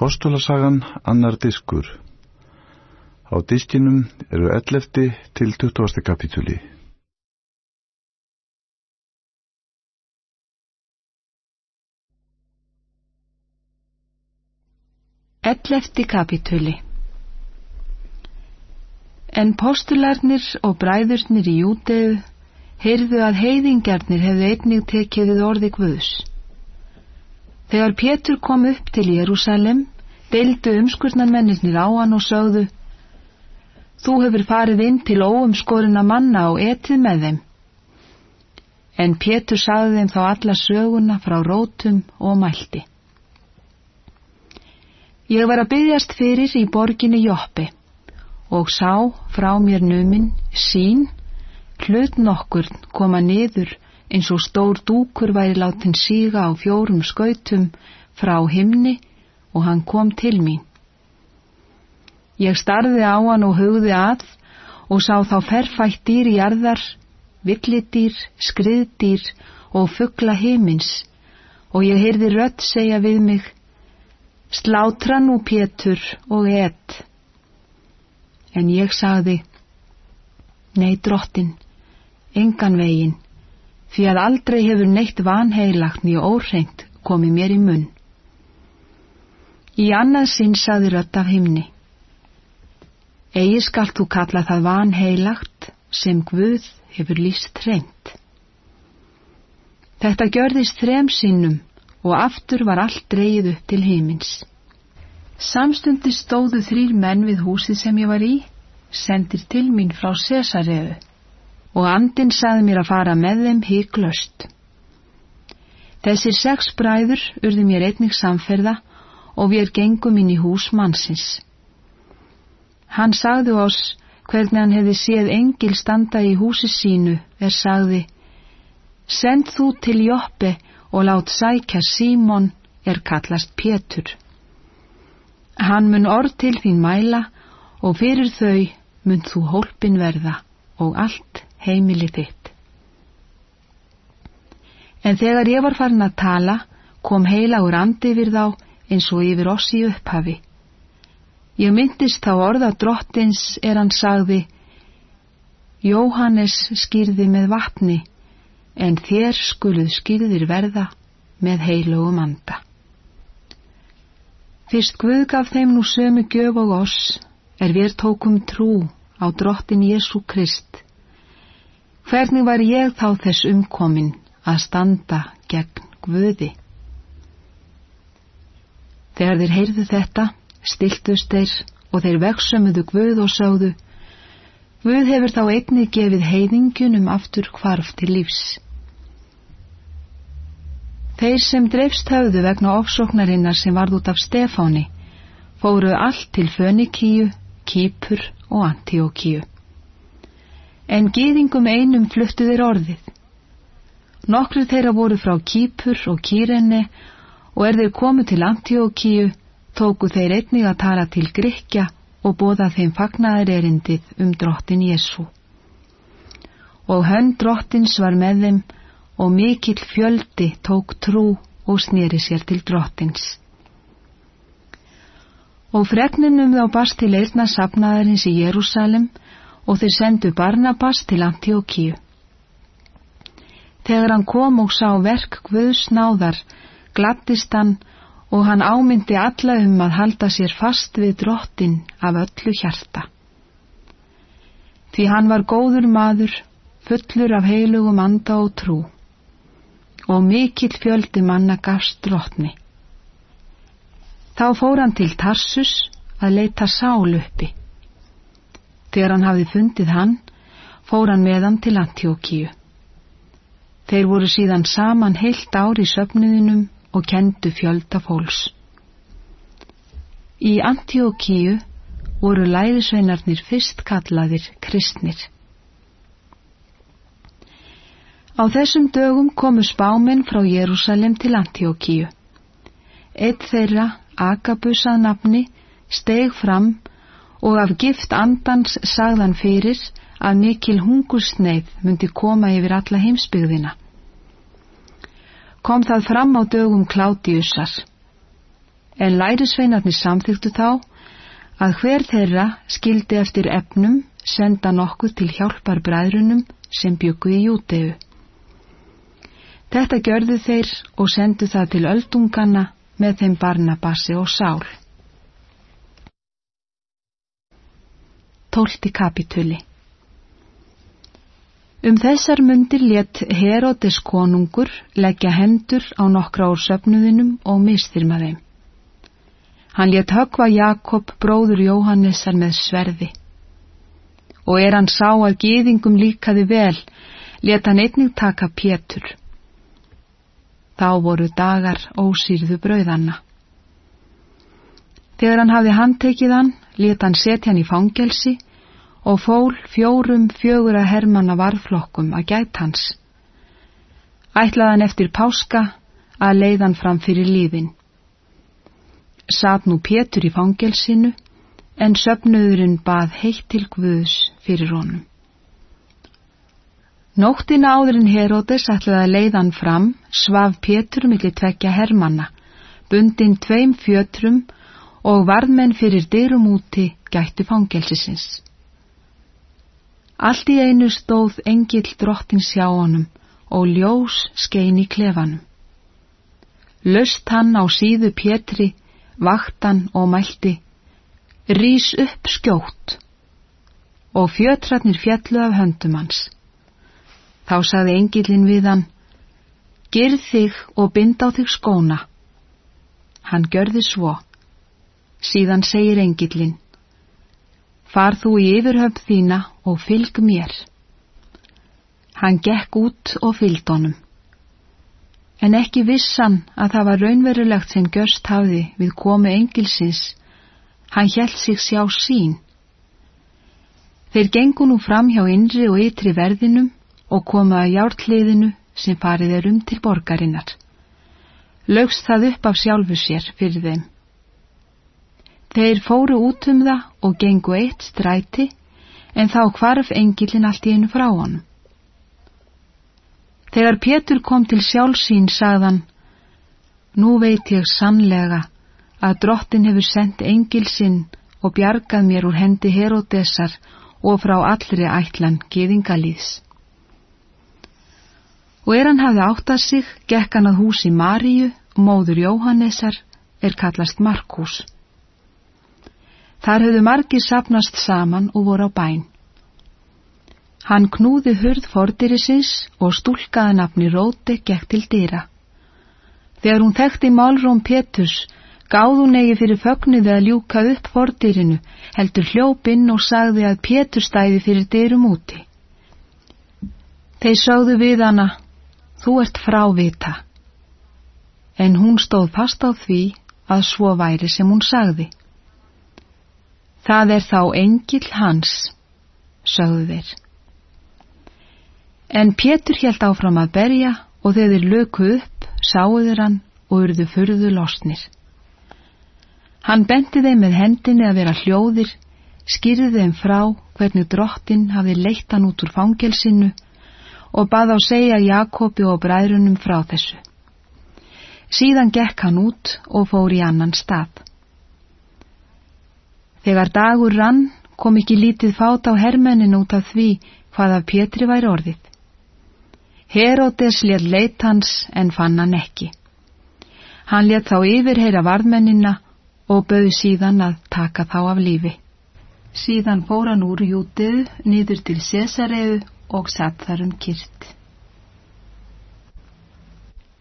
Postulasagan annar diskur. Á diskinum eru 11. til 20. kapitúli. Ellefti kapitúli En postularnir og bræðurnir í Júteu heyrðu að heiðingjarnir hefðu einnig tekið orði Guðs. Þegar Pétur kom upp til Jérúsalem, deildu umskurðnarmennir á hann og sögðu Þú hefur farið inn til óumskorina manna og etið með þeim. En Pétur sagði þeim þá alla söguna frá rótum og mælti. Ég var að byggjast fyrir í borginni Joppi og sá frá mér numinn sín hlut nokkur koma niður eins og stór dúkur væri látin síga á fjórum skautum frá himni og hann kom til mín. Ég starði á hann og hugði að og sá þá ferfætt dýr í jarðar, villidýr, skriðdýr og fuggla heimins og ég heyrði rött segja við mig, slátra nú Pétur og ett. En ég sagði, nei drottin, engan veginn, því að aldrei hefur neitt vanheilagt nýja óhreint komið mér í munn. Í annað sinn saði rött af himni. Egi skalt þú kalla það vanheilagt sem Guð hefur líst hreint. Þetta gjörðist þrem sinnum og aftur var allt dreyið upp til heimins. Samstundi stóðu þrýr menn við húsið sem ég var í, sendir til mín frá Cesareu og andin saði mér að fara með þeim híklaust. Þessir sex bræður urði mér einnig samferða og við gengum inn í hús mannsins. Hann sagði oss hvernig hann hefði séð engil standa í húsi sínu er sagði Send þú til Joppe og lát sækja Símon er kallast Pétur. Hann mun orð til þín mæla og fyrir þau mun þú hólpin verða og allt heimili þitt. En þegar ég var farin að tala, kom heila úr andi yfir þá eins og yfir oss í upphafi. Ég myndist þá orða drottins er hann sagði, Jóhannes skýrði með vatni, en þér skuluð skýrðir verða með heilugum anda. Fyrst Guð gaf þeim nú sömu gjöf og oss, er við tókum trú á drottin Jésu Krist, Hvernig var ég þá þess umkomin að standa gegn Guði? Þegar þeir heyrðu þetta, stiltust þeir og þeir veksumuðu Guð og sáðu, Guð hefur þá einnið gefið heiðingunum aftur hvarf til lífs. Þeir sem dreifst höfðu vegna ofsóknarinnar sem varð út af Stefáni, fóru allt til Fönikíu, Kýpur og Antíókíu en gýðingum einum fluttu þeir orðið. Nokkru þeirra voru frá Kýpur og Kýrenne og er þeir komu til Antíókíu, tóku þeir einnig að tala til Grekja og bóða þeim fagnaðar erindið um drottin Jésu. Og hönn drottins var með þeim og mikill fjöldi tók trú og snýri sér til drottins. Og fregninum þá barst til eirna sapnaðarins í Jérúsalem og þeir sendu Barnabas til Antíókíu. Þegar hann kom og sá verk Guðs náðar, glattist hann og hann ámyndi alla um að halda sér fast við drottin af öllu hjarta. Því hann var góður maður, fullur af heilugum anda og trú og mikill fjöldi manna gafst drottni. Þá fór hann til Tarsus að leita sál uppi Þegar hann hafði fundið hann, fór hann með hann til Antíókíu. Þeir voru síðan saman heilt ár í söfnuðinum og kendu fjölda fólks. Í Antíókíu voru læðisveinarnir fyrst kallaðir kristnir. Á þessum dögum komu spáminn frá Jérúsalem til Antíókíu. Eitt þeirra, Agabusað nafni, steg fram og af gift andans sagðan fyrir að mikil hungursneið myndi koma yfir alla heimsbyggðina. Kom það fram á dögum Klátiussar. en lærisveinarnir samþyktu þá að hver þeirra skildi eftir efnum senda nokkuð til hjálpar bræðrunum sem byggu í Júteu. Þetta gjörðu þeir og sendu það til öldungana með þeim Barnabassi og Sál. Tólti kapituli Um þessar mundir let Herodes konungur leggja hendur á nokkra úr söfnuðinum og mistyrma þeim. Hann let högva Jakob bróður Jóhannessar með sverði. Og er hann sá að gýðingum líkaði vel, let hann einnig taka pétur. Þá voru dagar ósýrðu brauðanna. Þegar hann hafði handtekið hann, let hann setja hann í fangelsi og fól fjórum fjögur að hermanna varðflokkum að gæt hans. Ætlaðan eftir páska að leiðan fram fyrir lífin. Sat nú Pétur í fangelsinu, en söpnuðurinn bað heitt til Guðs fyrir honum. Nóttina áðurinn Herodes ætlaði að leiðan fram, svaf Pétur millir tvekja hermanna, bundin tveim fjötrum og varðmenn fyrir dyrum úti gættu fangelsisins. Allt í einu stóð engill drottin sjá honum og ljós skein í klefanum. Löst hann á síðu Pétri vaktan og mælti, rýs upp skjótt og fjötratnir fjallu af höndum hans. Þá saði engilin við hann, Girð þig og bind á þig skóna. Hann görði svo. Síðan segir engilin, Far þú í yfirhöfð þína og fylg mér. Hann gekk út og fylgd honum en ekki vissan að það var raunverulegt sem görst hafði við komu engilsins, hann hjælt sig sjá sín. Þeir gengu nú fram hjá innri og ytri verðinum og komu að hjártliðinu sem farið er um til borgarinnar. Laugst það upp af sjálfu sér fyrir þeim. Þeir fóru út um það og gengu eitt stræti en þá hvarf engilin allt í einu frá honum. Þegar Pétur kom til sjálfsín sagðan, nú veit ég sannlega að drottin hefur sendt engilsinn og bjargað mér úr hendi Herodesar og frá allri ætlan geðingalíðs. Og er hann hafði áttað sig, gekk hann að húsi Maríu, móður Jóhannesar, er kallast Markus. Þar höfðu margir sapnast saman og voru á bæn. Hann knúði hurð fordyrisins og stúlkaði nafni Róti gekk til dýra. Þegar hún þekkti málróm Péturs, gáð hún eigi fyrir fögnuði að ljúka upp fordyrinu, heldur hljópinn og sagði að Pétur stæði fyrir dyrum úti. Þeir sáðu við hana, þú ert frávita. En hún stóð fast á því að svo væri sem hún sagði. Það er þá engil hans, sagðu þeir. En Pétur helt áfram að berja og þegar þeir löku upp, sáuður hann og urðu fyrðu losnir. Hann benti þeim með hendinni að vera hljóðir, skýrði þeim frá hvernig drottin hafi leitt hann út úr fangelsinu og bað á segja Jakobi og bræðrunum frá þessu. Síðan gekk hann út og fór í annan stað. Þegar dagur rann kom ekki lítið fát á hermennin út af því hvað af Pétri væri orðið. Herodes let leit hans en fann hann ekki. Hann let þá yfirheyra varðmennina og bauð síðan að taka þá af lífi. Síðan fór hann úr Jútið nýður til Cesareu og satt þar um kyrt.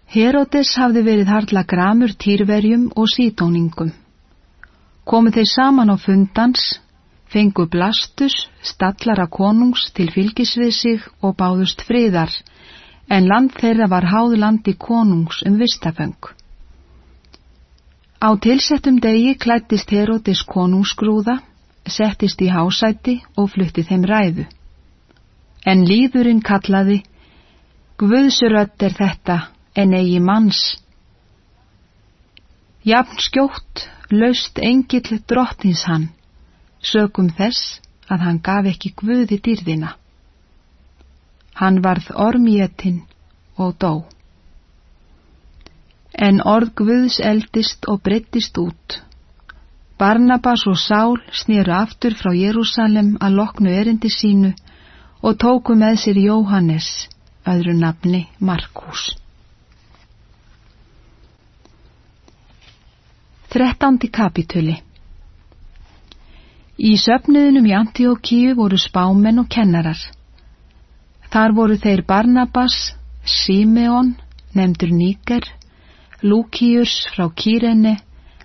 Herodes hafði verið harla gramur týrverjum og sítóningum. Komu þeir saman á fundans, fengu blastus, stallara konungs til fylgis við sig og báðust friðar, en land þeirra var háð landi konungs um vistaföng. Á tilsettum degi klættist Herodes konungsgrúða, settist í hásæti og flutti þeim ræðu. En líðurinn kallaði, Guðsurödd er þetta en eigi manns. Jafn skjótt laust engill drottins hann, sögum þess að hann gaf ekki Guði dýrðina. Hann varð ormjetinn og dó. En orð Guðs eldist og breyttist út. Barnabas og Sál snýru aftur frá Jérúsalem að loknu erindi sínu og tóku með sér Jóhannes, öðru nafni Markus. Þrettándi kapituli Í söfniðinum í Antíókíu voru spámenn og kennarar. Þar voru þeir Barnabas, Simeon, nefndur Níker, Lúkíus frá Kýrene,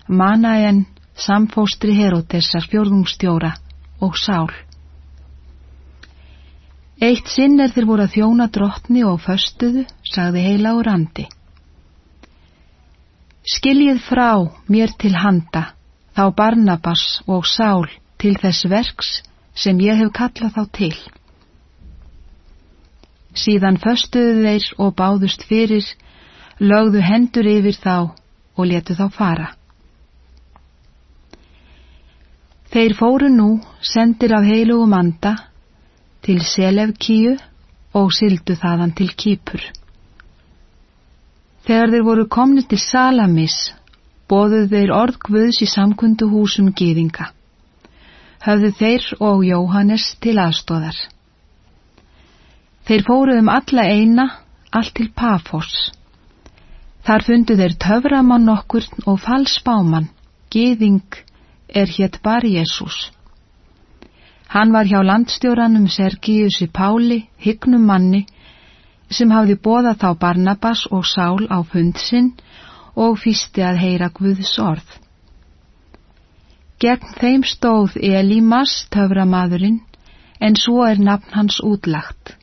Manaen, samfóstri Herótessar fjörðungstjóra og Sál. Eitt sinn er þeir voru að þjóna drottni og föstuðu, sagði heila og randi. Skiljið frá mér til handa, þá Barnabas og Sál til þess verks sem ég hef kallað þá til. Síðan föstuðu þeir og báðust fyrir, lögðu hendur yfir þá og letu þá fara. Þeir fóru nú, sendir af heilugum anda, til Selevkíu og sildu þaðan til Kýpur. Þegar þeir voru komni til Salamis, bóðuð þeir orð Guðs í samkundu húsum gýðinga. Höfðu þeir og Jóhannes til aðstóðar. Þeir fóruð um alla eina, allt til Pafos. Þar fundu þeir töframann okkur og falsbáman, gýðing er hétt bar Jésús. Hann var hjá landstjóranum Sergiusi Páli, hyggnum manni, sem hafði bóðað þá Barnabas og Sál á fund sinn og fýsti að heyra Guðs orð. Gegn þeim stóð Elímas töframadurinn, en svo er nafn hans útlagt.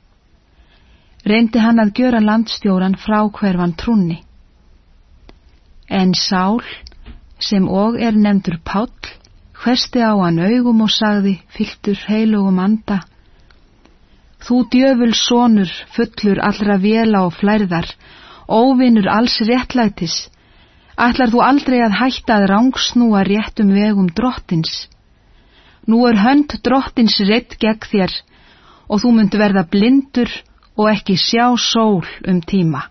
Reyndi hann að gjöra landstjóran frá hverfan trúni. En Sál, sem og er nefndur Páll, hvesti á hann augum og sagði, fylltur heilugum anda, Þú djöful sonur, fullur allra vela og flærðar, óvinnur alls réttlætis, ætlar þú aldrei að hætta að rángsnúa réttum vegum drottins. Nú er hönd drottins rétt gegn þér og þú mynd verða blindur og ekki sjá sól um tíma.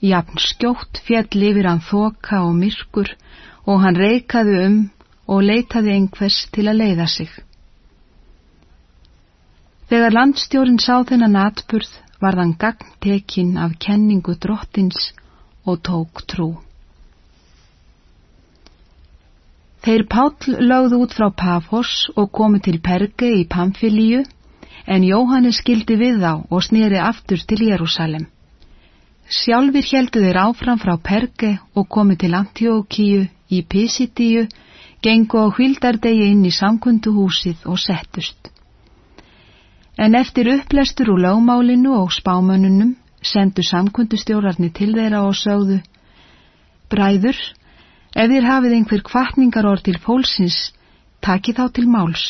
Jafn skjótt fjall yfir hann þoka og myrkur og hann reikaði um og leitaði einhvers til að leiða sig. Þegar landstjórin sá þennan atburð var þann gagntekinn af kenningu drottins og tók trú. Þeir Páll lögðu út frá Pafos og komu til Perge í Pamfilíu en Jóhannes skildi við þá og snýri aftur til Jérúsalem. Sjálfur heldu þeir áfram frá Perge og komu til Antiókíu í Pisitíu, gengu á hvildardegi inn í samkunduhúsið og settust. En eftir upplestur úr lögmálinu og spámönunum sendu samkundustjórarnir til þeirra og sögðu Bræður, ef þér hafið einhver kvartningaror til fólksins, taki þá til máls.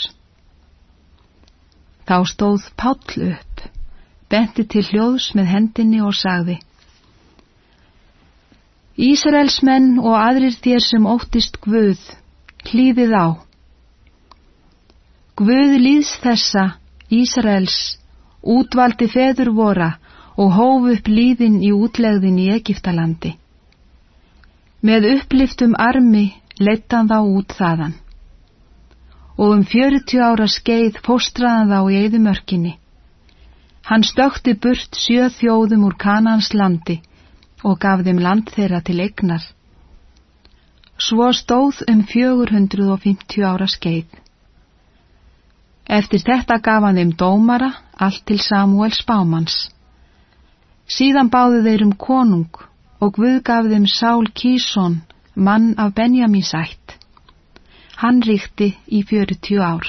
Þá stóð Páll upp, benti til hljóðs með hendinni og sagði Ísraels menn og aðrir þér sem óttist Guð, hlýðið á. Guð líðs þessa Ísraels útvaldi feður vora og hóf upp líðin í útlegðin í Egiptalandi. Með uppliftum armi leittan þá út þaðan og um fjörutíu ára skeið fóstraðan þá í eðumörkinni. Hann stökti burt sjö þjóðum úr Kanans landi og gaf þeim land þeirra til egnar. Svo stóð um fjögur hundruð og fymtjú ára skeið. Eftir þetta gaf hann þeim dómara allt til Samuel Spámans. Síðan báðu þeir um konung og Guð gaf þeim Sál Kísson, mann af Benjamins ætt. Hann ríkti í fjörutíu ár.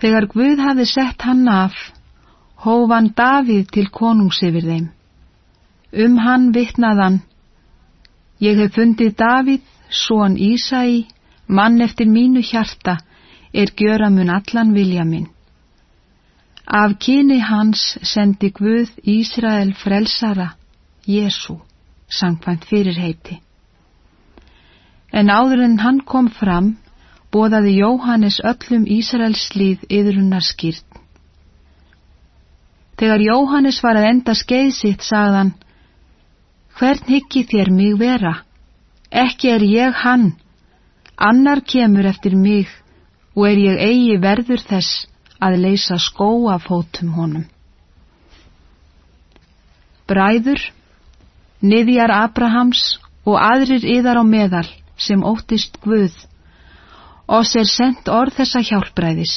Þegar Guð hafi sett hann af, hóf hann Davíð til konungs yfir þeim. Um hann vittnaðan, ég hef fundið Davíð, són Ísæi, mann eftir mínu hjarta, er gjöra mun allan vilja minn. Af kyni hans sendi Guð Ísrael frelsara, Jésu, sangfænt fyrirheiti. En áður en hann kom fram, bóðaði Jóhannes öllum Ísraels líð yðrunnar skýrt. Þegar Jóhannes var að enda skeið sitt, sagðan, Hvern hyggi þér mig vera? Ekki er ég hann. Annar kemur eftir mig og er ég eigi verður þess að leysa skóa fótum honum. Bræður, niðjar Abrahams og aðrir yðar á meðal sem óttist Guð, oss er sendt orð þessa hjálpræðis.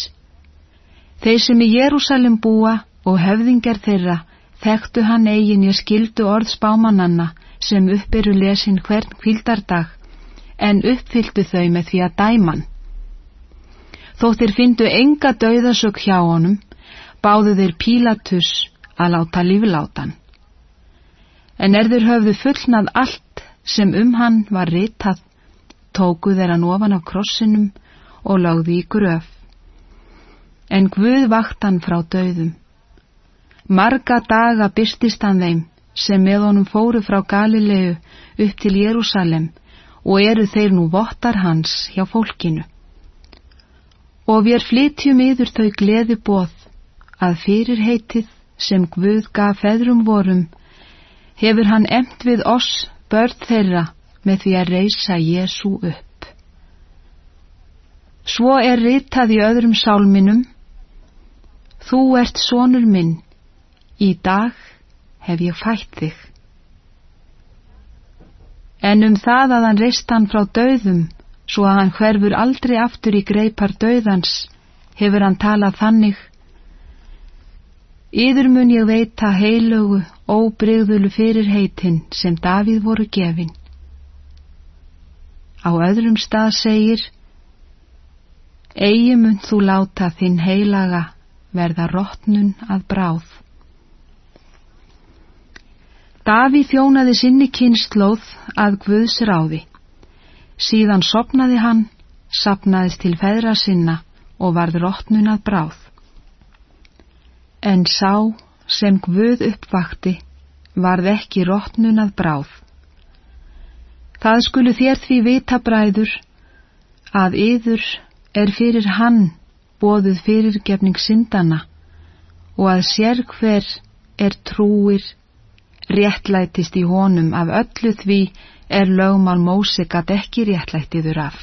Þeir sem í Jérúsalim búa og höfðingar þeirra þekktu hann eigin ég skildu orð spámananna sem uppiru lesin hvern kvildardag en uppfylltu þau með því að dæman. Þóttir fyndu enga dauðasök hjá honum, báðu þeir Pílatus að láta líflátan. En er þeir höfðu fullnað allt sem um hann var ritað, tóku þeir hann ofan á krossinum og lagði í gröf. En Guð vakt hann frá dauðum. Marga daga byrstist hann þeim sem með honum fóru frá Galilegu upp til Jérúsalem og eru þeir nú vottar hans hjá fólkinu. Og við flytjum yfir þau gleði bóð að fyrir heitið sem Guð gaf feðrum vorum hefur hann emt við oss börn þeirra með því að reysa Jésu upp. Svo er ritað í öðrum sálminum Þú ert sonur minn, í dag hef ég fætt þig. En um það að hann reist hann frá döðum, svo að hann hverfur aldrei aftur í greipar döðans, hefur hann talað þannig. Íður mun ég veita heilögu, óbreyðulu fyrir heitin sem Davíð voru gefin. Á öðrum stað segir, Egi mun þú láta þinn heilaga verða rótnun að bráð. Daví þjónaði sinni kynnslóð að Guðs ráði. Síðan sopnaði hann, sapnaðist til feðra sinna og varð rótnun að bráð. En sá sem Guð uppvakti varð ekki rótnun að bráð. Það skulu þér því vita bræður að yður er fyrir hann bóðuð fyrirgefning syndana og að sér hver er trúir réttlætist í honum af öllu því er lögmál Móse gatt ekki réttlættiður af.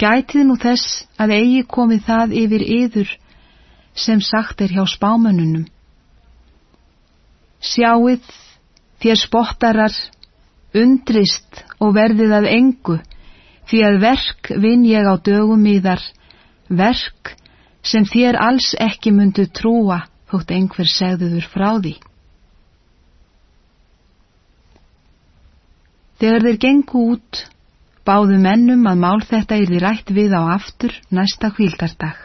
Gætið nú þess að eigi komið það yfir yður sem sagt er hjá spámanunum. Sjáið þér spottarar, undrist og verðið að engu, því að verk vinn ég á dögum í þar verk sem þér alls ekki myndu trúa þótt einhver segðuður frá því. Þegar þeir gengu út, báðu mennum að mál þetta yrði rætt við á aftur næsta hvíldardag.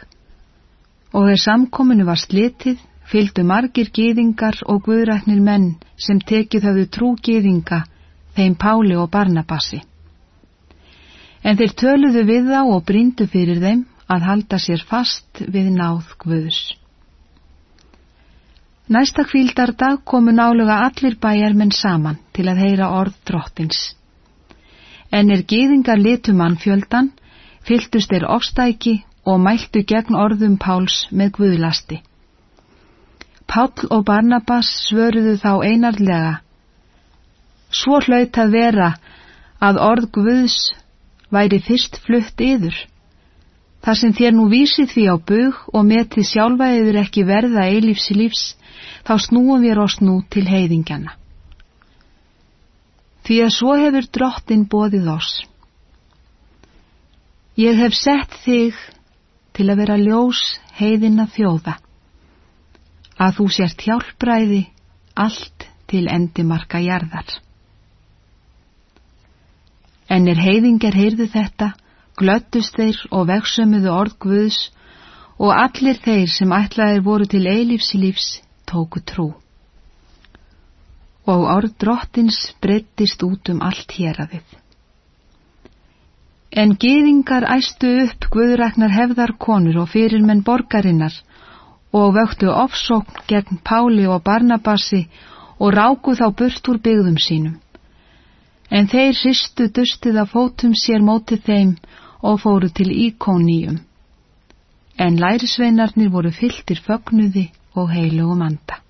Og þegar samkominu var slitið, fylgdu margir gýðingar og guðræknir menn sem tekið höfðu trú gýðinga, þeim Páli og Barnabassi. En þeir töluðu við þá og brindu fyrir þeim að halda sér fast við náð Guðs. Næsta kvíldardag komu nálega allir bæjarmenn saman til að heyra orð drottins. En er gýðingar litumann fjöldan, fyltust er ofstæki og mæltu gegn orðum Páls með Guðlasti. Pál og Barnabas svöruðu þá einarlega. Svo hlaut að vera að orð Guðs væri fyrst flutt yður. Þar sem þér nú vísið því á bug og metið sjálfa eður ekki verða eilífs í lífs, þá snúum við oss nú til heiðingjana. Því að svo hefur drottin bóðið oss. Ég hef sett þig til að vera ljós heiðina þjóða, að þú sért hjálpræði allt til endimarka jarðar. En er heiðingar heyrðu þetta, glöttust þeir og veksumuðu orð Guðs og allir þeir sem ætlaðir voru til eilífsilífs tóku trú. Og orð drottins breyttist út um allt hér að við. En geðingar æstu upp Guðræknar hefðar konur og fyrirmenn borgarinnar og vöktu ofsókn gegn Páli og Barnabassi og ráku þá burt úr byggðum sínum. En þeir hristu dustið að fótum sér mótið þeim og fóru til íkóníum. En lærisveinarnir voru fylltir fögnuði og heilugum anda.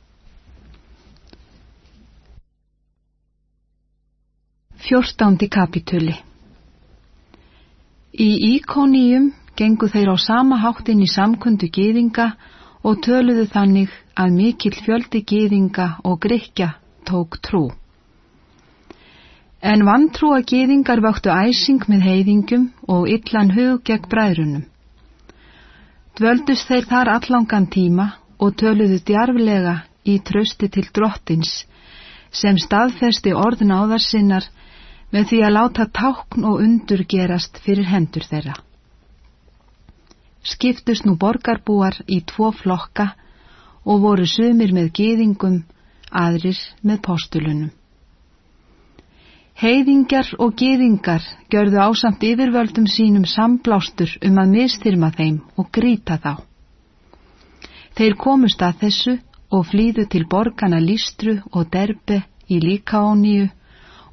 Fjórtándi kapituli Í íkoníum gengu þeir á sama háttin í samkundu gýðinga og töluðu þannig að mikill fjöldi gýðinga og grikja tók trú. En vantrúa gýðingar vöktu æsing með heiðingum og illan hug gegn bræðrunum. Dvöldust þeir þar allangan tíma og töluðu djarflega í trösti til drottins sem staðfesti orðin áðar sinnar með því að láta tákn og undur gerast fyrir hendur þeirra. Skiptust nú borgarbúar í tvo flokka og voru sumir með gýðingum, aðrir með postulunum. Heiðingar og gýðingar görðu ásamt yfirvöldum sínum samblástur um að mistyrma þeim og gríta þá. Þeir komust að þessu og flýðu til borgana Lístru og Derbe í Líkaóníu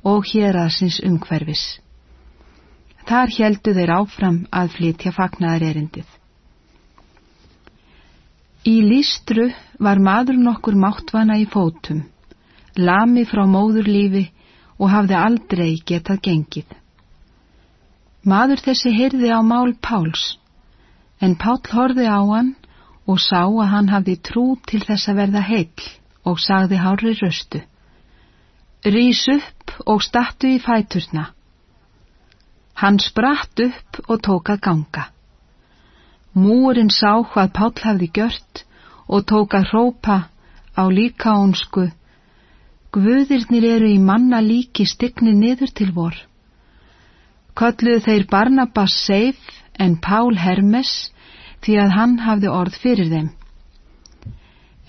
og hér aðsins umhverfis. Þar heldu þeir áfram að flytja fagnaðar erindið. Í Lístru var maður nokkur máttvana í fótum, lami frá móðurlífi og hafði aldrei getað gengið. Maður þessi heyrði á mál Páls, en Pál horfi á hann og sá að hann hafði trú til þess að verða heil og sagði hári röstu. Rís upp og stattu í fæturna. Hann spratt upp og tók að ganga. Múurinn sá hvað Pál hafði gjört og tók að hrópa á líkaónsku Guðirnir eru í manna líki stigni niður til vor. Kölluðu þeir Barnabas Seif en Pál Hermes því að hann hafði orð fyrir þeim.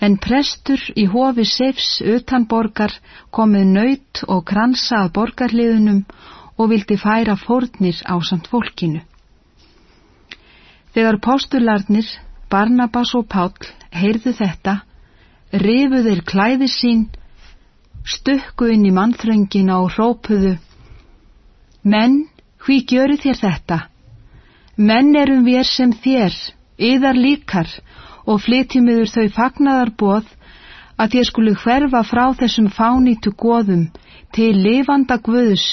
En prestur í hofi Seifs utanborgar komið nöyt og kransa að borgarliðunum og vildi færa fórnir á samt fólkinu. Þegar postularnir, Barnabas og Pál, heyrðu þetta, rifu þeir klæði sín stukku inn í mannþröngina og hrópuðu Menn, hví gjöru þér þetta? Menn erum við sem þér, yðar líkar og flytjum yfir þau fagnaðar bóð að þér skulu hverfa frá þessum fánýtu góðum til lifanda guðs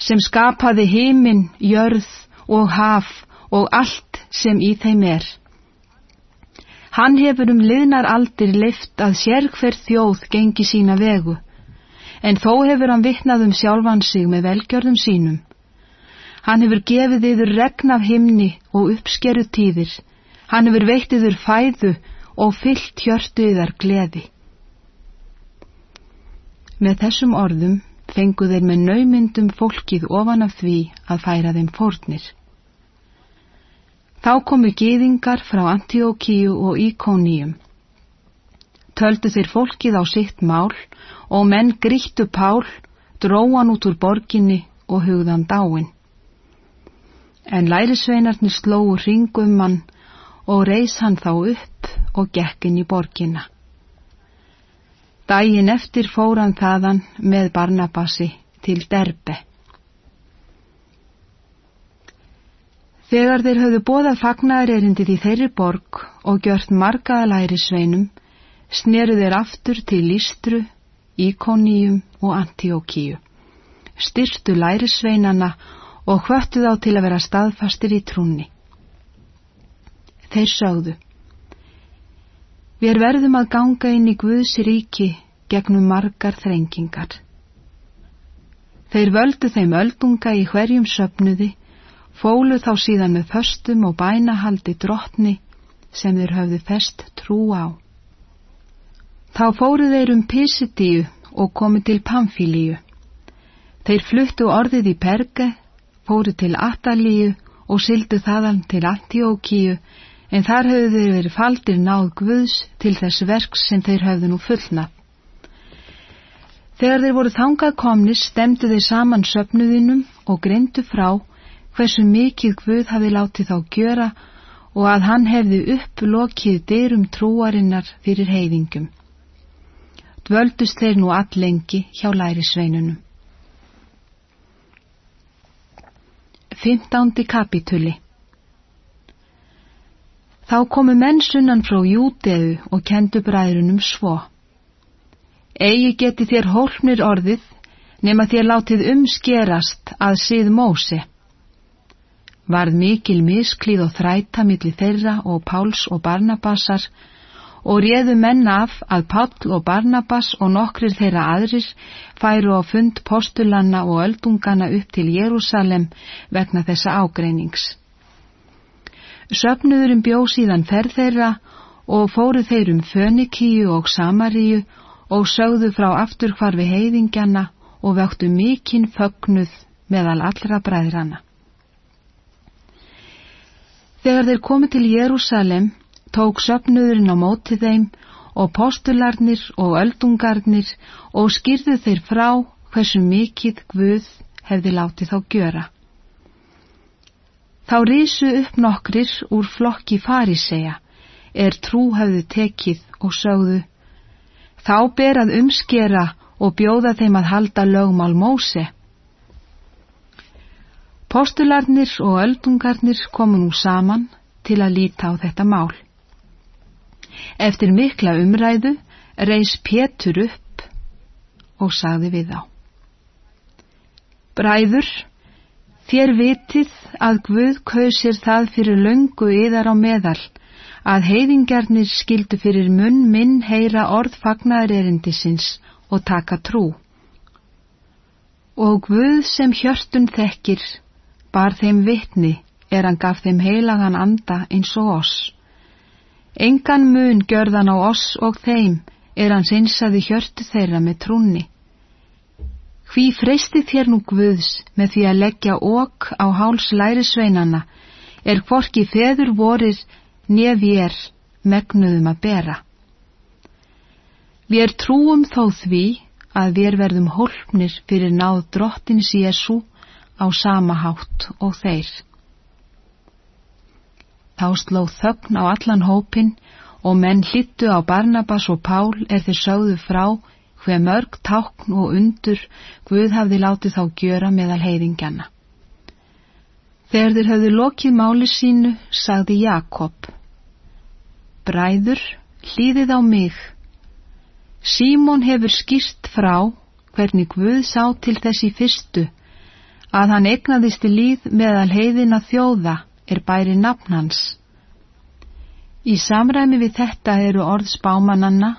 sem skapaði heiminn, jörð og haf og allt sem í þeim er. Hann hefur um liðnar aldir leift að sér hver þjóð gengi sína vegu en þó hefur hann vittnað um sjálfan sig með velgjörðum sínum. Hann hefur gefið yfir regn af himni og uppskeru tíðir, hann hefur veitt yfir fæðu og fyllt hjörtu yðar gleði. Með þessum orðum fengu þeir með naumyndum fólkið ofan af því að færa þeim fórnir. Þá komu gýðingar frá Antiókíu og Íkóníum. Töldu þeir fólkið á sitt mál og menn grýttu Pál, dróan út úr borginni og hugðan dáin. En lærisveinarnir slóu ringum hann og reys hann þá upp og gekkin í borginna. Dægin eftir fór hann þaðan með Barnabasi til Derbe. Þegar þeir höfðu bóðað fagnaðarerindið í þeirri borg og gjört margaða lærisveinum, sneru þeir aftur til Lístru Íkoníum og Antiókíu. Styrtu lærisveinana og hvöttu þá til að vera staðfastir í trúni. Þeir sögðu. Við verðum að ganga inn í Guðs ríki gegnum margar þrengingar. Þeir völdu þeim öldunga í hverjum söpnuði, fólu þá síðan með föstum og bænahaldi drottni sem þeir höfðu fest trú á. Þá fóru þeir um Pisitíu og komu til Pamfílíu. Þeir fluttu orðið í Perge, fóru til Atalíu og sildu þaðan til Antiókíu, en þar höfðu þeir verið faldir náð Guðs til þess verks sem þeir höfðu nú fullnað. Þegar þeir voru þangað komnis stemdu þeir saman söpnuðinum og greindu frá hversu mikið Guð hafi látið þá gjöra og að hann hefði upplokið dyrum trúarinnar fyrir heiðingum dvöldust þeir nú all lengi hjá lærisveinunum. 15. kapituli Þá komu menn sunnan frá Júteu og kendu bræðrunum svo. Egi geti þér hólfnir orðið nema þér látið umskerast að síð Mósi. Varð mikil misklíð og þræta millir þeirra og Páls og Barnabasar og réðu menna af að Páll og Barnabas og nokkrir þeirra aðrir færu á fund postulanna og öldungana upp til Jérúsalem vegna þessa ágreinings. Söfnuðurum bjó síðan ferð þeirra og fóru þeir um Fönikíu og Samaríu og sögðu frá afturkvarfi heiðingjana og vöktu mikinn fögnuð meðal allra bræðrana. Þegar þeir komu til Jérúsalem tók söfnuðurinn á móti þeim og postularnir og öldungarnir og skýrðu þeir frá hversu mikill Guð hefði látið þá gjöra. Þá risu upp nokkrir úr flokki farisea, er trú hafðu tekið og sögðu, þá ber að umskera og bjóða þeim að halda lögmál Móse. Postularnir og öldungarnir komu nú saman til að líta á þetta mál. Eftir mikla umræðu reys Pétur upp og sagði við þá. Bræður, Þér vitið að Guð kausir það fyrir löngu yðar á meðal, að heiðingjarnir skildu fyrir munn minn heyra orð fagnaðarerindisins og taka trú. Og Guð sem hjörtun þekkir, bar þeim vitni er hann gaf þeim heilagan anda eins og oss. Engan mun gjörðan á oss og þeim er hann sinsaði hjörtu þeirra með trúni. Hví freysti þér nú Guðs með því að leggja okk á háls lærisveinana, er hvorki feður vorir nefjér megnuðum að bera. Við er trúum þó því að við verðum hólpnir fyrir náð drottins Jésu á sama hátt og þeir. Þá slóð þögn á allan hópin og menn hlittu á Barnabas og Pál er þeir sögðu frá hver mörg tákn og undur Guð hafði látið þá gjöra meðal heiðingjana. Þegar þeir hafði lokið máli sínu, sagði Jakob, Bræður, hlýðið á mig. Símón hefur skýrt frá hvernig Guð sá til þessi fyrstu, að hann egnaðist í líð meðal heiðina þjóða er bæri nafn hans. Í samræmi við þetta eru orð spámananna,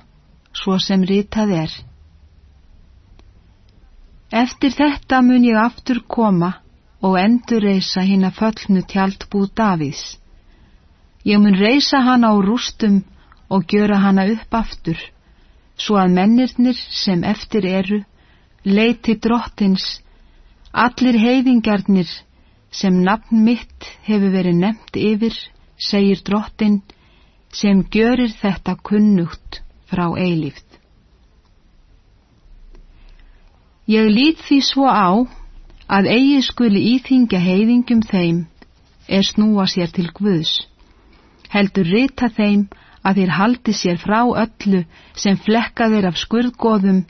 svo sem rítað er. Eftir þetta mun ég aftur koma og endur reysa hinn að föllnu tjaldbúð Davíðs. Ég mun reysa hana á rústum og gjöra hana upp aftur, svo að mennirnir sem eftir eru leiti drottins, allir heiðingarnir sem nafn mitt hefur verið nefnt yfir, segir drottin, sem gjörir þetta kunnugt frá eilíft. Ég lít því svo á að eigi skuli íþingja heiðingum þeim er snúa sér til Guðs. Heldur rita þeim að þér haldi sér frá öllu sem flekkaðir af skurðgóðum,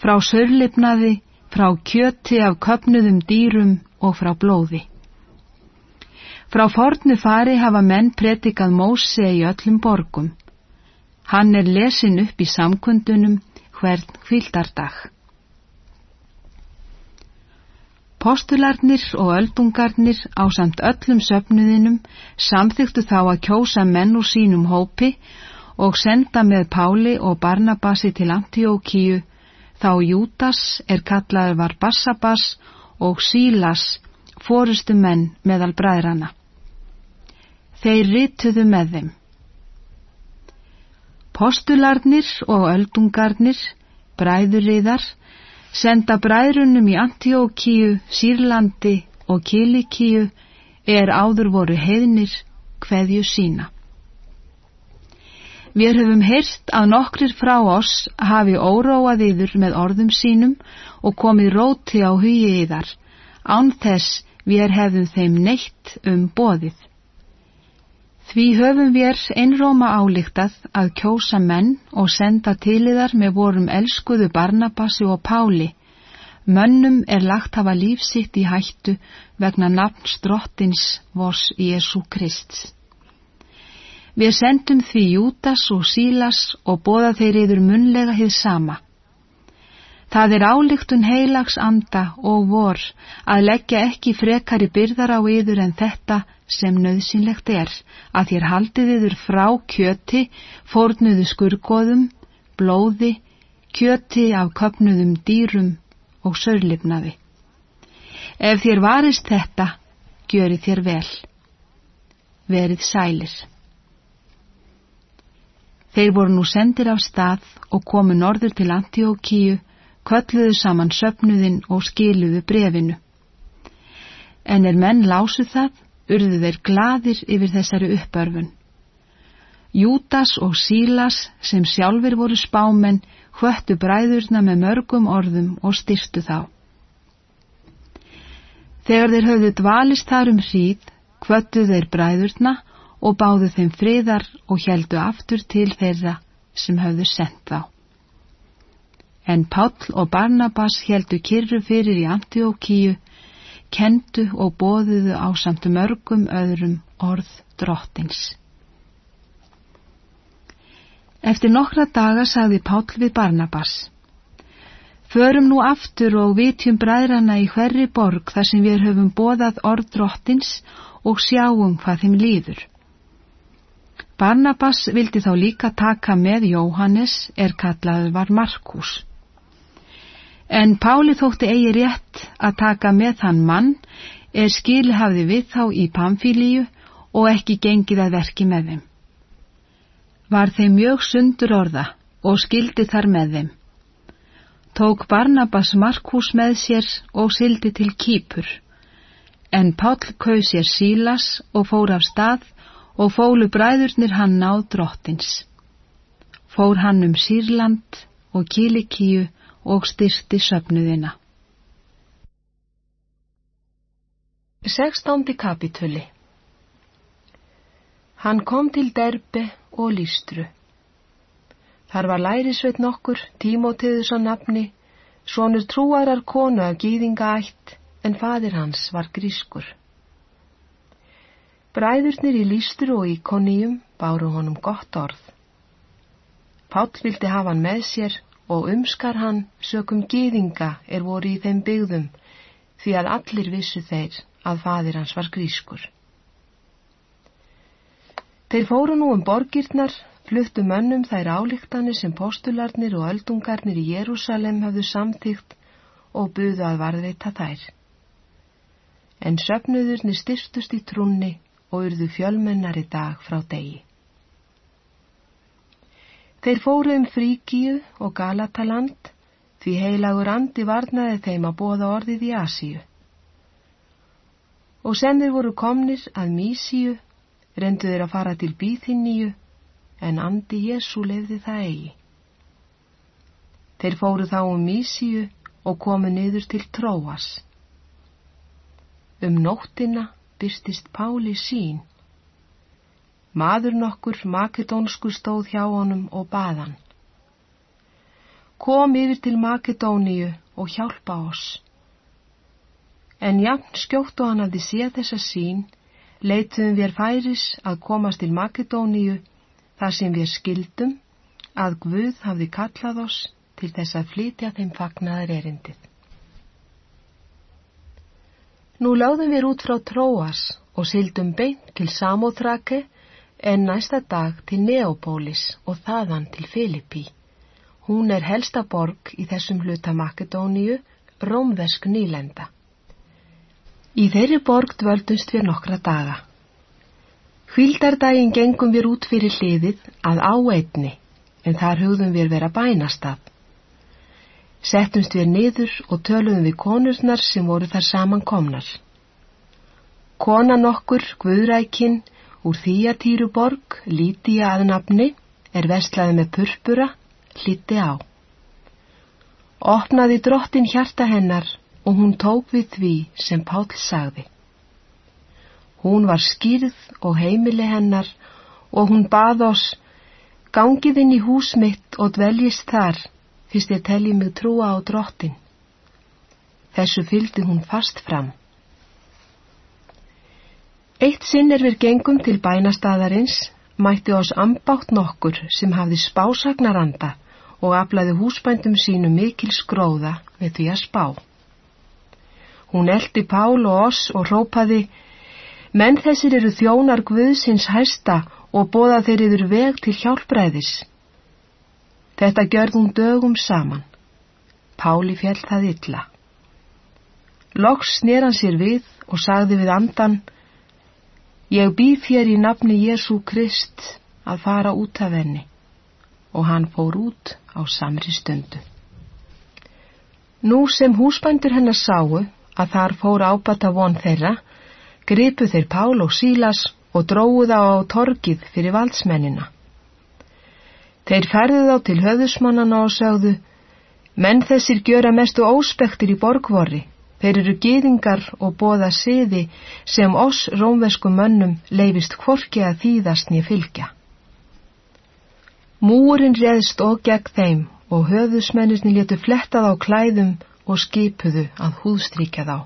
frá sörlipnaði, frá kjöti af köpnuðum dýrum og frá blóði. Frá fornu fari hafa menn pretikað Móse í öllum borgum. Hann er lesin upp í samkundunum hvern kvildardag. Postularnir og öldungarnir á samt öllum söfnuðinum samþyktu þá að kjósa menn úr sínum hópi og senda með Páli og Barnabasi til Antiókíu þá Jútas er kallaður var Bassabas og Sílas fórustu menn meðal bræðrana. Þeir rituðu með þeim. Postularnir og öldungarnir, bræðuriðar, senda bræðrunum í Antiókíu, Sýrlandi og Kilikíu er áður voru heiðnir hveðju sína. Við höfum heyrt að nokkrir frá oss hafi óróað yfir með orðum sínum og komið róti á hugi yðar, án þess við hefðum þeim neitt um boðið. Því höfum við einróma álíktað að kjósa menn og senda til yðar með vorum elskuðu Barnabasi og Páli. Mönnum er lagt hafa lífsitt í hættu vegna nafns drottins vors Jésu Krist. Við sendum því Jútas og Sílas og bóða þeir yfir munlega hið sama. Það er álíktun heilags anda og vor að leggja ekki frekari byrðar á yður en þetta sem nöðsynlegt er, að þér haldið yður frá kjöti, fórnuðu skurgoðum, blóði, kjöti af köpnuðum dýrum og sörlifnaði. Ef þér varist þetta, gjöri þér vel. Verið sælir. Þeir voru nú sendir af stað og komu norður til Antiókíu, kölluðu saman söpnuðinn og skiluðu brefinu. En er menn lásuð það, urðu þeir gladir yfir þessari uppörfun. Jútas og Sílas, sem sjálfur voru spámenn, hvöttu bræðurna með mörgum orðum og styrstu þá. Þegar þeir höfðu dvalist þar um hríð, hvöttu þeir bræðurna og báðu þeim friðar og heldu aftur til þeirra sem höfðu sendt þá. En Páll og Barnabas heldu kyrru fyrir í Antiókíu, kendu og bóðuðu á samt mörgum öðrum orð drottins. Eftir nokkra daga sagði Páll við Barnabas, Förum nú aftur og vitjum bræðrana í hverri borg þar sem við höfum bóðað orð drottins og sjáum hvað þeim líður. Barnabas vildi þá líka taka með Jóhannes er kallaður var Markus. En Páli þótti eigi rétt að taka með hann mann er skil hafði við þá í Pamfílíu og ekki gengið að verki með þeim. Var þeim mjög sundur orða og skildi þar með þeim. Tók Barnabas Markus með sér og sildi til Kýpur, en Pál kauð sér Sílas og fór af stað og fólu bræðurnir hann á drottins. Fór hann um Sýrland og Kílikíu og styrti söpnuðina. Sextándi kapituli Hann kom til derbe og lístru. Þar var lærisveit nokkur, Tímótiðus á nafni, svonur trúarar konu af gýðinga ætt, en fadir hans var grískur. Bræðurnir í lístur og í koníum báru honum gott orð. Páll vildi hafa hann með sér og umskar hann sökum gýðinga er voru í þeim byggðum því að allir vissu þeir að fadir hans var grískur. Þeir fóru nú um borgirnar, fluttu mönnum þær álíktanir sem postularnir og öldungarnir í Jérúsalem hafðu samtíkt og buðu að varðveita þær. En söpnuðurnir styrstust í trúnni og urðu fjölmennari dag frá degi. Þeir fóru um Fríkíu og Galataland því heilagur andi varnaði þeim að bóða orðið í Asíu. Og sem þeir voru komnir að Mísíu reyndu þeir að fara til Bíþinníu en andi Jésu lefði það eigi. Þeir fóru þá um Mísíu og komu niður til Tróas. Um nóttina byrstist Páli sín. Maður nokkur makedónsku stóð hjá honum og baðan. Kom yfir til Makedóníu og hjálpa oss. En jafn skjóttu hann að þið sé þessa sín, leituðum við færis að komast til Makedóníu þar sem við skildum að Guð hafði kallað oss til þess að flytja þeim fagnaðar erindið. Nú láðum við út frá Tróas og sildum beint til Samóþrake en næsta dag til Neopólis og þaðan til Filippi. Hún er helsta borg í þessum hluta Makedóníu, rómvesk nýlenda. Í þeirri borg dvöldumst við nokkra daga. Hvíldardaginn gengum við út fyrir hliðið að á einni, en þar hugðum við vera bænastað. Settumst við niður og töluðum við konurnar sem voru þar saman komnar. Kona nokkur, Guðrækin, úr Þýjatýru borg, Lítiða að nafni, er vestlaði með purpura, hliti á. Opnaði drottin hjarta hennar og hún tók við því sem Pál sagði. Hún var skýrð og heimili hennar og hún bað oss, gangið inn í hús mitt og dveljist þar fyrst ég telji mig trúa á drottin. Þessu fylgdi hún fast fram. Eitt sinn er við gengum til bænastadarins mætti oss ambátt nokkur sem hafði spásagnaranda og aflaði húsbændum sínu mikil skróða við því að spá. Hún eldi Pál og oss og rópaði, menn þessir eru þjónar Guðsins hæsta og bóða þeir yfir veg til hjálpræðis. Þetta gjörðum dögum saman. Páli fjell það illa. Loks snýr hann sér við og sagði við andan, Ég býð þér í nafni Jésu Krist að fara út af henni og hann fór út á samri stundu. Nú sem húsbændur hennar sáu að þar fór ábata von þeirra, gripu þeir Pál og Sílas og dróðu þá á torgið fyrir valdsmennina. Þeir ferðu þá til höfðusmannana og sögðu, menn þessir gjöra mestu óspektir í borgvorri Þeir eru gýðingar og bóða siði sem oss rómvesku mönnum leifist hvorki að þýðast nýja fylgja. Múrin reðst og gegn þeim og höfðusmennisni letu flettað á klæðum og skipuðu að húðstríkja þá.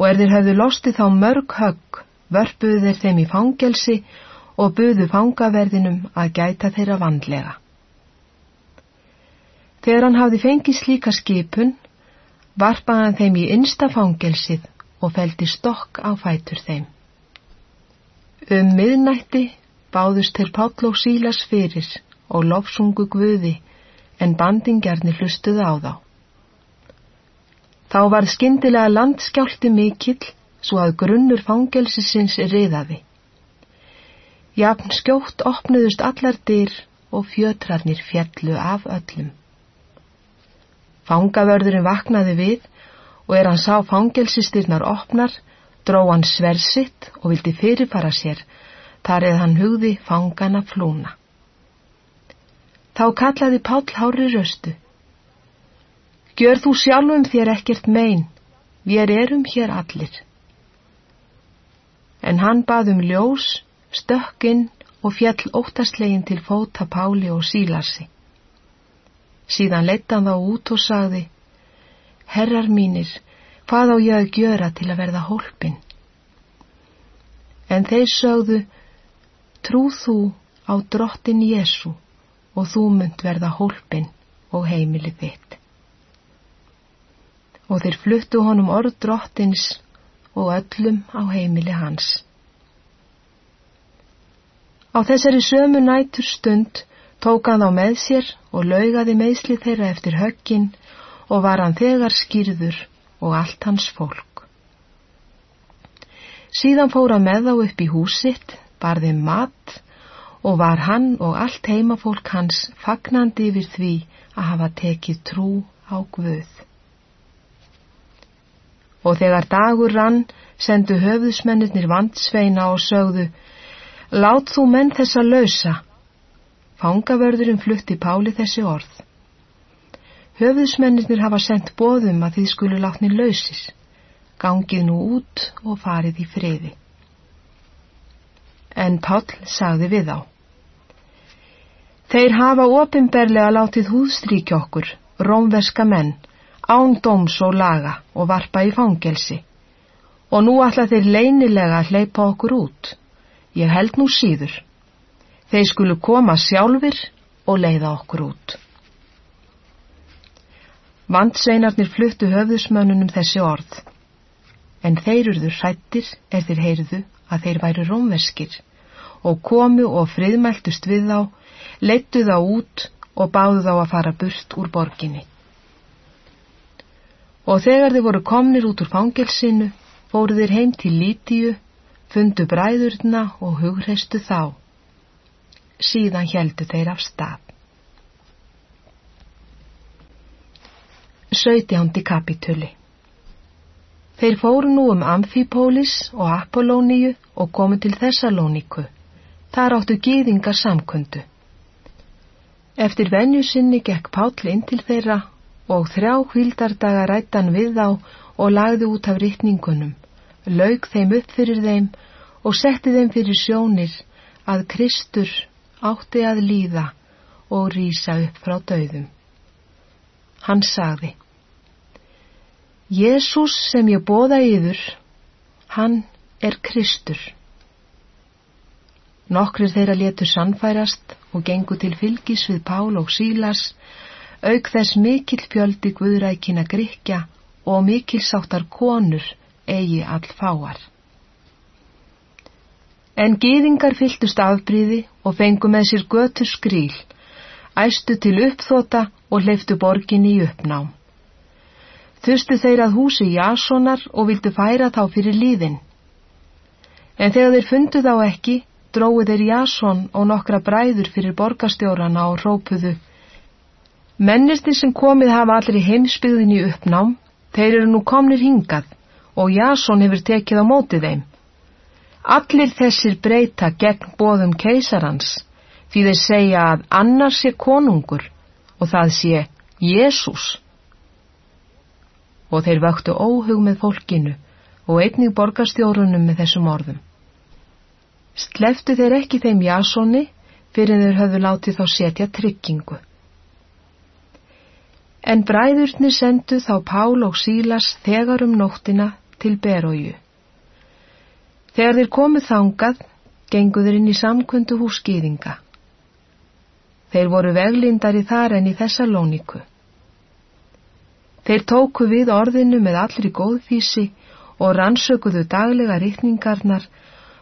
Og er þeir höfðu losti þá mörg högg, vörpuðu þeir þeim í fangelsi og buðu fangaverðinum að gæta þeirra vandlega. Þegar hann hafði fengið slíka skipun, varpaði hann þeim í innsta fangelsið og feldi stokk á fætur þeim. Um miðnætti báðust til Páll og Sílas fyrir og lofsungu guði en bandingjarni hlustuði á þá. Þá var skindilega landskjálti mikill svo að grunnur fangelsisins riðaði. Jafn skjótt opnuðust allar dyr og fjötrarnir fjallu af öllum. Fangavörðurinn vaknaði við og er hann sá fangelsistyrnar opnar, dró hann sversitt og vildi fyrirfara sér, þar eða hann hugði fangana flúna. Þá kallaði Páll Hári röstu. Gjör þú sjálfum þér ekkert mein, við erum hér allir. En hann baðum ljós, stökkinn og fjall óttastlegin til fóta Páli og sílarsi. Síðan leitt hann þá út og sagði, Herrar mínir, hvað á ég að gjöra til að verða hólpin? En þeir sögðu, trúð þú á drottin Jésu og þú mynd verða hólpin og heimilið þitt. Og þeir fluttu honum orð drottins og öllum á heimili hans. Á þessari sömu nætur stund tók hann á með sér og laugaði meðsli þeirra eftir höggin og var hann þegar skýrður og allt hans fólk. Síðan fór hann með þá upp í húsitt, barði mat og var hann og allt heimafólk hans fagnandi yfir því að hafa tekið trú á Guð. Og þegar dagur rann, sendu höfðusmennir vandsveina og sögðu, Lát þú menn þessa lausa, Fangavörðurinn flutti Páli þessi orð. Höfðusmennir hafa sendt bóðum að þið skulu látni lausis. Gangið nú út og farið í friði. En Pál sagði við á. Þeir hafa ofinberlega látið húðstríkja okkur, rómverska menn, án dóms og laga og varpa í fangelsi. Og nú ætla þeir leinilega að hleypa okkur út. Ég held nú síður. Þeir skulu koma sjálfur og leiða okkur út. Vandsveinarnir fluttu höfðusmönnunum þessi orð, en þeir urður hrættir er þeir heyrðu að þeir væri rómverskir og komu og friðmæltust við þá, leittu þá út og báðu þá að fara burt úr borginni. Og þegar þeir voru komnir út úr fangelsinu, fóru þeir heim til Lítíu, fundu bræðurna og hugreistu þá síðan heldu þeir af stað. 17. kapituli Þeir fóru nú um Amfipólis og Apollóníu og komu til Þessalóníku. Þar áttu gýðingar samkundu. Eftir venju sinni gekk Páll inn til þeirra og þrjá hvildardaga rættan við þá og lagði út af rittningunum, laug þeim upp fyrir þeim og setti þeim fyrir sjónir að Kristur átti að líða og rýsa upp frá döðum. Hann sagði, Jésús sem ég bóða yfir, hann er Kristur. Nokkrir þeirra letur sannfærast og gengu til fylgis við Pál og Sílas, auk þess mikill fjöldi guðrækina grikja og mikill sáttar konur eigi all fáar. En gýðingar fylltust afbríði og fengu með sér götu skríl, æstu til uppþóta og hleyftu borgin í uppnám. Þustu þeir að húsi Jasonar og vildu færa þá fyrir líðin. En þegar þeir fundu þá ekki, dróðu þeir Jason og nokkra bræður fyrir borgastjórana og rópuðu. Mennistir sem komið hafa allir í heimsbyggðin í uppnám, þeir eru nú komnir hingað og Jason hefur tekið á mótið þeim. Allir þessir breyta gegn bóðum keisarans því þeir segja að annars sé konungur og það sé Jésús. Og þeir vöktu óhug með fólkinu og einnig borgarstjórunum með þessum orðum. Sleftu þeir ekki þeim Jasoni fyrir þeir höfðu látið þá setja tryggingu. En bræðurnir sendu þá Pál og Sílas þegar um nóttina til Beróju. Þegar þeir komuð þangað, genguður inn í samkundu húsgýðinga. Þeir voru veglindari þar en í þessa lóniku. Þeir tóku við orðinu með allri góðfísi og rannsökuðu daglega riktningarnar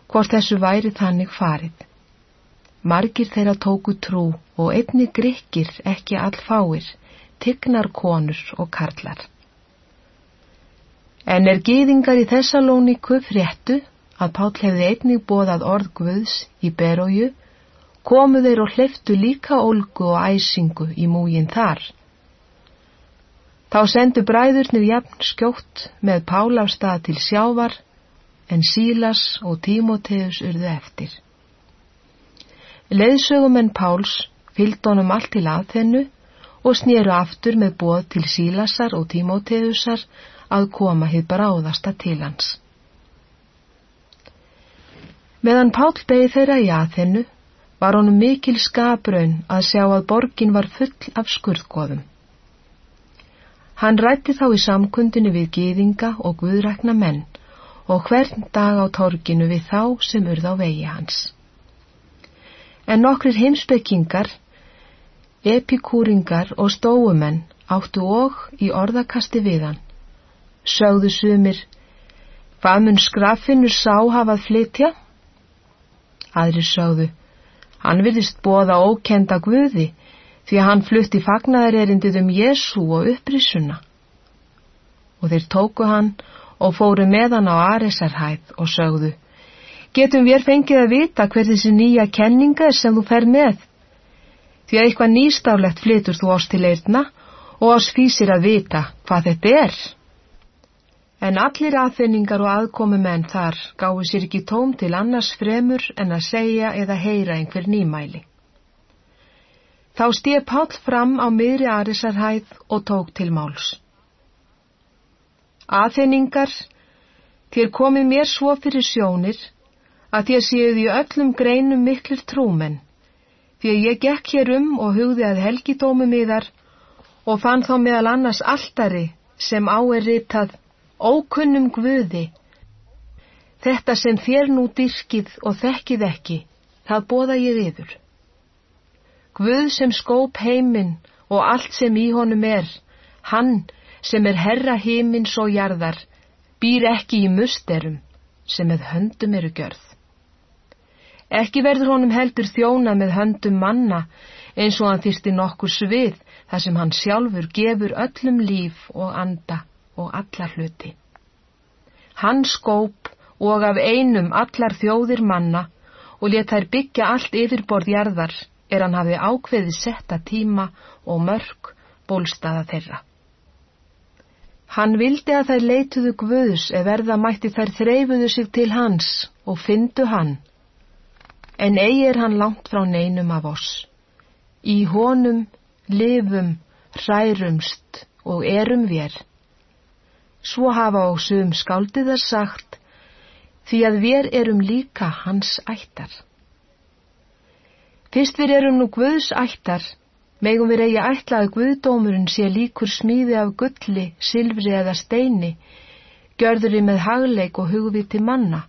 hvort þessu væri þannig farið. Margir þeirra tóku trú og einni grykkir ekki allfáir, tignar konur og karlar. En er gýðingar í þessa lóniku fréttu að Páll hefði einnig bóðað orð Guðs í Beróju, komu þeir og hliftu líka olgu og æsingu í múgin þar. Þá sendu bræðurnir jafn skjótt með Pál af stað til sjávar, en Sílas og Tímoteus urðu eftir. Leðsögumenn Páls fylgd honum allt til aðþennu og snýru aftur með bóð til Sílasar og Tímoteusar að koma hitt bráðasta til hans. Meðan Pál beði þeirra í aðhennu var honum mikil skabraun að sjá að borgin var full af skurðgóðum. Hann rætti þá í samkundinu við gýðinga og guðrækna menn og hvern dag á torginu við þá sem urð á vegi hans. En nokkrir heimsbyggingar, epikúringar og stóumenn áttu og í orðakasti við hann. Sögðu sumir, hvað mun skraffinnur sá hafað flytja? Aðri sáðu, hann virðist bóða ókenda Guði því að hann flutti fagnaðarerindið um Jésu og upprisuna. Og þeir tóku hann og fóru með hann á Aresarhæð og sögðu, getum við fengið að vita hver þessi nýja kenninga er sem þú fer með? Því að eitthvað nýstaflegt flytur þú ást til eirna og ás fýsir að vita hvað þetta er. En allir aðfinningar og aðkomumenn þar gáðu sér ekki tóm til annars fremur en að segja eða heyra einhver nýmæli. Þá stið Páll fram á miðri Arisarhæð og tók til máls. Aðfinningar, þér komið mér svo fyrir sjónir að þér séuð í öllum greinum miklir trúmenn, því að ég gekk hér um og hugði að helgidómu miðar og fann þá meðal annars alltari sem á er ritað ókunnum Guði. Þetta sem þér nú dyrkið og þekkið ekki, það bóða ég yfir. Guð sem skóp heiminn og allt sem í honum er, hann sem er herra heimins og jarðar, býr ekki í musterum sem með höndum eru gjörð. Ekki verður honum heldur þjóna með höndum manna eins og hann þýrsti nokkur svið þar sem hann sjálfur gefur öllum líf og anda og alla hluti. Hann skóp og af einum allar þjóðir manna og let þær byggja allt yfirborðjarðar er hann hafi ákveði setta tíma og mörg bólstaða þeirra. Hann vildi að þær leituðu gvöðus ef verða mætti þær þreyfuðu sig til hans og fyndu hann, en eigi er hann langt frá neinum af oss. Í honum lifum, hrærumst og erum við. Svo hafa á sum skáldiðar sagt, því að við erum líka hans ættar. Fyrst við erum nú Guðs ættar, megum við eigi ætla að Guðdómurinn sé líkur smíði af gulli, silfri eða steini, gjörður við með hagleik og hugviti manna.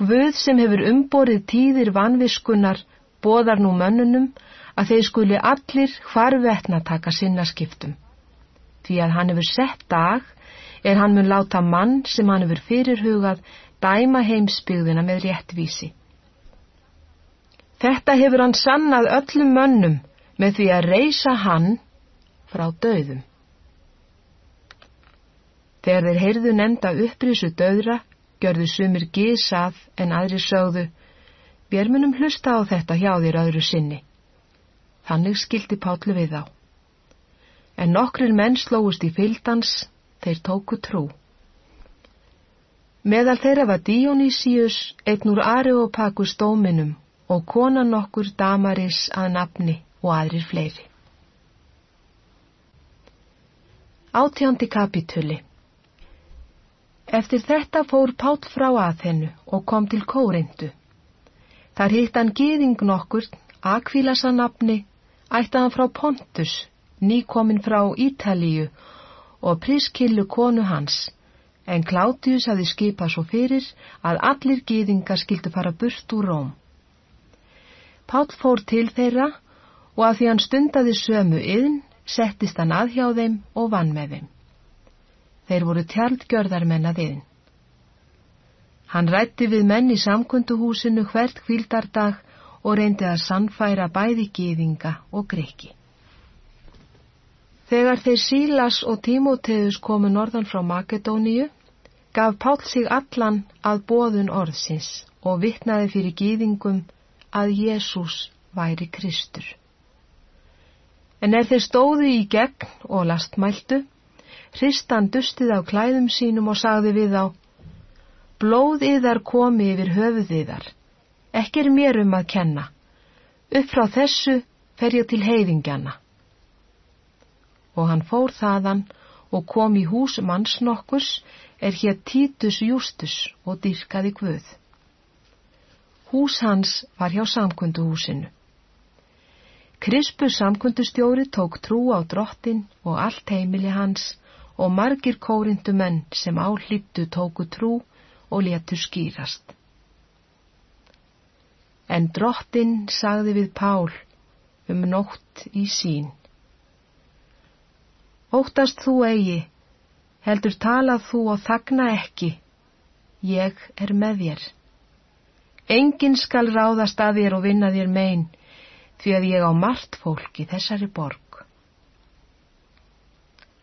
Guð sem hefur umborið tíðir vanviskunar boðar nú mönnunum að þeir skuli allir hvarvetna taka sinna skiptum. Því að hann hefur sett dag er hann mun láta mann sem hann hefur fyrirhugað dæma heimsbyggðina með réttvísi. Þetta hefur hann sannað öllum mönnum með því að reysa hann frá döðum. Þegar þeir heyrðu nefnda upprísu döðra, gjörðu sumir gísað en aðri sögðu, við munum hlusta á þetta hjá þér öðru sinni. Þannig skildi Pállu við þá. En nokkrir menn slóist í fylgdans, þeir tóku trú. Meðal þeirra var Dionýsius einn úr Areopagus dóminum og konan okkur Damaris að nafni og aðrir fleiri. Átjándi kapituli Eftir þetta fór Pál frá aðhennu og kom til Kórindu. Þar hitt hann gýðing nokkur, Akvílasa nafni, ættaðan frá Pontus, nýkomin frá Ítalíu og Priskillu konu hans, en Klátius hafi skipað svo fyrir að allir gýðingar skildu fara burt úr Róm. Pál fór til þeirra og að því hann stundaði sömu yðn, settist hann að hjá þeim og vann með þeim. Þeir voru tjaldgjörðarmenn að yðin. Hann rætti við menn í samkunduhúsinu hvert kvildardag og reyndi að sannfæra bæði gýðinga og greiki. Þegar þeir Sílas og Tímóteus komu norðan frá Makedóníu, gaf Pál sig allan að bóðun orðsins og vittnaði fyrir gýðingum að Jésús væri Kristur. En er þeir stóðu í gegn og lastmæltu, hristan dustið á klæðum sínum og sagði við á, blóð yðar komi yfir höfuð yðar, ekki er mér um að kenna, upp frá þessu fer ég til heiðingjana. Og hann fór þaðan og kom í hús mannsnokkurs er hér Títus Justus og dyrkaði Guð. Hús hans var hjá samkunduhúsinu. Krispus samkundustjóri tók trú á drottin og allt heimili hans og margir kórindumenn sem áhlýttu tóku trú og letu skýrast. En drottin sagði við Pál um nótt í sín. Óttast þú eigi, heldur talað þú og þagna ekki, ég er með þér. Engin skal ráðast að þér og vinna þér megin, því að ég á margt fólk í þessari borg.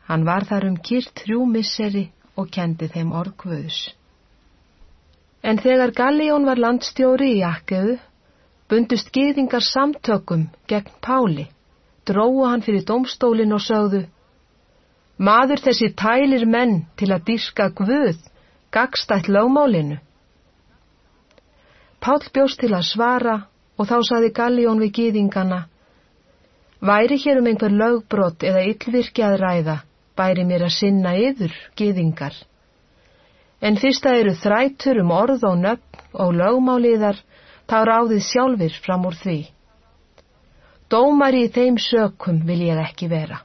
Hann var þar um kýrt þrjú misseri og kendi þeim orgvöðus. En þegar Galljón var landstjóri í Akkeu, bundust gýðingar samtökum gegn Páli, dróðu hann fyrir domstólin og sögðu, maður þessi tælir menn til að dyrka Guð, gagstætt lögmálinu. Pál bjóst til að svara og þá saði Galljón við gýðingana, væri hér um einhver lögbrott eða yllvirkja að ræða, bæri mér að sinna yður, giðingar. En fyrst að eru þrætur um orð og nöfn og lögmáliðar, þá ráðið sjálfur fram úr því. Dómar í þeim sökum vil ég ekki vera.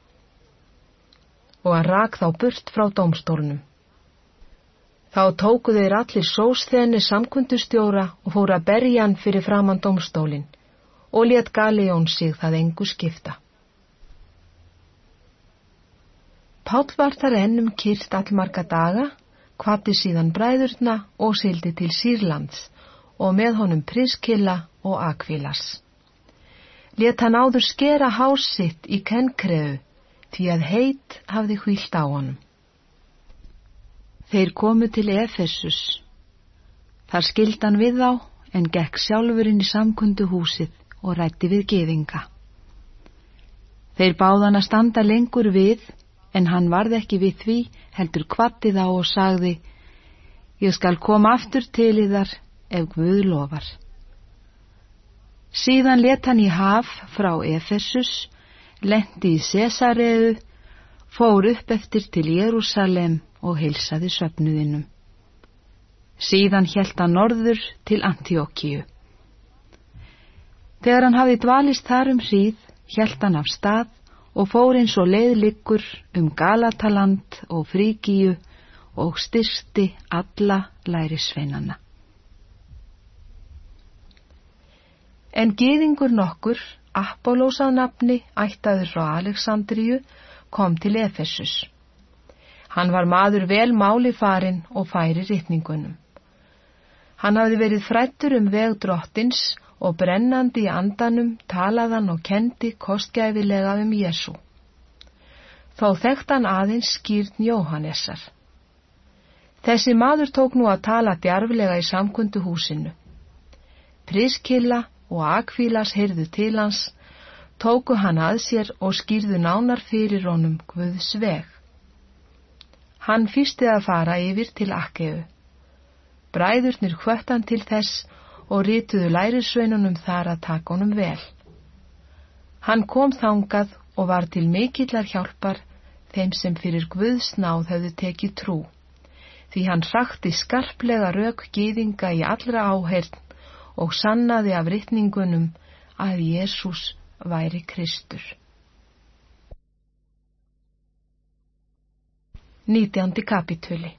Og hann rak þá burt frá dómstólnum. Þá tóku þeir allir sósþenni samkundustjóra og fóru að berja hann fyrir framann dómstólinn og let Galjón sig það engu skipta. Páll var þar ennum kyrst allmarga daga, kvatti síðan bræðurna og sildi til Sýrlands og með honum Priskilla og Akvilas. Let hann áður skera hásitt í kenkreu því að heit hafði hvílt á honum. Þeir komu til Efesus. Þar skild hann við þá en gekk sjálfurinn í samkundu húsið og rætti við geðinga. Þeir báðan að standa lengur við en hann varð ekki við því, heldur kvatti þá og sagði, ég skal koma aftur til í þar ef Guð lofar. Síðan let hann í haf frá Efesus, lendi í Cesareu, fór upp eftir til Jérúsalem og heilsaði söpnuðinum. Síðan hann norður til Antiókíu. Þegar hann hafði dvalist þar um hríð, helt hann af stað og fór eins og leiðliggur um Galataland og Fríkíu og styrsti alla lærisveinana. En geðingur nokkur, Apollós á nafni, ættaður frá Aleksandriju, kom til Efesus. Hann var maður vel máli farin og færi rittningunum. Hann hafði verið frættur um veg drottins og brennandi í andanum talaðan og kendi kostgæfilega um Jésu. Þó þekkt hann aðeins skýrn Jóhannessar. Þessi maður tók nú að tala djarflega í samkundu húsinu. Priskilla og Akvílas heyrðu til hans, tóku hann að sér og skýrðu nánar fyrir honum Guðs veg. Hann fyrsti að fara yfir til Akkeu. Bræðurnir hvöttan til þess og rítuðu lærisveinunum þar að taka honum vel. Hann kom þangað og var til mikillar hjálpar þeim sem fyrir Guðs náð hefðu tekið trú, því hann rakti skarplega rauk gýðinga í allra áhern og sannaði af rittningunum að Jésús væri Kristur. 19. kapitúli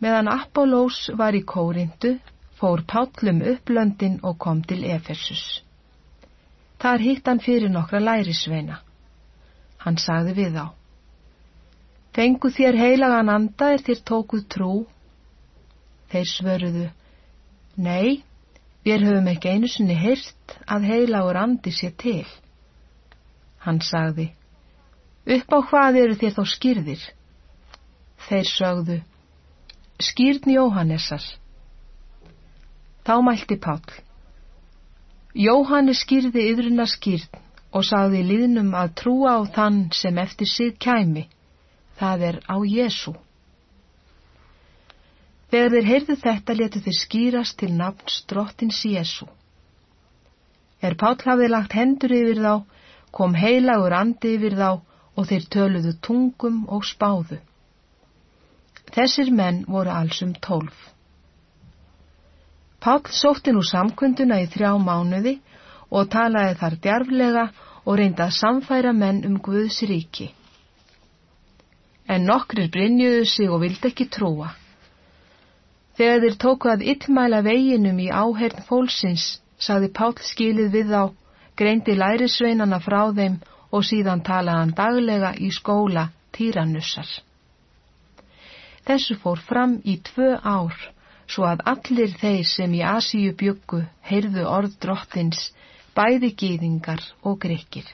Meðan Apollós var í Kórindu, fór Pállum upplöndin og kom til Efesus. Þar hitt hann fyrir nokkra lærisveina. Hann sagði við á. Fengu þér heilagan anda er þér tókuð trú? Þeir svöruðu. Nei, við höfum ekki einu sinni hyrt að heilagur andi sé til. Hann sagði. Upp á hvað eru þér þá skýrðir? Þeir sögðu. Skýrn Jóhannessar. Þá mælti Pál. Jóhannes skýrði yðruna skýrn og sagði liðnum að trúa á þann sem eftir sig kæmi, það er á Jésu. Þegar þeir heyrðu þetta letu þeir skýrast til nafns drottins Jésu. Er Pál hafði lagt hendur yfir þá, kom heilagur andi yfir þá og þeir töluðu tungum og spáðu. Þessir menn voru allsum tólf. Pál sótti nú samkunduna í þrjá mánuði og talaði þar djarflega og reyndi að samfæra menn um Guðs ríki. En nokkrir brinjuðu sig og vildi ekki trúa. Þegar þeir tóku að yllmæla veginum í áhern fólksins, saði Pál skilið við þá, greindi lærisveinana frá þeim og síðan talaði hann daglega í skóla týranussar. Þessu fór fram í tvö ár, svo að allir þeir sem í Asíu byggu heyrðu orð drottins, bæði gýðingar og grekir.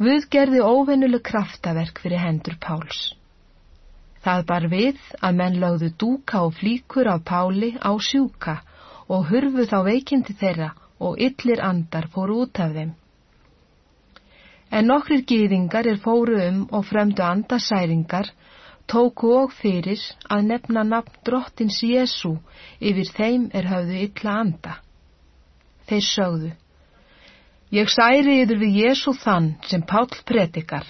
Guð gerði óvennuleg kraftaverk fyrir hendur Páls. Það bar við að menn lögðu dúka og flíkur af Páli á sjúka og hurfu þá veikindi þeirra og yllir andar fóru út af þeim. En nokkrir gýðingar er fóru um og fremdu andasæringar tóku og fyrir að nefna nafn drottins Jésu yfir þeim er höfðu illa anda. Þeir sögðu, ég særi yfir við Jésu þann sem Pál predikar.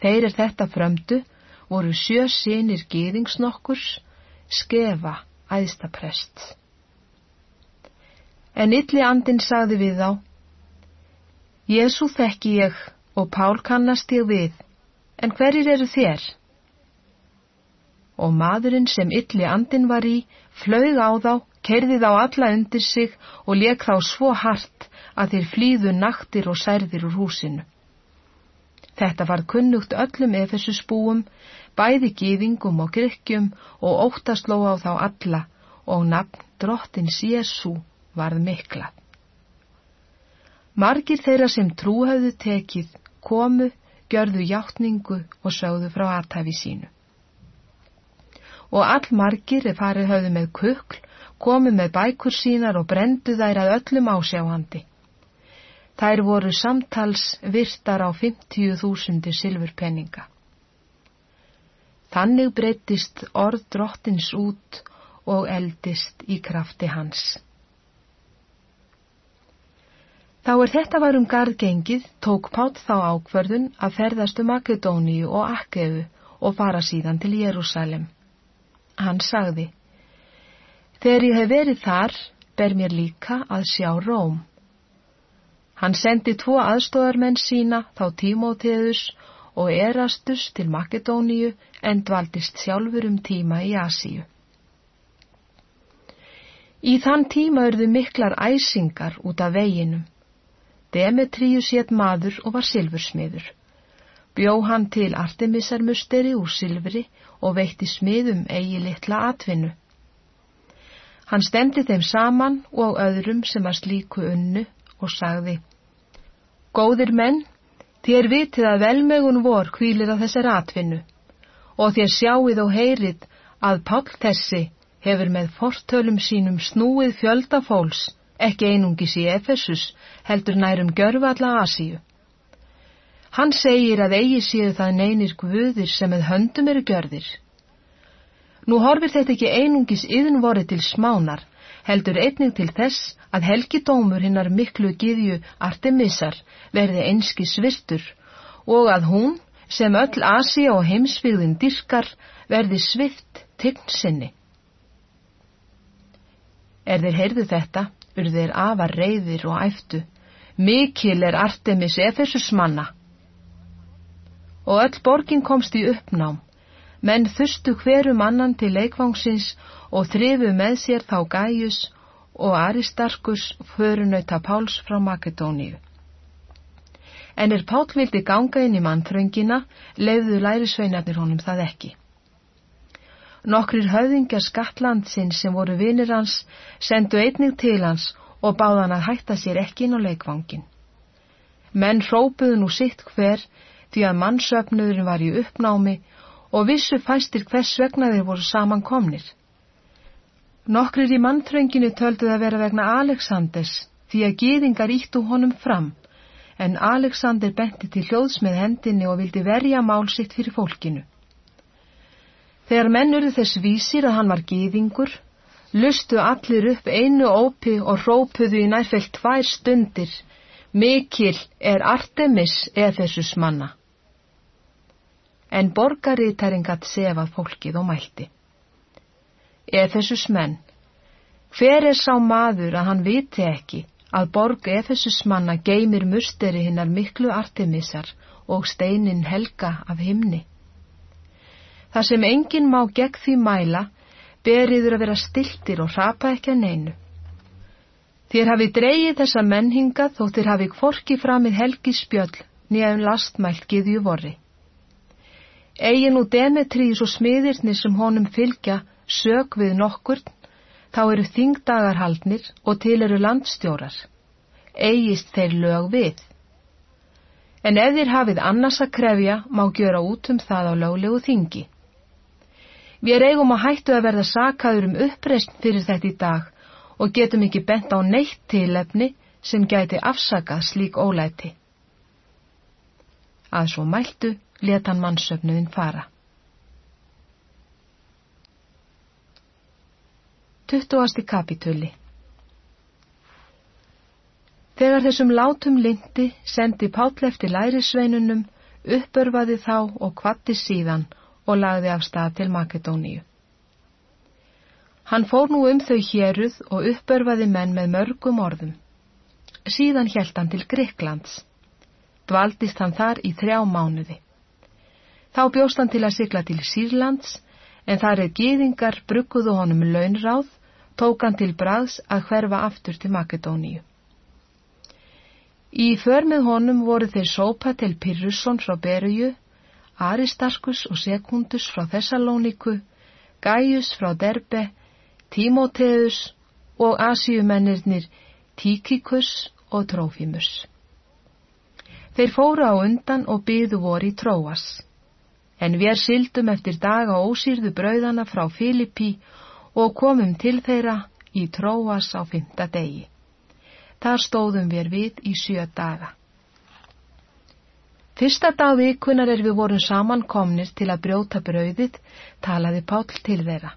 Þeir er þetta fremdu voru sjö sinir gýðingsnokkurs, skefa æðstaprest. En ylli andin sagði við þá, Jésu þekki ég og Pál kannast ég við, en hverjir eru þér? Og maðurinn sem ylli andin var í, flög á þá, kerði þá alla undir sig og leik þá svo hart að þeir flýðu naktir og særðir úr húsinu. Þetta var kunnugt öllum efessus búum, bæði gýðingum og grykkjum og óttast ló á þá alla og nafn drottins Jésu varð miklað. Margir þeirra sem trú hafðu tekið komu, gjörðu hjáttningu og sögðu frá aðtæfi sínu. Og all margir er farið hafðu með kukl, komu með bækur sínar og brendu þær að öllum ásjáhandi. Þær voru samtals virtar á 50.000 silfurpenninga. Þannig breytist orð drottins út og eldist í krafti hans. Þá er þetta varum garð gengið, tók Pátt þá ákverðun að ferðast um Makedóníu og Akkefu og fara síðan til Jérúsalem. Hann sagði, Þegar ég hef verið þar, ber mér líka að sjá Róm. Hann sendi tvo aðstóðarmenn sína, þá Tímóteðus og Erastus til Makedóníu en dvaldist sjálfur um tíma í Asíu. Í þann tíma örðu miklar æsingar út af veginum. Demetríu sétt maður og var silfursmiður. Bjó hann til Artemisarmusteri úr silfri og veitti smiðum eigi litla atvinnu. Hann stemdi þeim saman og öðrum sem var slíku unnu og sagði Góðir menn, þér vitið að velmögun vor kvílir á þessar atvinnu og þér sjáið og heyrið að Pál þessi hefur með fortölum sínum snúið fjölda fólks, ekki einungis í Efesus, heldur nærum görfalla Asíu. Hann segir að eigi séu það neynir guðir sem með höndum eru görðir. Nú horfir þetta ekki einungis yðnvorið til smánar, heldur einning til þess að helgidómur hinnar miklu giðju Artemisar verði einski svirtur og að hún, sem öll Asíu og heimsbyggðin dyrkar, verði svift tign sinni. Er þeir heyrðu þetta, urðu þeir afar reyðir og æftu. Mikil er Artemis Efesus manna. Og öll borgin komst í uppnám. Menn þustu hverju mannan til leikvangsins og þrifu með sér þá Gæjus og Aristarkus förunauta Páls frá Makedóníu. En er Pál vildi ganga inn í mannþröngina, leiðu lærisveinarnir honum það ekki. Nokkrir höfðingjar skattlandsinn sem voru vinir hans sendu einnig til hans og báðan að hætta sér ekki inn á leikvangin. Menn hrópuðu nú sitt hver því að mannsöfnuðurinn var í uppnámi og vissu fæstir hvers vegna þeir voru samankomnir. Nokkrir í manntrönginu tölduð að vera vegna Aleksanders því að gýðingar íttu honum fram en Aleksander benti til hljóðs með hendinni og vildi verja mál sitt fyrir fólkinu. Þegar menn urðu þess vísir að hann var gýðingur, lustu allir upp einu ópi og rópuðu í nærfell tvær stundir, mikil er Artemis eða þessus manna. En borgarítarinn gatt sefað fólkið og mælti. Eða þessus menn, hver er sá maður að hann viti ekki að borg Efesus manna geymir musteri hinnar miklu Artemisar og steinin helga af himni? þar sem enginn má gegn því mæla, beriður að vera stiltir og rapa ekki að neinu. Þér hafi dreyið þessa menninga þó þér hafi kvorki framið helgi spjöll nýjaðum lastmælt giðju vorri. Egin og Demetrius og smiðirni sem honum fylgja sög við nokkur, þá eru þingdagarhaldnir og til eru landstjórar. Egist þeir lög við. En ef þér hafið annars að krefja, má gjöra út um það á löglegu þingi. Við eigum að hættu að verða sakaður um uppreist fyrir þetta í dag og getum ekki bent á neitt tilefni sem gæti afsakað slík ólæti. Að svo mæltu letan mannsöfnuðin fara. 20. kapitulli Þegar þessum látum lindi sendi Páll eftir lærisveinunum, uppörfaði þá og kvatti síðan og lagði af stað til Makedóníu. Hann fór nú um þau héruð og uppörfaði menn með mörgum orðum. Síðan helt hann til Greklands. Dvaldist hann þar í þrjá mánuði. Þá bjóst hann til að sykla til Sýrlands, en þar er gýðingar brugguðu honum launráð, tók hann til braðs að hverfa aftur til Makedóníu. Í för með honum voru þeir sópa til Pyrrusson frá Berju, Aristarkus og Sekundus frá Þessalóniku, Gaius frá Derbe, Tímóteus og Asíumennirnir Tíkikus og Trófimus. Þeir fóru á undan og byðu voru í Tróas, en við sildum eftir daga ósýrðu brauðana frá Filippi og komum til þeirra í Tróas á fymta degi. Þar stóðum við við í sjö daga. Fyrsta dag vikunar er við vorum samankomnir til að brjóta brauðið, talaði Páll til þeirra.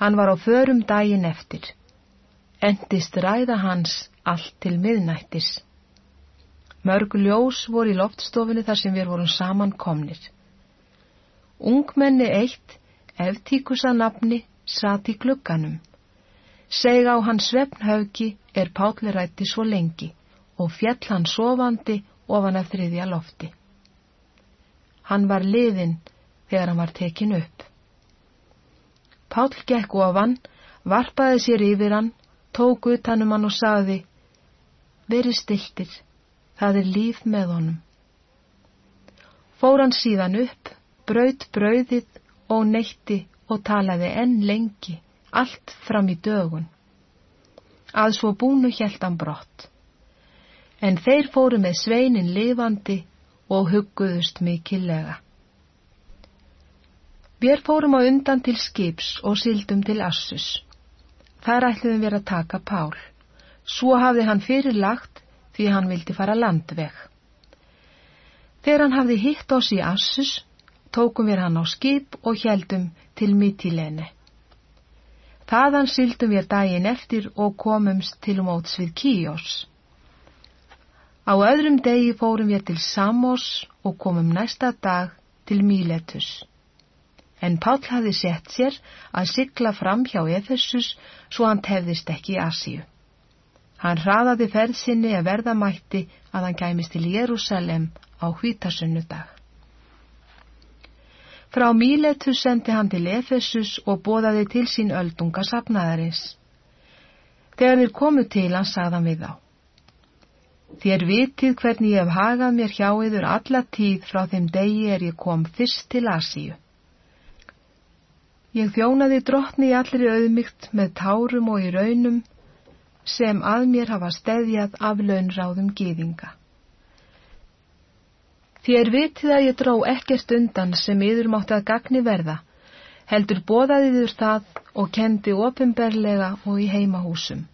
Hann var á förum daginn eftir. Endist ræða hans allt til miðnættis. Mörg ljós voru í loftstofinu þar sem við vorum samankomnir. Ungmenni eitt, eftíkusa nafni, satt í glugganum. Seg á hans svefnhauki er Páll rætti svo lengi og fjall hann sofandi ofan af þriðja lofti. Hann var liðinn þegar hann var tekin upp. Pál gekk ofan, varpaði sér yfir hann, tók utanum hann og sagði, veri stiltir, það er líf með honum. Fór hann síðan upp, braut brauðið og neytti og talaði enn lengi, allt fram í dögun. Að svo búnu hjælt hann brott. En þeir fóru með sveinin lifandi og hugguðust mikillega. Við fórum á undan til skips og sildum til Assus. Þar ætluðum við að taka Pál. Svo hafði hann fyrirlagt því hann vildi fara landveg. Þegar hann hafði hitt oss í Assus, tókum við hann á skip og heldum til Mytilene. Þaðan sildum við daginn eftir og komumst til móts við Kíos. Á öðrum degi fórum við til Samos og komum næsta dag til Miletus en Páll hafði sett sér að sigla fram hjá Efessus svo hann tefðist ekki í Asíu. Hann hraðaði ferð sinni að verða mætti að hann gæmist til Jérúsalem á hvítasunnudag. Frá Míletu sendi hann til Efessus og bóðaði til sín öldunga sapnaðarins. Þegar þeir komu til hann sagðan við þá. Þér vitið hvernig ég hef hagað mér hjá yður alla tíð frá þeim degi er ég kom fyrst til Asíu. Ég þjónaði drottni í allri auðmygt með tárum og í raunum sem að mér hafa steðjað af launráðum gýðinga. Þér vitið að ég dró ekkert undan sem yður mátti að gagni verða, heldur bóðaðiður það og kendi ofinberlega og í heimahúsum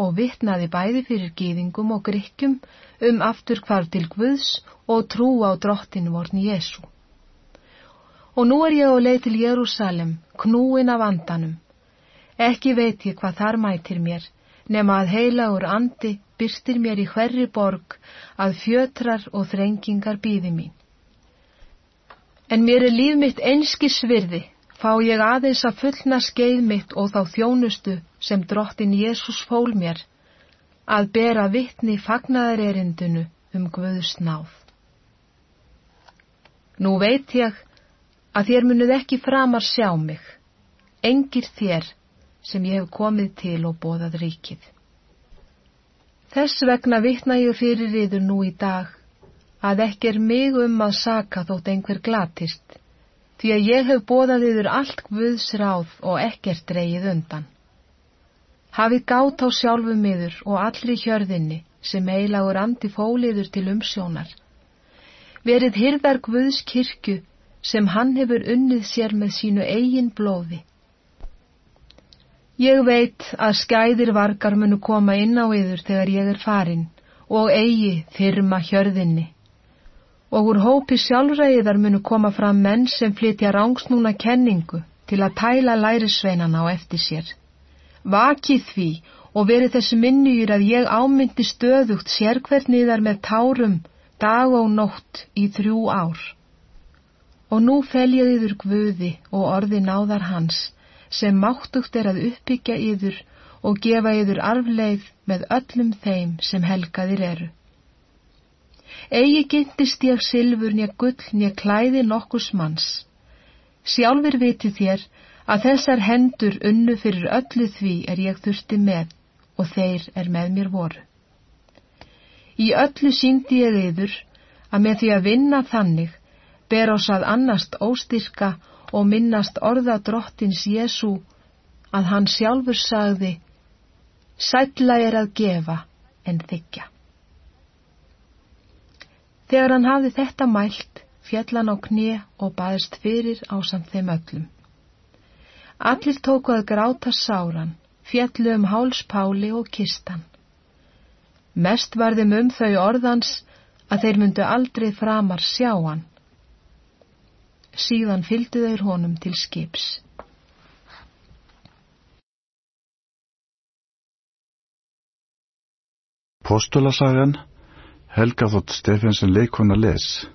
og vittnaði bæði fyrir gýðingum og grykkjum um aftur hvar til Guðs og trú á drottinu vorni Jésu. Og nú er ég á leið til Jérúsalem, knúin af andanum. Ekki veit ég hvað þar mætir mér, nema að heilagur andi byrstir mér í hverri borg að fjötrar og þrengingar býði mín. En mér er líf mitt einski svirði, fá ég aðeins að fullna skeið mitt og þá þjónustu sem drottin Jésús fól mér, að bera vittni fagnaðarerindinu um Guðs náð. Nú veit ég að þér munuð ekki framar sjá mig, engir þér sem ég hef komið til og bóðað ríkið. Þess vegna vittna ég fyrir yður nú í dag að ekki er mig um að saka þótt einhver glatist, því að ég hef bóðað yður allt Guðs ráð og ekkert dreyið undan. Hafi gátt á sjálfum yður og allri hjörðinni sem eilagur andi fóliður til umsjónar. Verið hyrðar Guðs kirkju sem hann hefur unnið sér með sínu eigin blóði. Ég veit að skæðir vargar munu koma inn á yður þegar ég er farin og eigi þyrma hjörðinni. Og úr hópi sjálfræðar munu koma fram menn sem flytja rángsnúna kenningu til að tæla lærisveinana á eftir sér. Vakið því og verið þessu minnýjur að ég ámyndi stöðugt sérkverðniðar með tárum dag og nótt í þrjú ár. Og nú felja yður Guði og orði náðar hans, sem máttugt er að uppbyggja yður og gefa yður arfleið með öllum þeim sem helgaðir eru. Egi gindist ég silfur nýja gull nýja klæði nokkurs manns. Sjálfur viti þér að þessar hendur unnu fyrir öllu því er ég þurfti með og þeir er með mér voru. Í öllu síndi ég yður að með því að vinna þannig ber oss að annast óstyrka og minnast orða drottins Jésu að hann sjálfur sagði Sætla er að gefa en þykja. Þegar hann hafði þetta mælt, fjallan á knið og baðist fyrir á samt þeim öllum. Allir tóku að gráta sáran, fjallu um hálspáli og kistan. Mest var þeim um þau orðans að þeir myndu aldrei framar sjá hann síðan fylgdu þeir honum til skips. Postulasagan Helga þótt Stefensen leikona les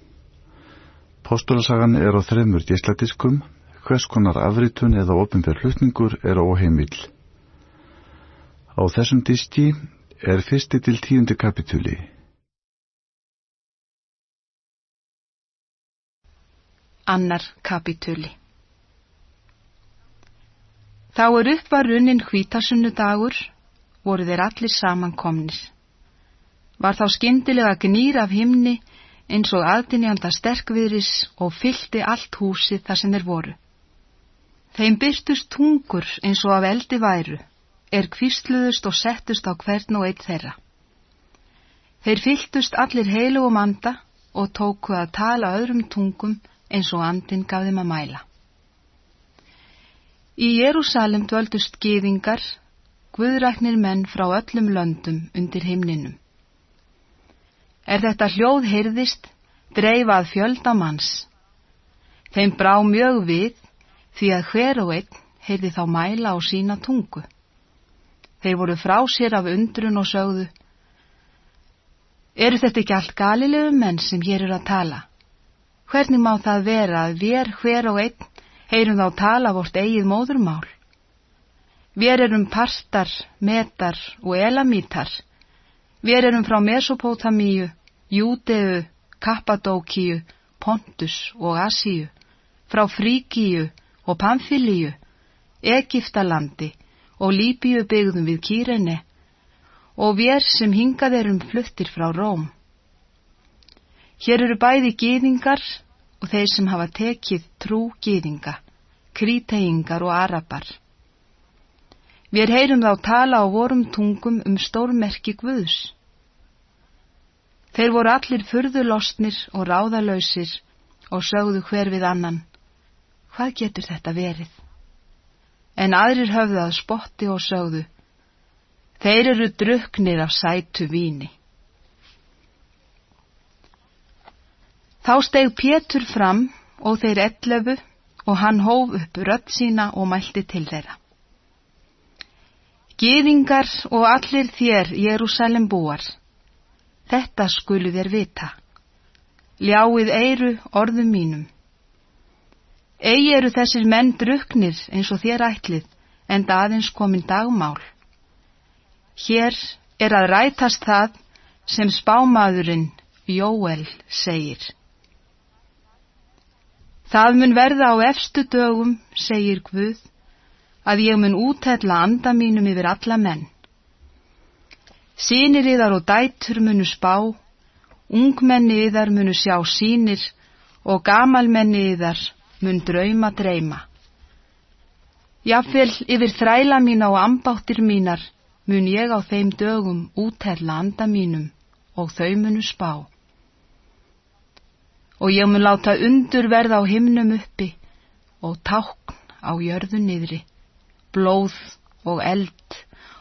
Postulasagan er á þreymur gísladiskum hvers konar afritun eða ofinverð hlutningur er óheimil. Á þessum diski er fyrsti til tíundi kapitúli Annar kapitúli Þá er upp var runnin hvítasunnudagur, voru þeir allir samankomnir. Var þá skyndilega gnýr af himni eins og aðdynjanda sterkviðris og fyldi allt húsið þar sem þeir voru. Þeim byrtust tungur eins og af eldi væru, er kvísluðust og settust á hvern og eitt þeirra. Þeir fyltust allir heilu og manda og tóku að tala öðrum tungum eins og andin gaf þeim að mæla. Í Jérúsalem dvöldust gýðingar, guðræknir menn frá öllum löndum undir himninum. Er þetta hljóð heyrðist, dreifað fjölda manns. Þeim brá mjög við því að hver og einn heyrði þá mæla á sína tungu. Þeir voru frá sér af undrun og sögðu. Eru þetta ekki allt galilegu menn sem hér eru að tala? Hvernig má það vera að við hver og einn heyrum þá tala vort eigið móðurmál. Við erum partar, metar og elamítar. Við erum frá Mesopótamíu, Júdeu, Kappadókíu, Pontus og Asíu, frá Fríkíu og Pamfilíu, Egiptalandi og Líbíu byggðum við Kýrene og við sem hingað erum fluttir frá Róm. Hér eru bæði gýðingar og þeir sem hafa tekið trú gýðinga, kríteingar og arapar. Við heyrum þá tala á vorum tungum um stórmerki Guðs. Þeir voru allir furðulostnir og ráðalöysir og sögðu hver við annan. Hvað getur þetta verið? En aðrir höfðu að spotti og sögðu. Þeir eru druknir af sætu víni. Þá steg Pétur fram og þeir ellefu og hann hóf upp rödd sína og mælti til þeirra. Gýðingar og allir þér Jérúsalem búar, þetta skulu þér vita. Ljáið eiru orðum mínum. Egi eru þessir menn druknir eins og þér ætlið, en aðeins komin dagmál. Hér er að rætast það sem spámaðurinn Jóel segir. Það mun verða á efstu dögum, segir Guð, að ég mun útella anda mínum yfir alla menn. Sýnir yðar og dætur munu spá, ungmenni yðar munu sjá sínir og gamalmenni yðar mun drauma dreyma. Jáfnvel yfir þræla mína og ambáttir mínar mun ég á þeim dögum útella anda mínum og þau munu spá og ég mun láta undur verða á himnum uppi og tákn á jörðu niðri, blóð og eld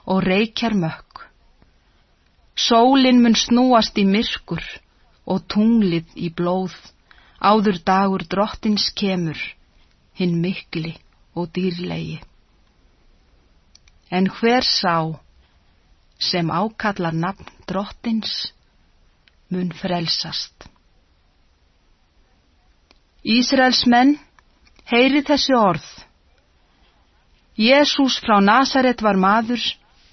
og reykjar mökk. Sólinn mun snúast í myrkur og tunglið í blóð, áður dagur drottins kemur, hinn mikli og dýrlegi. En hver sá sem ákallar nafn drottins mun frelsast. Ísraels menn, heyri þessi orð. Jésús frá Nazaret var maður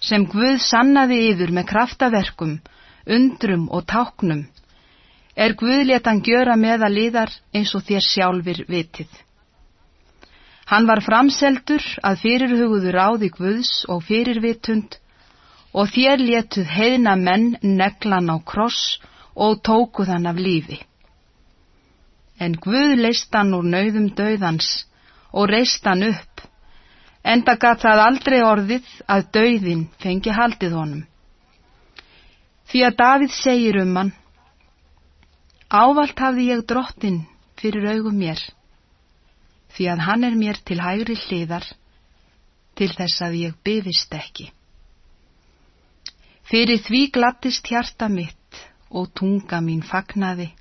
sem Guð sannaði yfir með kraftaverkum, undrum og táknum. Er Guð letan gjöra meða liðar eins og þér sjálfur vitið. Hann var framseldur að fyrirhuguður áði Guðs og fyrirvitund og þér letuð heiðna menn neglan á kross og tókuð hann af lífi en Guð leist hann úr nauðum döðans og reist hann upp, enda gatt það aldrei orðið að döðin fengi haldið honum. Því að Davíð segir um hann, ávalt hafði ég drottin fyrir augum mér, því að hann er mér til hægri hliðar, til þess að ég byðist ekki. Fyrir því glattist hjarta mitt og tunga mín fagnaði,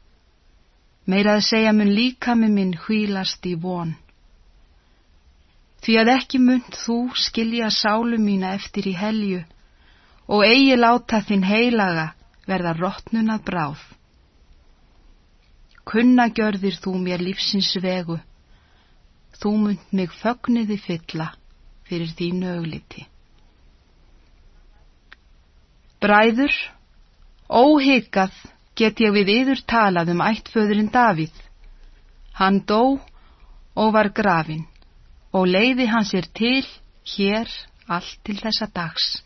meira að segja mun líka með minn hvílast í von. Því að ekki mynd þú skilja sálu mína eftir í helju og eigi láta þinn heilaga verða rótnunað bráð. Kunna gjörðir þú mér lífsins vegu, þú mynd mig fögniði fylla fyrir þínu augliti. Bræður, óhyggjað get ég við yður talað um ættföðurinn Davíð. Hann dó og var grafin og leiði hann sér til hér allt til þessa dags.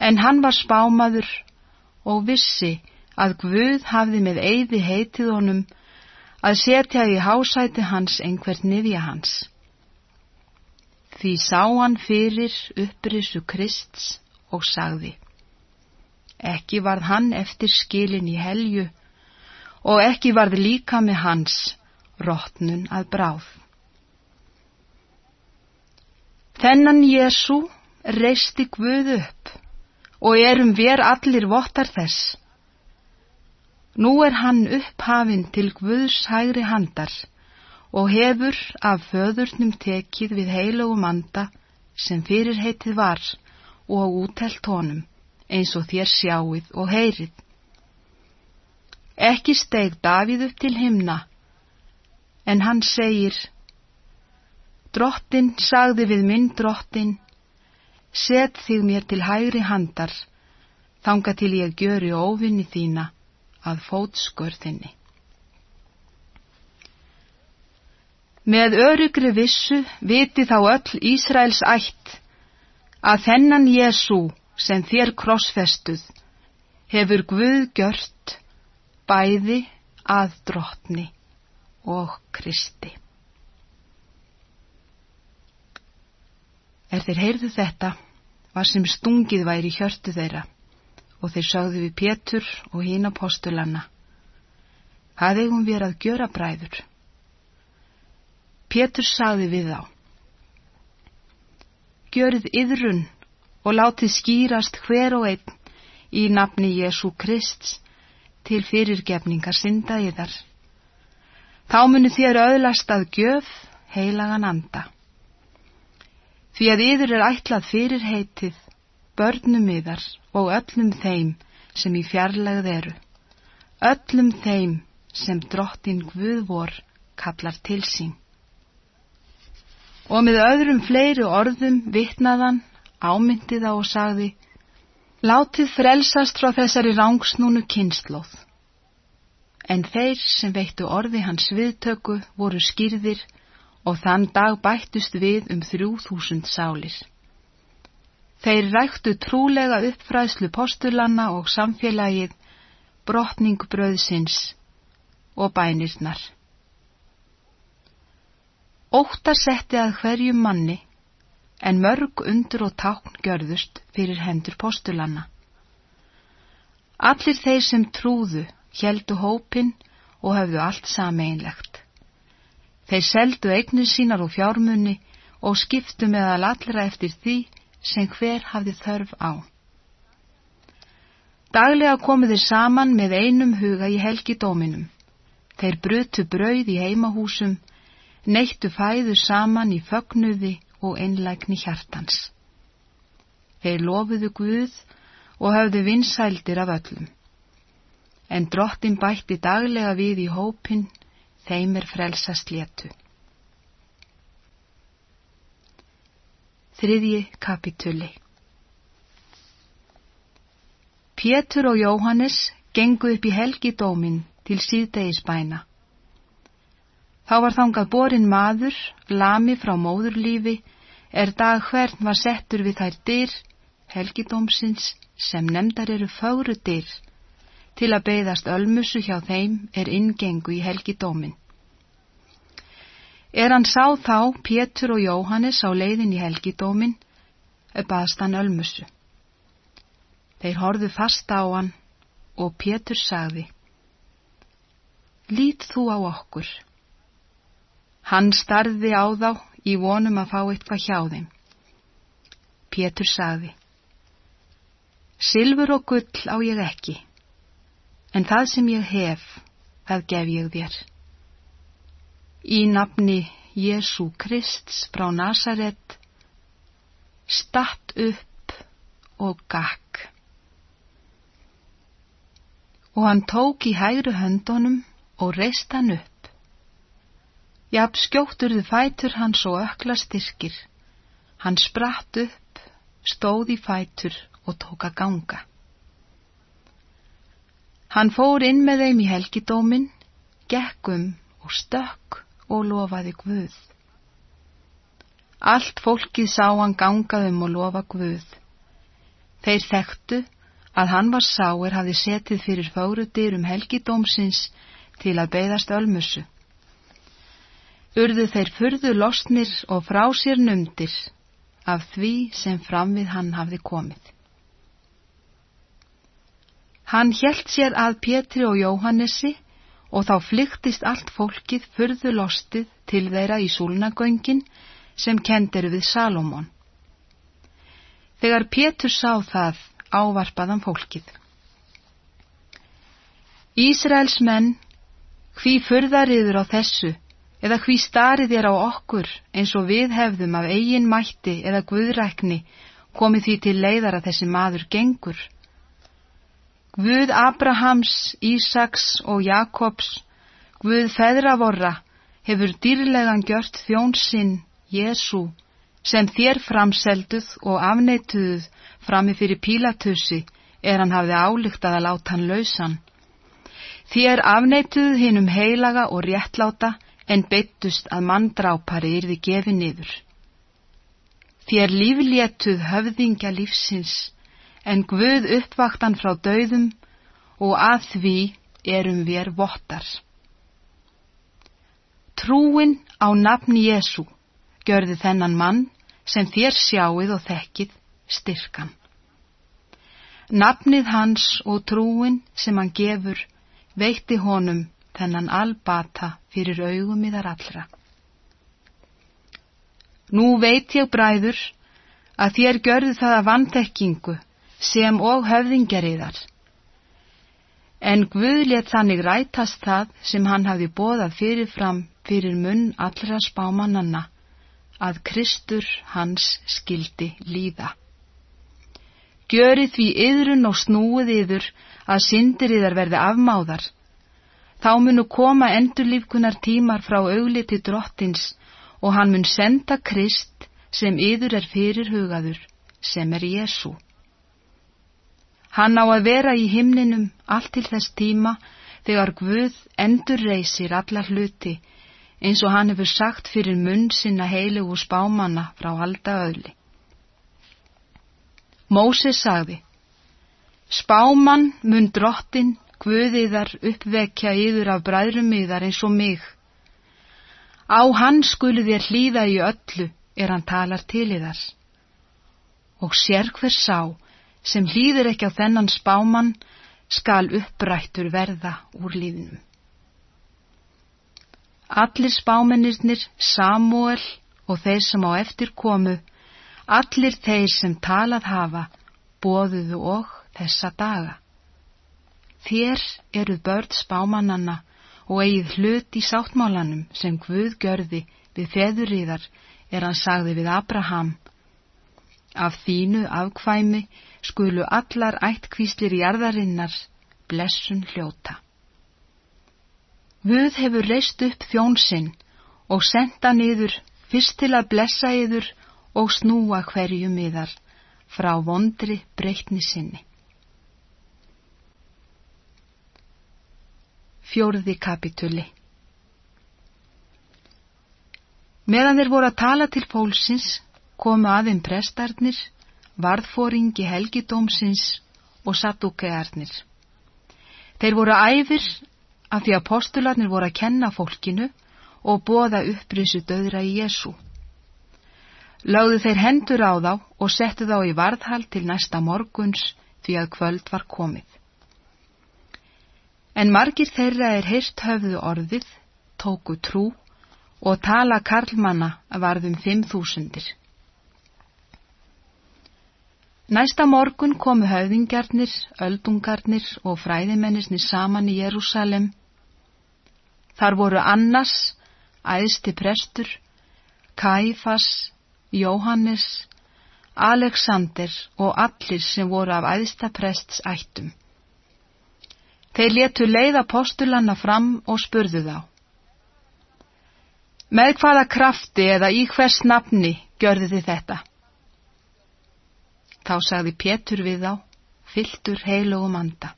En hann var spámaður og vissi að Guð hafði með eyði heitið honum að setja í hásæti hans einhvert niðja hans. Því sá hann fyrir upprisu Krists og sagði, ekki varð hann eftir skilin í helju og ekki varð líka með hans rótnun að bráð. Þennan Jésu reisti Guð upp og erum við allir vottar þess. Nú er hann upphafinn til Guðs hægri handar og hefur af föðurnum tekið við heilugum anda sem fyrirheitið var og útelt honum eins og þér sjáið og heyrið. Ekki steg Davíð upp til himna, en hann segir, Drottin sagði við minn drottin, set þig mér til hægri handar, þanga til ég gjöri óvinni þína að fótskörðinni. Með örugri vissu viti þá öll Ísraels ætt að þennan Jésu sem þér krossfestuð hefur Guð gjört bæði að drottni og Kristi. Er þeir heyrðu þetta var sem stungið væri hjörtu þeirra og þeir sagðu við Pétur og hína postulanna. Hvað eigum við að gjöra bræður? Pétur sagði við þá. Gjörið yðrun og látið skýrast hver og einn í nafni Jésu Krist til fyrirgefningar synda yðar. Þá munu þér öðlast að gjöf heilagan anda. Því að yður er ætlað fyrirheitið, börnum yðar og öllum þeim sem í fjarlægð eru, öllum þeim sem drottin Guð vor kallar til sín og með öðrum fleiri orðum vittnaðan, ámyndið á og sagði, látið frelsast frá þessari rángsnúnu kynnslóð. En þeir sem veittu orði hans viðtöku voru skýrðir og þann dag bættust við um þrjú þúsund sálir. Þeir ræktu trúlega uppfræðslu postulanna og samfélagið, brotning bröðsins og bænirnar. Óttar setti að hverjum manni, en mörg undur og tákn gjörðust fyrir hendur postulanna. Allir þeir sem trúðu heldu hópin og höfðu allt sameinlegt. Þeir seldu eignir sínar og fjármunni og skiptu meðal allra eftir því sem hver hafði þörf á. Daglega komu þeir saman með einum huga í helgidóminum. Þeir brutu brauð í heimahúsum, neittu fæðu saman í fögnuði og einlægni hjartans. Þeir lofuðu Guð og hafðu vinsældir af öllum. En drottin bætti daglega við í hópin, þeim er frelsast léttu. Þriðji kapituli Pétur og Jóhannes gengu upp í helgidómin til síðdegisbæna. Þá var þangað borin maður, lami frá móðurlífi, er dag hvern var settur við þær dyr, helgidómsins, sem nefndar eru fáru dyr, til að beigðast ölmusu hjá þeim er ingengu í helgidómin. Er hann sá þá, Pétur og Jóhannes á leiðin í helgidómin, baðst hann ölmusu. Þeir horðu fast á hann og Pétur sagði, Lít þú á okkur. Hann starði á þá í vonum að fá eitthvað hjá þeim. Pétur sagði, Silfur og gull á ég ekki, en það sem ég hef, það gef ég þér. Í nafni Jésu Krists frá Nazaret, statt upp og gakk. Og hann tók í hægru höndunum og reist hann upp. Jafn skjótturðu fætur hans og ökla styrkir. Hann spratt upp, stóð í fætur og tók að ganga. Hann fór inn með þeim í helgidómin, gekkum og stökk og lofaði Guð. Allt fólkið sá hann gangað um og lofa Guð. Þeir þekktu að hann var sáir hafði setið fyrir fárutir um helgidómsins til að beigðast ölmussu. Urðu þeir furðu losnir og frá sér numdir af því sem fram við hann hafði komið. Hann helt sér að Pétri og Jóhannesi og þá flyktist allt fólkið furðu lostið til þeirra í súlnagöngin sem kendir við Salomón. Þegar Pétur sá það, ávarpaðan fólkið. Ísraels menn, hví furðariður á þessu, eða hví starið er á okkur eins og við hefðum af eigin mætti eða guðrækni komið því til leiðar að þessi maður gengur. Guð Abrahams, Ísaks og Jakobs, Guð feðravorra, hefur dýrlegan gjört þjónsinn, Jésu, sem þér framselduð og afneituðuð frammi fyrir Pílatussi er hann hafði álíktað að láta hann lausan. Þér afneituðuð hinn um heilaga og réttláta en beittust að manndrápari yrði gefið niður. Þér líflétuð höfðingja lífsins en Guð uppvaktan frá dauðum og að því erum við vottar. Trúin á nafn Jésu gjörði þennan mann sem þér sjáið og þekkið styrkan. Nafnið hans og trúin sem hann gefur veitti honum þennan albata fyrir augum í þar allra. Nú veit ég bræður að þér görðu það að vantekkingu sem og höfðingjariðar. En Guð let þannig rætast það sem hann hafi bóðað fyrirfram fyrir munn allra spámananna að Kristur hans skildi líða. Gjörið því yðrun og snúið yður að syndir yðar verði afmáðar. Þá munu koma endurlífkunar tímar frá augliti drottins og hann mun senda Krist sem yður er fyrir hugaður, sem er Jésu. Hann á að vera í himninum allt til þess tíma þegar Guð endur reysir alla hluti eins og hann hefur sagt fyrir munn sinna heilugu spámanna frá halda öðli. Móses sagði, Spáman mun drottin Guðiðar uppvekja yður af bræðrum yðar eins og mig. Á hann skulu þér hlýða í öllu er hann talar til yðar. Og sér hver sá sem hlýður ekki á þennan spáman skal upprættur verða úr lífinum. Allir spámennirnir, Samuel og þeir sem á eftir komu, allir þeir sem talað hafa, bóðuðu og þessa daga. Þér eru börn spámannanna og eigið hlut í sáttmálanum sem Guð görði við feðurriðar er hann sagði við Abraham. Af þínu afkvæmi skulu allar ættkvíslir í jarðarinnar blessun hljóta. Guð hefur reist upp þjónsinn og senda niður fyrst til að blessa yður og snúa hverju miðar frá vondri breytni sinni. Fjóruði kapituli Meðan þeir voru að tala til fólksins komu aðeim prestarnir, varðfóringi helgidómsins og sattukearnir. Þeir voru æfir af því að postularnir voru að kenna fólkinu og bóða upprisu döðra í Jésu. Láðu þeir hendur á þá og settu þá í varðhald til næsta morguns því að kvöld var komið. En margir þeirra er heyrst höfðu orðið, tóku trú og tala karlmanna varðum fimm þúsundir. Næsta morgun komu höfðingjarnir, öldungarnir og fræðimennisni saman í Jérúsalem. Þar voru Annas, æðsti prestur, Kaifas, Jóhannes, Alexander og allir sem voru af æðsta prests ættum. Þeir letu leiða postulanna fram og spurðu þá. Með hvaða krafti eða í hvers nafni gjörðu þið þetta? Þá sagði Pétur við þá, fylltur heilugum anda.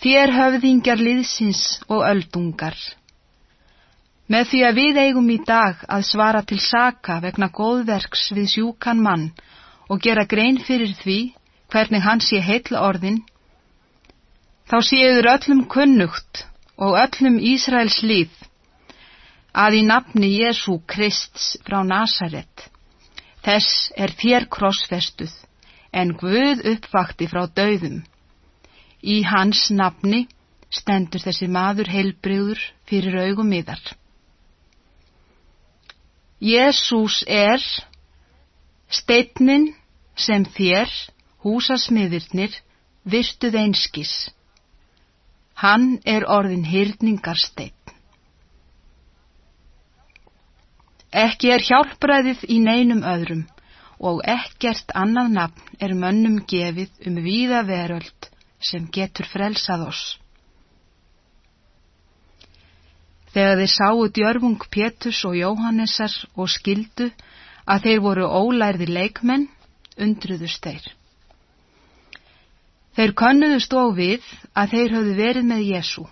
Þér höfðingjar liðsins og öldungar. Með því að við eigum í dag að svara til saka vegna góðverks við sjúkan mann og gera grein fyrir því hvernig hann sé heitla orðin, þá séuður öllum kunnugt og öllum Ísraels líð að í nafni Jésu Krists frá Nasaret. Þess er þér krossfestuð en Guð uppvakti frá dauðum. Í hans nafni stendur þessi maður heilbriður fyrir augum miðar. Jésús er steitnin sem þér, húsasmiðirnir, virtuð einskis. Hann er orðin hyrningarsteinn. Ekki er hjálpræðið í neinum öðrum og ekkert annað nafn er mönnum gefið um víða veröld sem getur frelsað oss. Þegar þeir sáu djörfung Pétus og Jóhannessar og skildu að þeir voru ólærði leikmenn, undruðust þeir. Þeir könnuðust og við að þeir höfðu verið með Jésu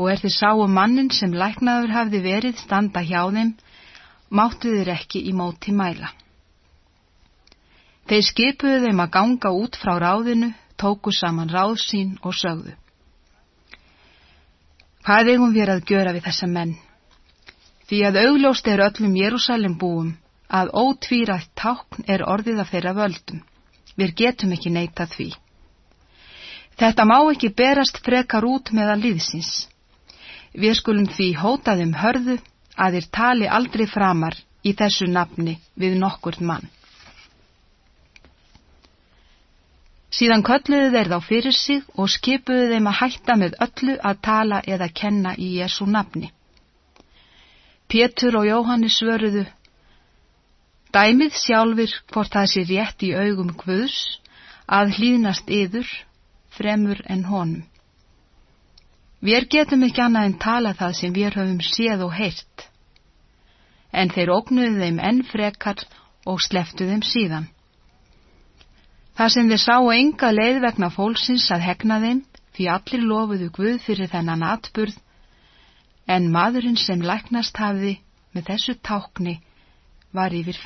og er þeir sáu mannin sem læknaður hafði verið standa hjá þeim, máttu þeir ekki í móti mæla. Þeir skipuðu þeim að ganga út frá ráðinu, tóku saman ráð sín og sögðu. Hvað eigum við að gjöra við þessa menn? Því að augljóst er öllum Jérúsalem búum að ótvírætt tákn er orðið af þeirra völdum. Við getum ekki neyta því. Þetta má ekki berast frekar út meða líðsins. Við skulum því hótaðum hörðu að þeir tali aldrei framar í þessu nafni við nokkur mann. Síðan kölluðu þeir þá fyrir sig og skipuðu þeim að hætta með öllu að tala eða kenna í Jésu nafni. Pétur og Jóhannes svöruðu, dæmið sjálfur hvort það sé rétt í augum Guðs að hlýðnast yður fremur en honum. Við getum ekki annað en tala það sem við höfum séð og heyrt, en þeir ógnuðu þeim enn frekar og sleftu þeim síðan. Það sem þeir sáu enga leið vegna fólksins að hegna þeim, því allir lofuðu Guð fyrir þennan atburð, en maðurinn sem læknast hafiði með þessu tákni var yfir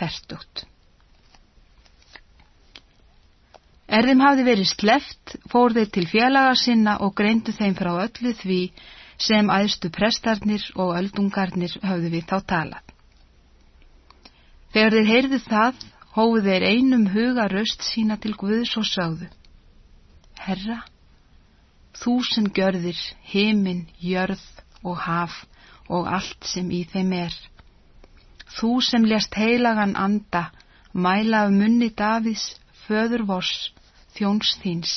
ferstugt. Erðum hafði verið sleft, fór þeir til félaga sinna og greindu þeim frá öllu því sem aðstu prestarnir og öldungarnir hafðu við þá talað. Þegar þeir heyrðu það, hóðu þeir einum huga raust sína til Guðs og sögðu. Herra, þú sem görðir heiminn, jörð og haf og allt sem í þeim er. Þú sem lest heilagan anda, mæla af munni Davids, föður vors, þjóns þíns.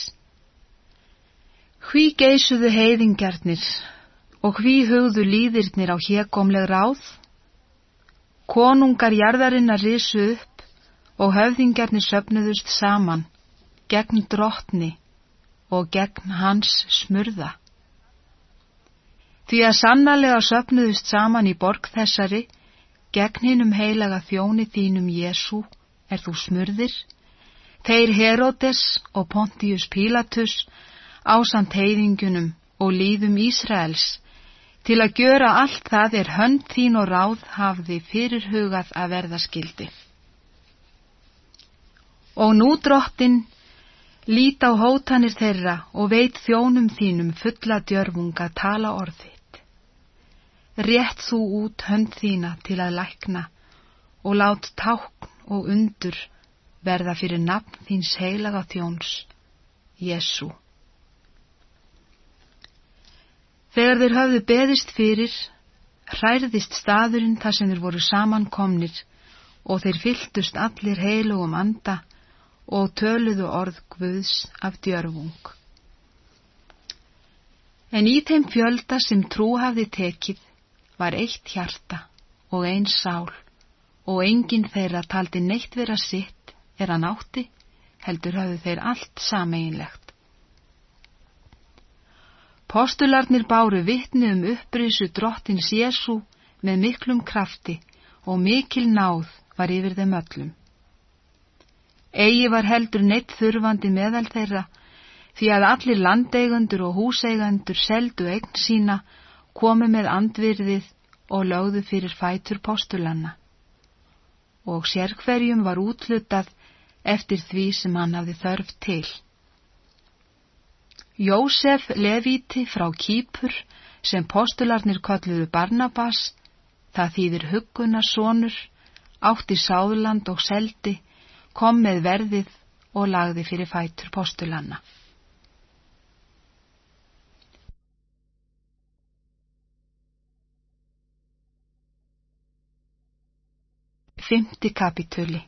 Hví geisuðu heiðingjarnir og hví hugðu líðirnir á hjekomleg ráð? Konungar jarðarinnar risu upp og höfðingjarnir söpnuðust saman gegn drottni og gegn hans smurða. Því að sannarlega söpnuðust saman í borg þessari gegn hinnum heilaga þjóni þínum Jésu er þú smurðir, þeir Herodes og Pontius Pilatus ásand heiðingunum og líðum Ísraels til að gjöra allt það er hönd þín og ráð hafði fyrirhugað að verða skildi. Og nú drottin, lít á hótanir þeirra og veit þjónum þínum fulla djörfunga tala orðitt. Rétt þú út hönd þína til að lækna og lát tákn og undur verða fyrir nafn þíns heilaga þjóns, Jésu. Þegar þeir hafðu beðist fyrir, hræðist staðurinn þar sem þeir voru samankomnir og þeir fyltust allir heilugum anda og töluðu orð Guðs af djörfung. En í þeim fjölda sem trú hafði tekið var eitt hjarta og einn sál og enginn þeirra taldi neitt vera sitt er að nátti, heldur hafðu þeir allt sameinlegt. Postularnir báru vittni um upprisu drottins Jésu með miklum krafti og mikil náð var yfir þeim öllum. Egi var heldur neitt þurfandi meðal þeirra því að allir landeigundur og húseigundur seldu eign sína, komu með andvirðið og lögðu fyrir fætur postulanna. Og sérkverjum var útlutað eftir því sem hann hafði þörf til. Jósef Levíti frá Kýpur sem postularnir kalluðu Barnabas, það þýðir hugguna sonur, átti sáðland og seldi, kom með verðið og lagði fyrir fætur postulanna. Fymti kapitúli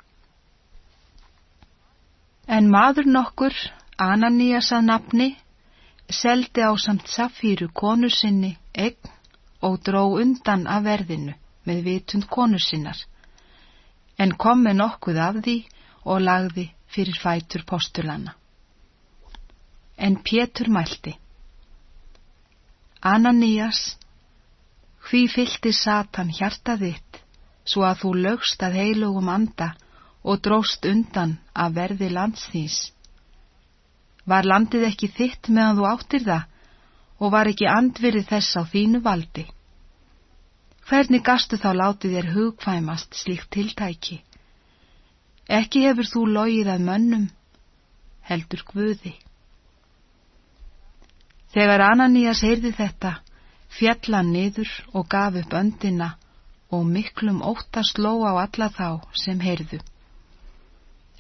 En maður nokkur, Ananías að nafni, seldi á samt Safíru konu sinni egn og dró undan af verðinu með vitund konu sinnar, en kom með nokkuð af því og lagði fyrir fætur postulanna. En Pétur mælti, Ananías, hví fylgti Satan hjarta þitt, svo að þú lögst að heilugum anda og dróst undan að verði landsþýs Var landið ekki þitt meðan þú áttir það og var ekki andverið þess á þínu valdi? Hvernig gastu þá látið þér hugkvæmast slíkt tiltæki? Ekki hefur þú logið að mönnum, heldur Guði. Þegar Ananías heyrði þetta, fjallan niður og gaf upp öndina og miklum óttast ló á alla þá sem heyrðu.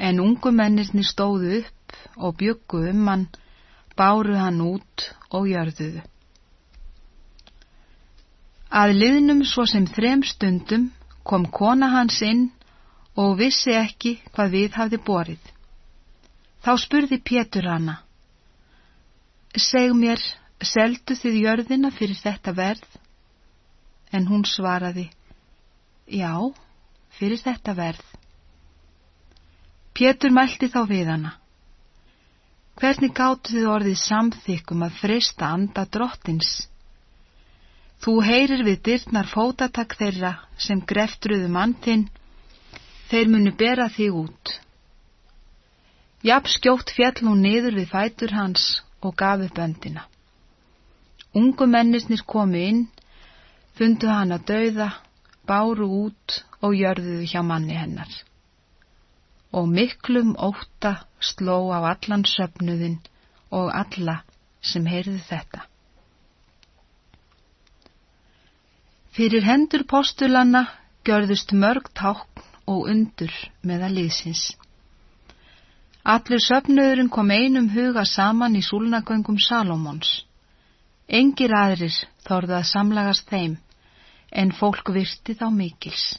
En ungu mennirni stóðu upp og byggu um hann, báru hann út og jörðuðu. Að liðnum svo sem þrem stundum kom kona hans inn og vissi ekki hvað við hafði borið. Þá spurði Pétur hana, seg mér, seldu þið jörðina fyrir þetta verð? En hún svaraði, já, fyrir þetta verð. Pétur mælti þá við hana, Hvernig gáttu þið orðið samþykkum að frista anda drottins? Þú heyrir við dyrtnar fótatak þeirra sem greftruðu manntinn, þeir munu bera þig út. Japp skjótt fjall hún niður við fætur hans og gaf upp öndina. Ungu mennisnir komu inn, fundu hann að dauða, báru út og jörðuðu hjá manni hennar og miklum óta sló á allan söpnuðin og alla sem heyrðu þetta. Fyrir hendur postulanna görðust mörg tákn og undur meða liðsins. Allur söpnuðurinn kom einum huga saman í súlnagöngum Salomons. Engir aðrir þorða að samlagast þeim, en fólk virti þá mikils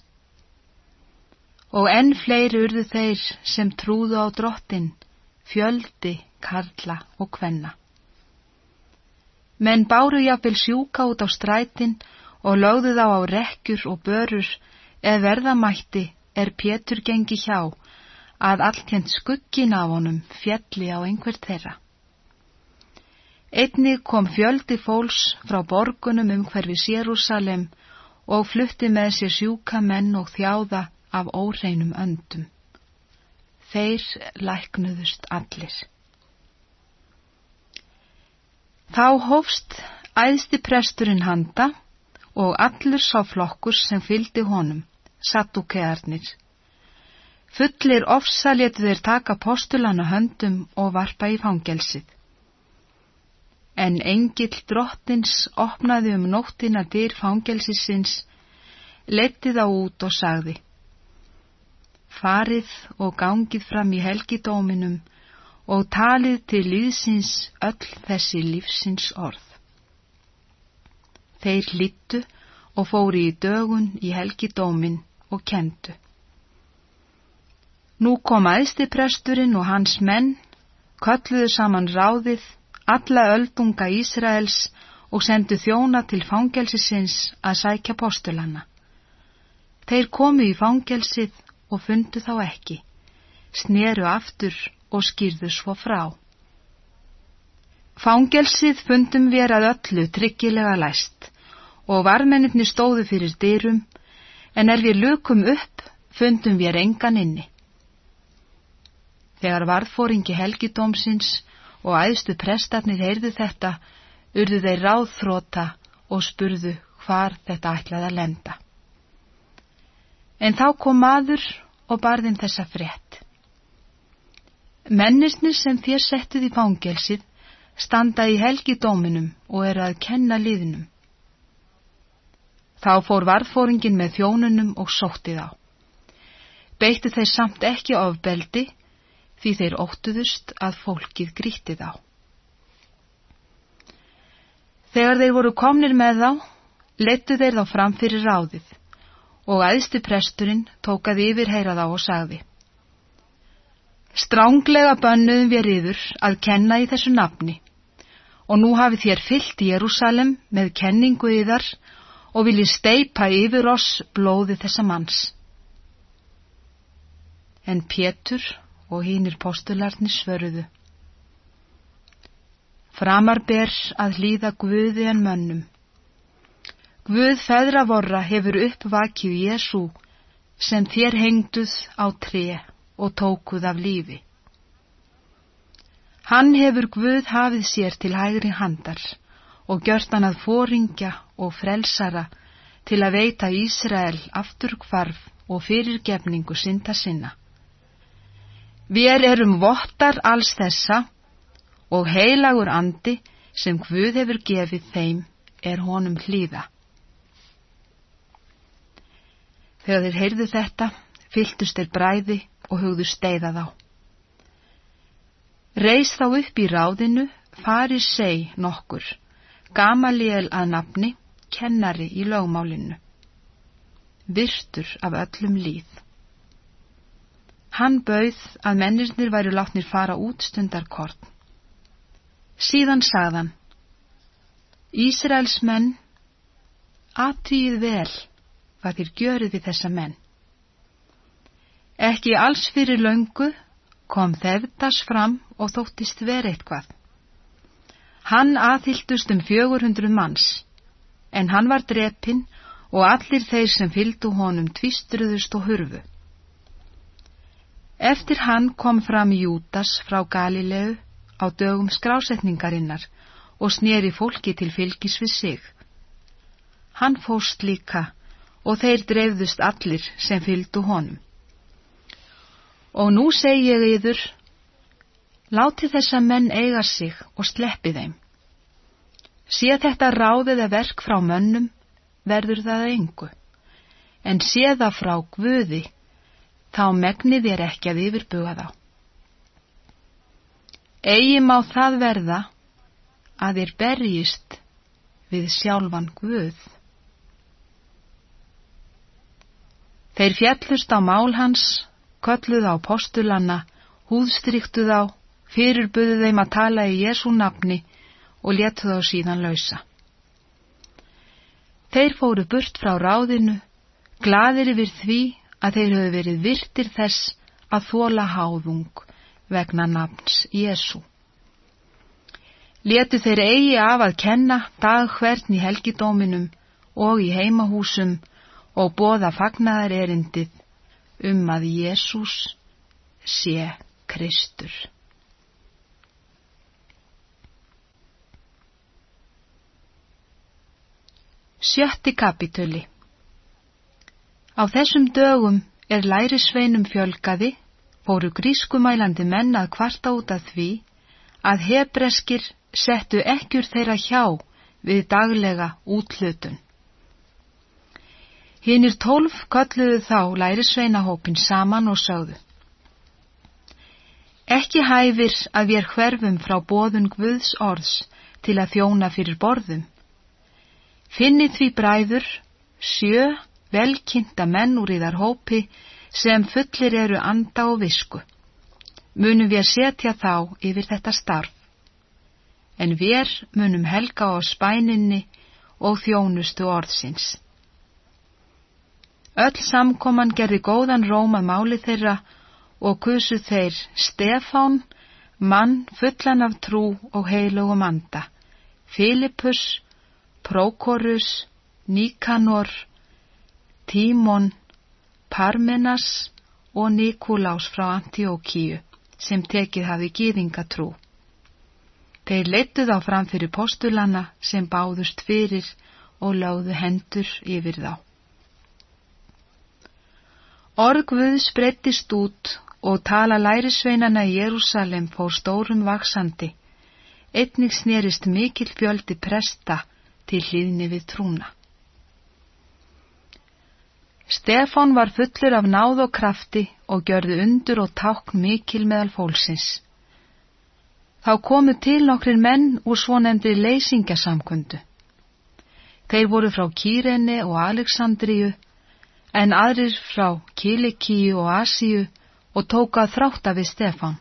og enn fleiri urðu þeir sem trúðu á drottin, fjöldi, karla og kvenna. Menn báru jáfnvel sjúka út á strætin og lögðu þá á rekkjur og börur eða verðamætti er Pétur gengi hjá að alltjent skuggin af honum fjalli á einhver þeirra. Einnig kom fjöldi fólks frá borgunum um hverfi Sérúsalem og flutti með sér sjúka menn og þjáða af óreinum öndum. Þeir læknuðust allir. Þá hófst æðsti presturinn handa og allur sá flokkur sem fyldi honum, sattukearnir. Fullir ofsa letu þeir taka postulana höndum og varpa í fangelsið. En engill drottins opnaði um nóttina dyr fangelsisins, leti þá út og sagði farið og gangið fram í helgidóminum og talið til líðsins öll þessi lífsins orð. Þeir hlittu og fóri í dögun í helgidómin og kentu. Nú kom aðstipresturinn og hans menn, kölluðu saman ráðið, alla öldunga Ísraels og sendu þjóna til fangelsisins að sækja postulanna. Þeir komu í fangelsið og fundu þá ekki, sneru aftur og skýrðu svo frá. Fangelsið fundum við að öllu tryggilega læst og varmennirni stóðu fyrir dyrum en er við lukum upp fundum við engan inni. Þegar varðfóringi helgidómsins og æðstu prestarnir heyrðu þetta, urðu þeir ráðþróta og spurðu hvar þetta ætlaði að lenda. En þá kom maður og barðin þessa frétt. Mennisnir sem þér settuð í fangelsið standa í helgi dóminum og eru að kenna liðnum. Þá fór varðfóringin með þjónunum og sótti þá. Beittu þeir samt ekki ofbeldi því þeir óttuðust að fólkið gríti þá. Þegar þeir voru komnir með þá, leittu þeir þá fram fyrir ráðið og aðstu presturinn tókaði yfir heyra þá og sagði Stránglega bönnuðum við yfir að kenna í þessu nafni og nú hafi þér fyllt í Jérúsalem með kenningu yðar og vilji steipa yfir oss blóði þessa manns. En Pétur og hínir postularnir svöruðu. Framar ber að hlýða Guði en mönnum. Guð feðra vorra hefur uppvakið Jésu sem þér hengduð á tre og tókuð af lífi. Hann hefur Guð hafið sér til hægri handar og gjört hann að fóringja og frelsara til að veita Ísrael aftur kvarf og fyrirgefningu synda sinna. Við erum vottar alls þessa og heilagur andi sem Guð hefur gefið þeim er honum hlýða. Þegar þeir heyrðu þetta, fyltust þeir bræði og hugðu steiða þá. Reis þá upp í ráðinu, farið seg nokkur, gamaliel að nafni, kennari í lögmálinu. Virtur af öllum líð. Hann bauð að mennirnir væru látnir fara út stundarkorn. Síðan sagðan, Ísraels menn, aðtíð vel hvað þér görið við þessa menn. Ekki alls fyrir löngu kom þeftas fram og þóttist verið eitthvað. Hann aðhyldust um fjögur hundru manns, en hann var drepinn og allir þeir sem fylgdu honum tvistruðust og hurfu. Eftir hann kom fram Jútas frá Galilegu á dögum skrásetningarinnar og sneri fólki til fylgis við sig. Hann fóst líka og þeir dreifðust allir sem fylgdu honum. Og nú segi ég yður, láti þessa menn eiga sig og sleppi þeim. Sé þetta ráðið að verk frá mönnum, verður það engu, en sé það frá Guði, þá megnið er ekki að yfirbuga þá. Egi má það verða að þér berjist við sjálfan Guð. Þeir fjallust á mál hans, kölluð á postulanna, húðstryktu þá, fyrirbuðu þeim að tala í Jésu nafni og letu þá síðan lausa. Þeir fóru burt frá ráðinu, gladir yfir því að þeir höfðu verið virtir þess að þóla háðung vegna nafns Jésu. Letu þeir eigi af að kenna dag hvern í helgidóminum og í heimahúsum og bóða fagnaðar erindið um að Jésús sé Kristur. Sjötti kapitöli Á þessum dögum er lærisveinum fjölgaði, fóru grískumælandi menn að kvarta út af því að hebreskir settu ekkjur þeirra hjá við daglega útlutun. Hinnir tólf kölluðu þá lærisveinahópin saman og sögðu. Ekki hæfir að við hverfum frá bóðun Guðs orðs til að þjóna fyrir borðum. Finnið því bræður, sjö, velkynnta menn úr í þar hópi sem fullir eru anda og visku. Munum við að setja þá yfir þetta starf. En við munum helga á spæninni og þjónustu orðsins. Öll samkoman gerði góðan róm að máli þeirra og kusu þeir Stefán, mann fullan af trú og heilugum anda, Filipus, Prókorus, Nikanor, Tímon, Parmenas og Nikulás frá Antiókíu sem tekið hafi gýðingatrú. Þeir leittu þá fram fyrir postulanna sem báðust fyrir og lögðu hendur yfir þá. Orgvuð sprettist út og tala lærisveinana í Jérúsalem fór stórum vaksandi. Einnig snerist mikil fjöldi presta til hlýðni við trúna. Stefán var fullur af náð og krafti og gjörði undur og tákn mikil meðal fólksins. Þá komu til nokkrir menn úr svonendri leysingasamkundu. Þeir voru frá Kýreni og Aleksandriju, en aðrir frá Kilikíu og Asíu og tókað þrátta við Stefán.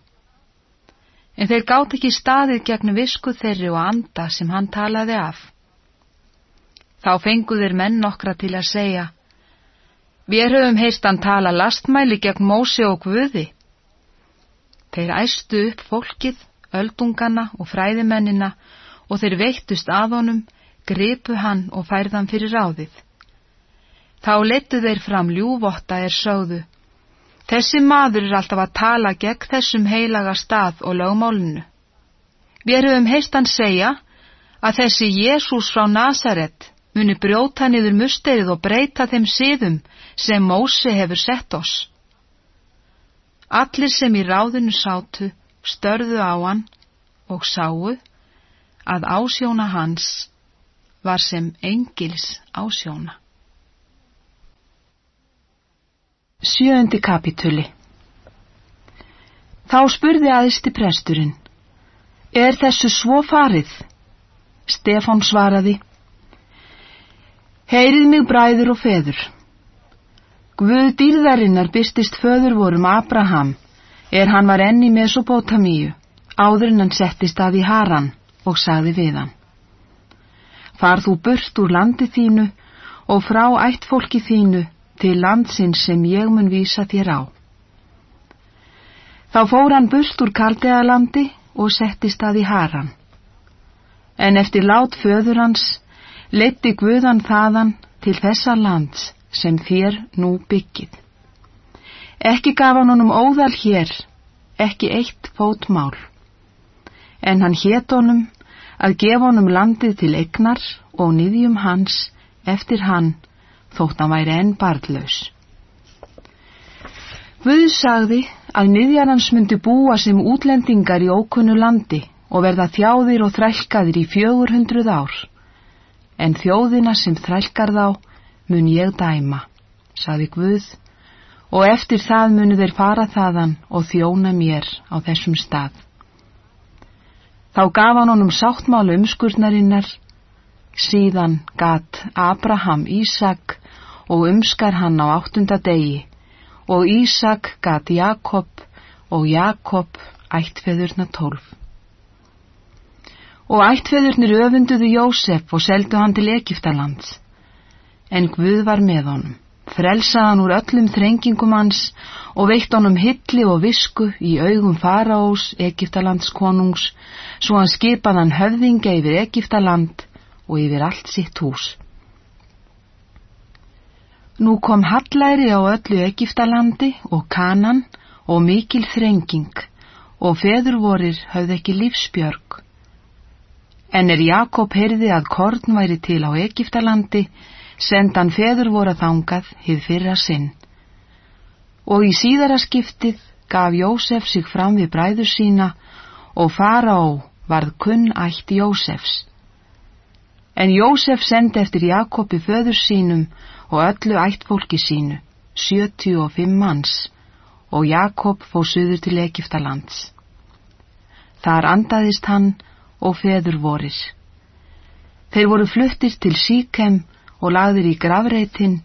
En þeir gátt ekki staðið gegn visku þeirri og anda sem hann talaði af. Þá fenguðir menn nokkra til að segja, Við höfum heist hann tala lastmæli gegn Mósi og Guði. Þeir æstu upp fólkið, öldungana og fræðimennina og þeir veittust að honum, gripu hann og færðan fyrir ráðið. Þá letu þeir fram ljúvotta er sögðu. Þessi maður er alltaf að tala gegn þessum heilaga stað og lögmálinu. Við höfum heist hann segja að þessi Jésús frá Nazaret muni brjóta niður musterið og breyta þeim siðum sem Mósi hefur sett oss. Allir sem í ráðinu sátu störðu á hann og sáu að ásjóna hans var sem engils ásjóna. Sjöndi kapituli Þá spurði aðisti presturinn, er þessu svo farið? Stefán svaraði, Heyrið mig bræður og feður. Guð dýrðarinnar byrstist föður vorum Abraham, er hann var enni Mesopotamíu, áður en hann settist að í Haran og sagði við hann. Far þú burt úr landi þínu og frá ætt fólki þínu til landsins sem ég mun vísa þér á. Þá fór hann burt úr Kaldealandi og settist að í Haran. En eftir lát föður hans leiti Guðan þaðan til þessa lands sem þér nú byggið. Ekki gaf hann honum óðal hér, ekki eitt fótmál, en hann hétt honum að gefa honum landið til egnar og niðjum hans eftir hann þótt hann væri enn barðlaus. Guð sagði að niðjar hans myndi búa sem útlendingar í ókunnu landi og verða þjáðir og þrælkaðir í fjögur hundruð ár en þjóðina sem þrælkar þá mun ég dæma, saði Guð, og eftir það munu þeir fara þaðan og þjóna mér á þessum stað. Þá gaf hann honum sáttmálu umskurnarinnar, síðan gatt Abraham Ísak og umskar hann á áttunda degi, og Ísak gatt Jakob og Jakob ættfeðurna tólf og ættfeðurnir öfunduðu Jósef og seldu hann til Egiptalands. En Guð var með honum, frelsaði hann úr öllum þrengingum hans og veitt honum hilli og visku í augum faraós Egiptalands konungs, svo hann skipaði hann höfðinga yfir Egiptaland og yfir allt sitt hús. Nú kom hallæri á öllu Egiptalandi og kanan og mikil þrenging og feðurvorir hafði ekki lífsbjörg En er Jakob heyrði að korn væri til á Egiptalandi, sendan feður voru þangað hið fyrra sinn. Og í síðara skiptið gaf Jósef sig fram við bræður sína og faraó varð kunn ætt Jósefs. En Jósef sendi eftir Jakobi föður sínum og öllu ættfólki sínu, 75 manns, og Jakob fóð suður til Egiptalands. Þar andaðist hann og feður voris. Þeir voru fluttir til Síkem og lagðir í gravreitin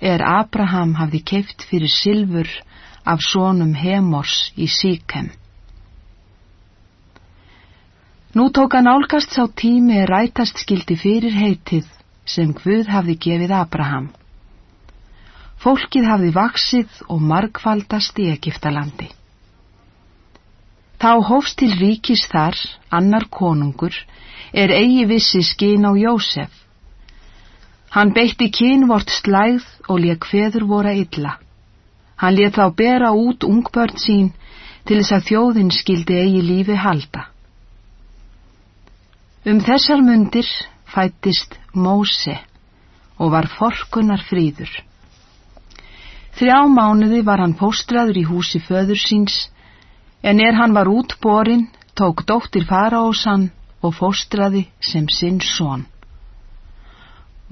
er Abraham hafði keift fyrir silfur af sónum Hemors í Síkem. Nú tók að nálgast sá tími er rætast skildi fyrir heitið sem Guð hafði gefið Abraham. Fólkið hafði vaksið og margfaldast í Egiptalandi. Þá hófst til ríkis þar, annar konungur, er eigi vissi skín á Jósef. Hann beitti kynvort slæð og leik feður voru illa. Hann let þá bera út ungbörn sín til þess að þjóðin skildi eigi lífi halda. Um þessar mundir fættist Móse og var forkunnar fríður. Þrjá mánuði var hann póstraður í húsi föður síns, en er hann var útborinn, tók dóttir faraósan og fóstraði sem sinn són.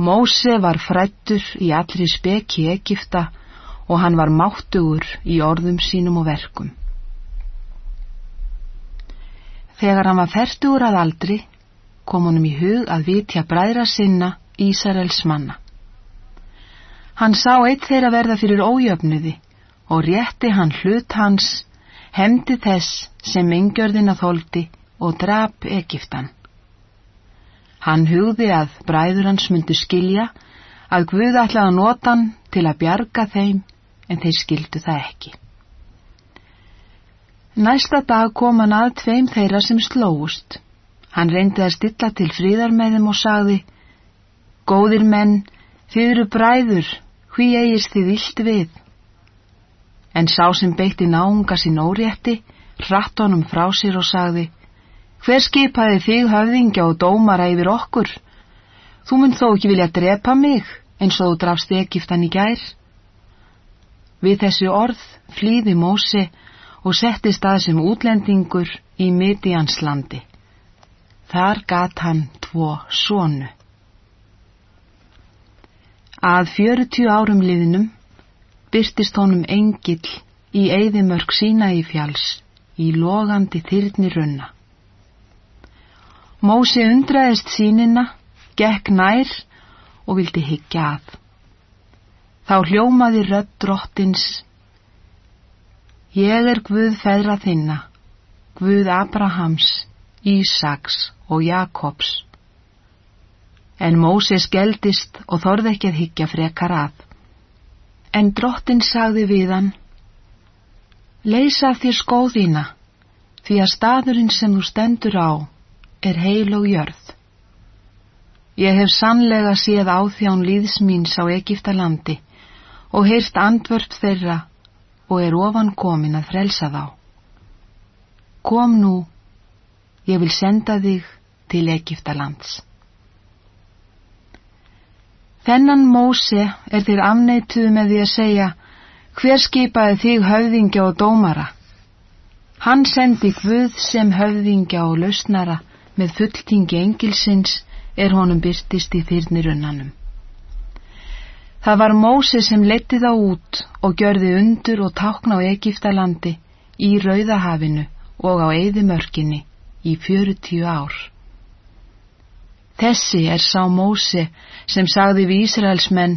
Móse var frættur í allri speki Egipta og hann var máttugur í orðum sínum og verkum. Þegar hann var færtugur að aldri, kom honum í hug að vitja bræðra sinna Ísarels manna. Hann sá eitt þeirra verða fyrir ójöfnuði og rétti hann hlut hans, hefndi þess sem yngjörðina þóldi og drap Egiptan. Hann hugði að bræður hans myndu skilja að Guð ætlaði að nota hann til að bjarga þeim en þeir skildu það ekki. Næsta dag kom hann að tveim þeirra sem slóust. Hann reyndi að stilla til fríðar með þeim og sagði Góðir menn, þið eru bræður, hví eigist þið vilt við? En sá sem beitti náunga sín órétti, hratt honum frá sér og sagði Hver skipaði þig höfðingja og dómara yfir okkur? Þú mun þó ekki vilja drepa mig eins og þú drafst Egiptan í gær. Við þessu orð flýði Mósi og setti stað sem útlendingur í Midianslandi. Þar gat hann tvo sónu. Að fjörutíu árum liðnum byrtist honum engill í eigðimörk sína í fjáls í logandi þyrni runna. Mósi undraðist sínina, gekk nær og vildi higgja að. Þá hljómaði rödd drottins Ég er Guð feðra þinna, Guð Abrahams, Ísaks og Jakobs en Mósi skeldist og þorði ekki að higgja frekar að. En drottin sagði við hann, Leisa þér skóðina, því að staðurinn sem þú stendur á er heil og jörð. Ég hef sannlega séð á þján líðsmýns á Egiptalandi og heyrst andvörp þeirra og er ofan komin að frelsa þá. Kom nú, ég vil senda þig til Egiptalands. Þennan Móse er þér afneituð með því að segja, hver skipaði þig höfðingja og dómara? Hann sendi Guð sem höfðingja og lausnara með fulltingi engilsins er honum byrtist í þyrnirunnanum. Það var Móse sem leti þá út og gjörði undur og tákna á Egiptalandi, í Rauðahafinu og á Eðimörkinni í fjörutíu ár. Þessi er sá Móse sem sagði við Ísraels menn,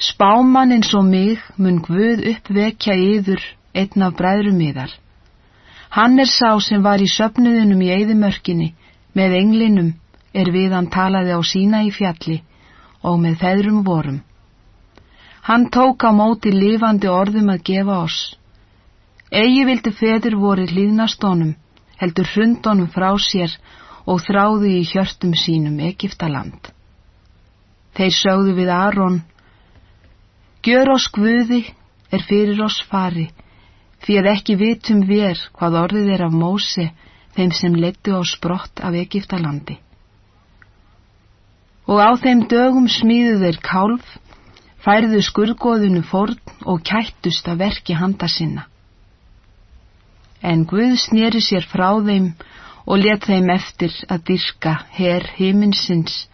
Spáman eins og mig mun Guð uppvekja yður einn af bræðrum yðar. Hann er sá sem var í söpnuðunum í Eðimörkinni, með englinum er við hann talaði á sína í fjalli og með feðrum vorum. Hann tók á móti lifandi orðum að gefa oss. Egi vildi feður voru hlýðnastónum, heldur hrundónum frá sér og þráðu í hjörtum sínum Egiptaland. Þeir sögðu við Aron, Gjör oss Guði er fyrir oss fari, því að ekki vitum við hvað orðið er af Móse þeim sem leittu á sprott af Egiptalandi. Og á þeim dögum smíðu þeir kálf, færðu skurgoðinu forn og kættust að verki handa sinna. En Guð snýri sér frá þeim og let þeim eftir að dyrka herr himinsins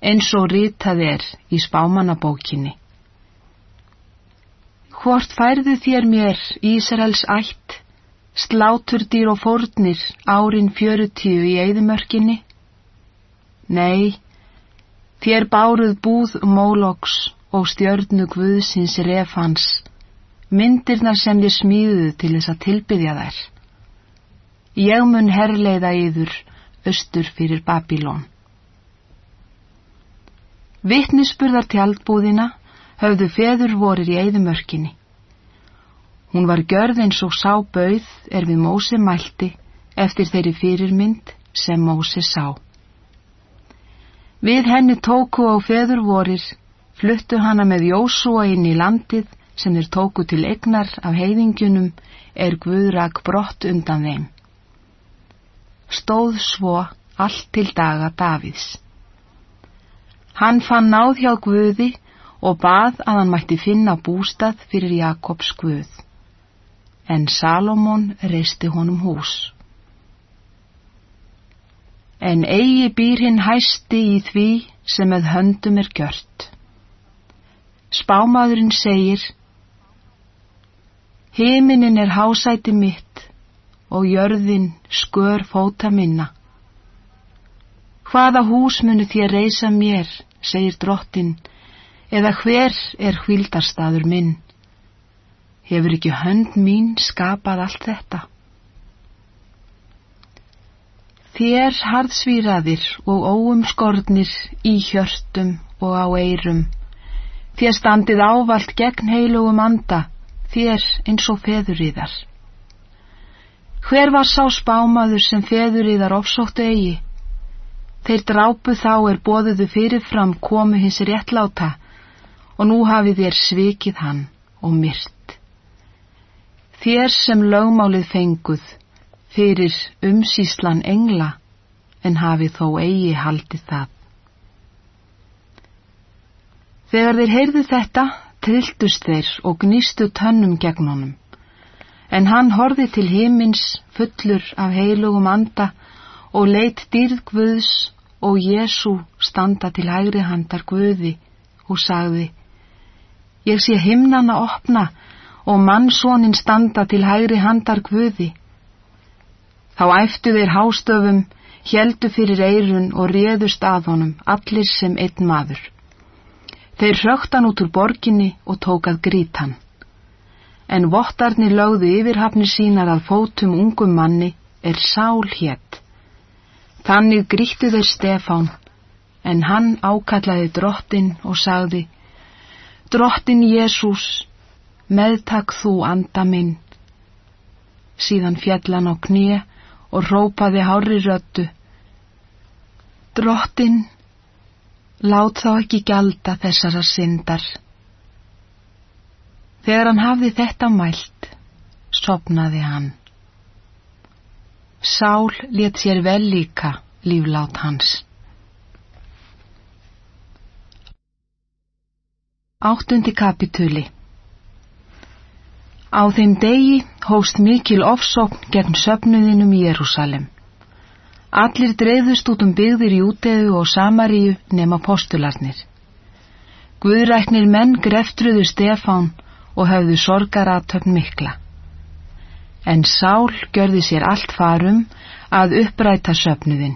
eins og ritað er í spámanabókinni. Hvort færðu þér mér Ísraels ætt, sláturdýr og fórnir árin fjörutíu í eðimörkinni? Nei, þér báruð búð mólóks og stjörnu guðsins refans, myndirnar sem þið smíðuðu til þess að tilbyðja þær. Ég mun herleiða yður östur fyrir Babilón. Vittnisspurðar tjaldbúðina höfðu feður vorir í eigðumörkinni. Hún var görð eins og sá bauð er við Móse mælti eftir þeirri fyrirmynd sem Móse sá. Við henni tóku á feður vorir, fluttu hana með Jósúa inn í landið sem þeir tóku til egnar af heiðingjunum er Guðrak brott undan þeim stóð svo allt til daga Davids. Hann fann náð hjá Guði og bað að hann mætti finna bústað fyrir Jakobs Guð. En Salomón reisti honum hús. En eigi býr hinn hæsti í því sem með höndum er gjört. Spámaðurinn segir, Himinin er hásæti mitt og jörðin skör fóta minna. Hvaða hús munu þér reysa mér, segir drottin, eða hver er hvildarstaður minn? Hefur ekki hönd mín skapað allt þetta? Þér harðsvíraðir og óumskornir í hjörtum og á eirum, þér standið ávalt gegn heilugum anda, þér eins og feðuríðar. Hver var sá spámaður sem feðuríðar ofsóttu eigi? Þeir drápu þá er bóðuðu fyrirfram komu hins réttláta og nú hafið þér svikið hann og myrt. Þér sem lögmálið fenguð fyrir umsíslan engla en hafið þó eigi haldið það. Þegar þeir heyrðu þetta, trilltust þeir og gnístu tönnum gegn honum. En hann horfi til himins fullur af heilugum anda og leitt dýrð Guðs og Jésu standa til hægri handar Guði og sagði Ég sé himnana opna og mannsónin standa til hægri handar Guði. Þá æftu þeir hástöfum, heldu fyrir eirun og réðust að honum, allir sem einn maður. Þeir hröktan út úr borginni og tókað grítan. En vottarni lögðu yfirhafni sínar að fótum ungum manni er sál hétt. Þannig grýttu þeir Stefán, en hann ákallaði drottin og sagði, Drottin Jésús, meðtak þú anda minn. Síðan fjallan á knið og rópaði hári röttu, Drottin, lát þá ekki gjalda þessara syndar. Þegar hann hafði þetta mælt, sopnaði hann. Sál let sér vel líka líflát hans. Áttundi kapituli Á þeim degi hóst mikil ofsókn gegn söpnuðinum í Jérúsalem. Allir dreyðust út um byggðir í úteðu og samaríu nema postularnir. Guðræknir menn greftruðu Stefán og höfðu sorgaratöfn mikla en Sál görði sér allt farum að uppræta söpnuðin.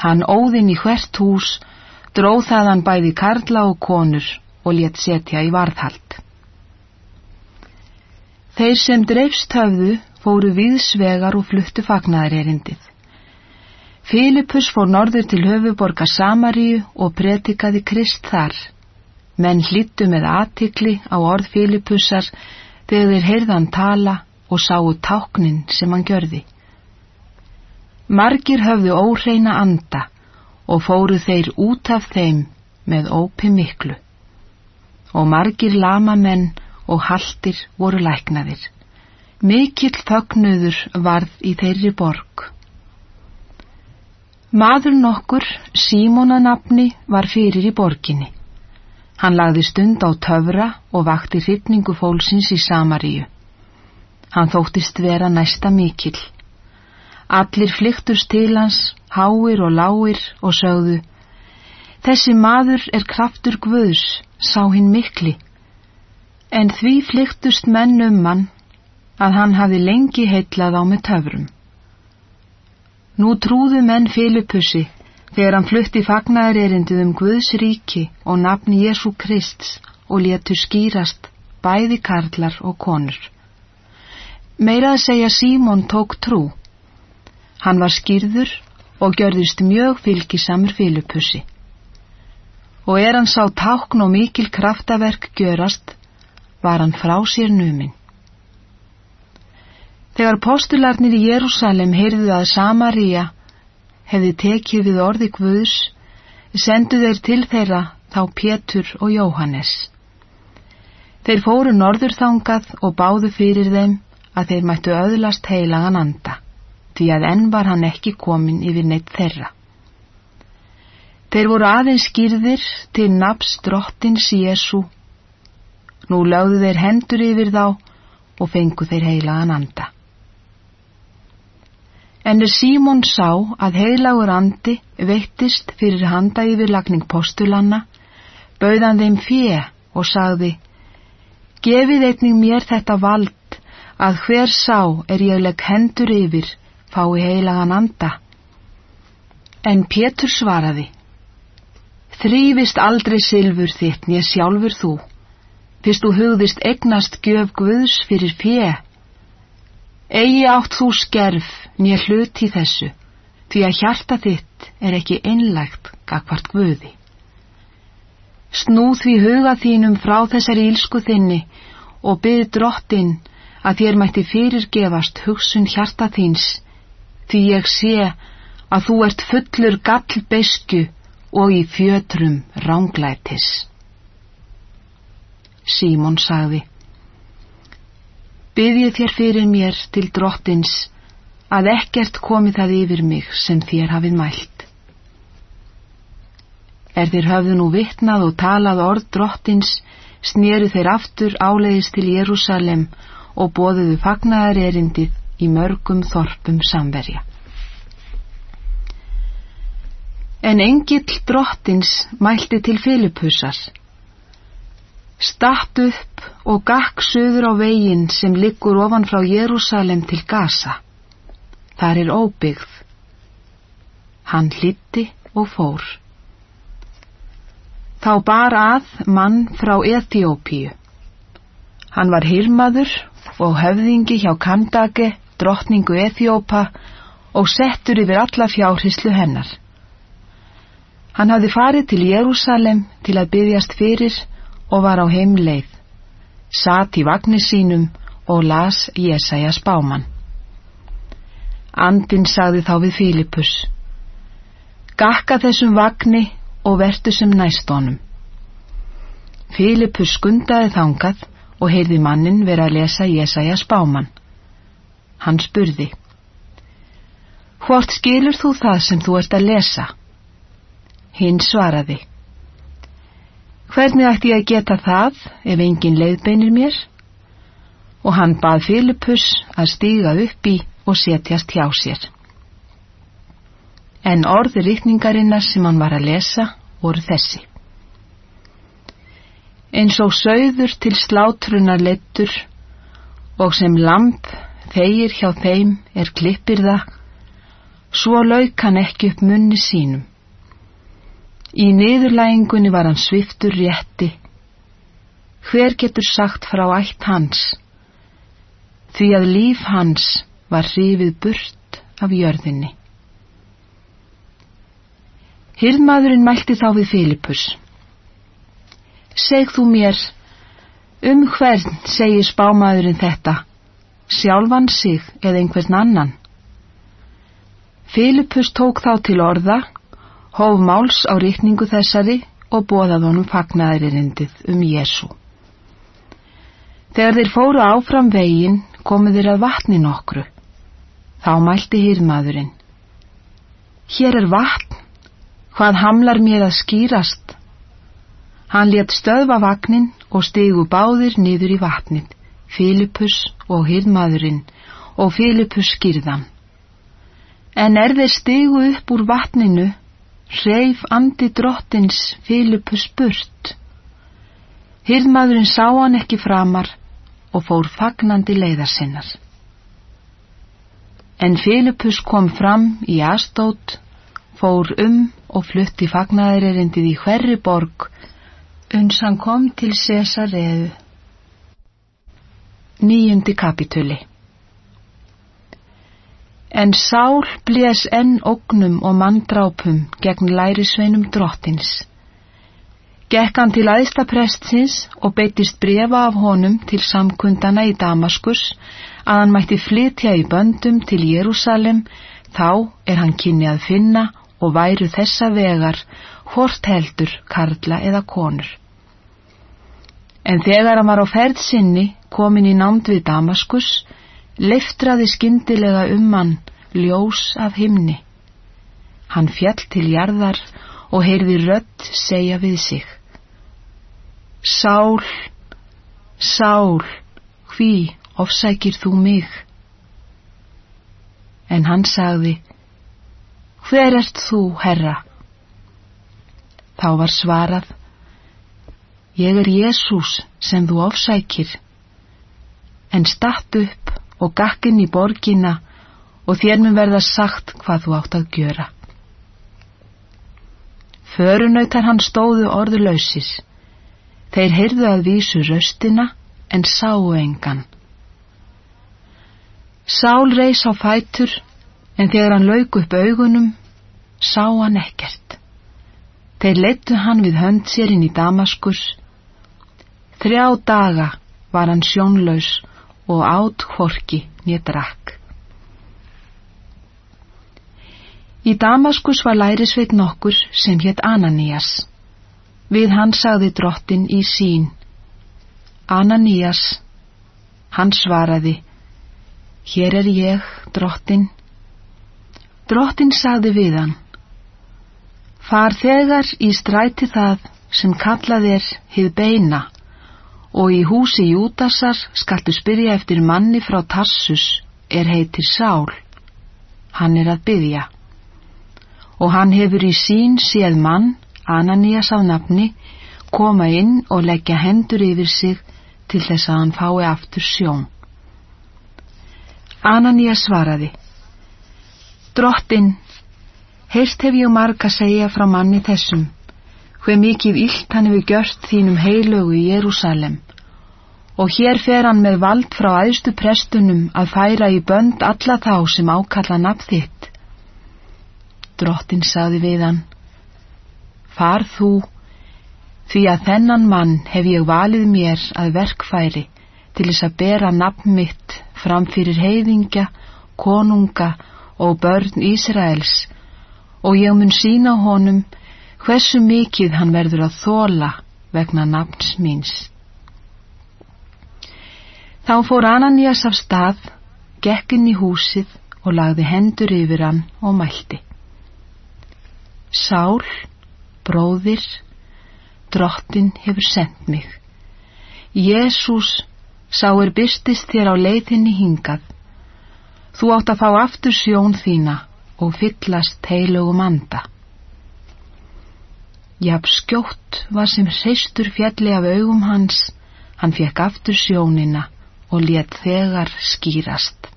Hann óðinn í hvert hús, dróð þaðan bæði karla og konur og létt setja í varðhald. Þeir sem dreifst höfðu fóru viðsvegar og fluttu fagnaðarerindið. Filipus fór norður til höfuborga Samaríu og pretikaði Krist þar, menn hlittu með aðtikli á orð Filipussar þegar þeir heyrðan tala og sáu táknin sem hann gjörði. Margir höfðu óhreina anda og fóru þeir út af þeim með ópi miklu. Og margir lamamenn og haldir voru læknaðir. Mikill þögnuður varð í þeirri borg. Maður nokkur, Símonanapni, var fyrir í borginni. Hann lagði stund á töfra og vakti hrifningu fólksins í Samaríu. Hann þóttist vera næsta mikill. Allir flyktust til hans, háir og láir og sögðu, þessi maður er kraftur Guðs, sá hinn mikli. En því flyktust menn um hann að hann hafi lengi heitlað á með töfrum. Nú trúðu menn Filipussi þegar hann flutti fagnaður erindið um Guðs ríki og nafni Jésu Krist og letu skýrast bæði karlar og konur. Meira að segja Símon tók trú. Hann var skýrður og gjörðist mjög fylgisamur Filipussi. Og er hann sá tákn og mikil kraftaverk gjörast, var hann frá sér numin. Þegar postularnir í Jérúsalem heyrðu að Samaríja hefði tekið við orði Guðs, sendu þeir til þeirra þá Pétur og Jóhannes. Þeir fóru norðurþangað og báðu fyrir þeim að þeir mættu öðlast heilagan anda, því að enn var hann ekki komin yfir neitt þeirra. Þeir voru aðeins skýrðir til nafs drottins Jésu. Nú lögðu þeir hendur yfir þá og fengu þeir heilagan anda. En er Símón sá að heilagur andi veittist fyrir handa yfir lagning postulanna, bauðan þeim fjö og sagði, gefið einnig mér þetta vald að hver sá er ég legg hendur yfir fái heilagan anda. En Pétur svaraði, þrýfist aldrei silfur þitt nýja sjálfur þú, fyrst þú hugðist egnast gjöf Guðs fyrir fjö. Egi átt þú skerf nýja hlut í þessu, því að hjarta þitt er ekki einlægt gagvart Guði. Snúð því huga þínum frá þessari ílsku þinni og byrð drottin að þér mætti fyrirgefast hugsun hjarta þíns, því ég sé að þú ert fullur gall besku og í fjötrum ránglætis. Símon sagði, Byðið þér fyrir mér til drottins að ekkert komi það yfir mig sem þér hafið mælt. Er þeir höfðu nú vitnað og talað orð drottins, snýru þeir aftur áleiðist til Jérúsalem og bóðuðu fagnaðar erindið í mörgum þorpum samverja. En engill drottins mælti til Filipussar. Statt upp og gakk söður á veginn sem liggur ofan frá Jérúsalem til Gaza. Þar er óbyggð. Hann hlýtti og fór. Þá bar að mann frá Eþjópíu. Hann var hirmaður og höfðingi hjá Kandage, drottningu Eþjópa og settur yfir alla fjárhyslu hennar. Hann hafði farið til Jérúsalem til að byggjast fyrir og var á heimleið, satt í vagnir sínum og las Jésaja spáman. Andin sagði þá við Fílipus, Gakka þessum vagni og vertu sem næstónum. Fílipus skundaði þangað og heyrði mannin vera að lesa Jésaja spáman. Hann spurði, Hvort skilur þú það sem þú ert að lesa? Hinn svaraði, Hvernig ætti ég að geta það ef engin leiðbeinir mér? Og hann bað Fílipus að stíga upp í og setjast hjá sér en orði rítningarinnar sem hann var að lesa voru þessi. Eins og sögður til slátrunar lettur og sem lamp þeir hjá þeim er klippir það, svo lauk hann ekki upp munni sínum. Í niðurlægingunni var hann sviftur rétti. Hver getur sagt frá ætt hans? Því að líf hans var hrifið burt af jörðinni. Hirðmaðurinn mælti þá við Filipus. Seg þú mér, um hvern segir spámaðurinn þetta, sjálfan sig eða einhvern annan? Filipus tók þá til orða, hóf máls á rikningu þessari og bóðað honum fagnaðaririndið um Jésu. Þegar þeir fóru áfram veginn komu þeir að vatni nokkru. Þá mælti hirðmaðurinn. Hér er vatn Hvað hamlar mér að skýrast? Hann let stöðva vagnin og stegu báðir niður í vatnið, Filipus og hirðmaðurinn og Filipus skýrðan. En er þeir stegu upp úr vatninu, reif andi drottins Filipus burt. Hirðmaðurinn sá hann ekki framar og fór fagnandi leiðarsinnar. En Filipus kom fram í astót, fór um og flutti fagnaðaririndið í hverri borg uns hann kom til Cesareðu. Nýjundi kapituli En Sál blés enn ógnum og manndrápum gegn lærisveinum drottins. Gekk hann til aðstaprestsins og beitist brefa af honum til samkundana í Damaskus að hann mætti flytja í böndum til Jérúsalem, þá er hann kynni að finna og væru þessa vegar hvort heldur karla eða konur. En þegar hann var á ferð sinni komin í námt við Damaskus, leftraði skindilega um hann ljós af himni. Hann fjall til jarðar og heyrði rött segja við sig. Sál, sál, hví ofsækir þú mig? En hann sagði, hver ert þú, herra? Þá var svarað, ég er Jésús sem þú ofsækir, en statt upp og gakkin í borgina og þér mun verða sagt hvað þú átt að gjöra. Förunautar hann stóðu orðulausis. Þeir heyrðu að vísu röstina en sáu engan. Sál reys á fætur en þegar hann lauk upp augunum sá hann ekkert. Þeir leittu hann við hönd sér inn í Damaskus. Þrjá daga var hann sjónlaus og átt horki nýja drakk. Í Damaskus var lærisveit nokkur sem hétt Ananías. Við hann sagði drottin í sín. Ananías, hann svaraði, hér er ég, drottin. Drottin sagði við hann, far þegar í stræti það sem kallað er hið beina og í húsi Júdasar skaltu spyrja eftir manni frá Tassus er heitir Sál. Hann er að byggja og hann hefur í sín séð mann, Ananías á nafni, koma inn og leggja hendur yfir sig til þess að hann fái aftur sjón. Ananías svaraði, Drottin, heyrst hef ég marg að segja frá manni þessum, hver mikið illt hann hefur gjört þínum heilögu í Jérúsalem, og hér fer hann með vald frá æðstu prestunum að færa í bönd alla þá sem ákalla nafn þitt Drottin saði við hann, Far þú, því að þennan mann hef ég valið mér að verkfæri til þess að bera nafn mitt fram fyrir heiðingja, konunga og börn Ísraels og ég mun sína honum hversu mikið hann verður að þóla vegna nafns míns. Þá fór Ananias af stað, gekkin í húsið og lagði hendur yfir hann og mælti. Sál, bróðir, drottin hefur sendt mig. Jésús sá er bystist þér á leiðinni hingað. Þú átt að fá aftur sjón þína og fyllast heilugum anda. Jafn skjótt var sem hreistur fjalli af augum hans, hann fekk aftur sjónina og let þegar skýrast.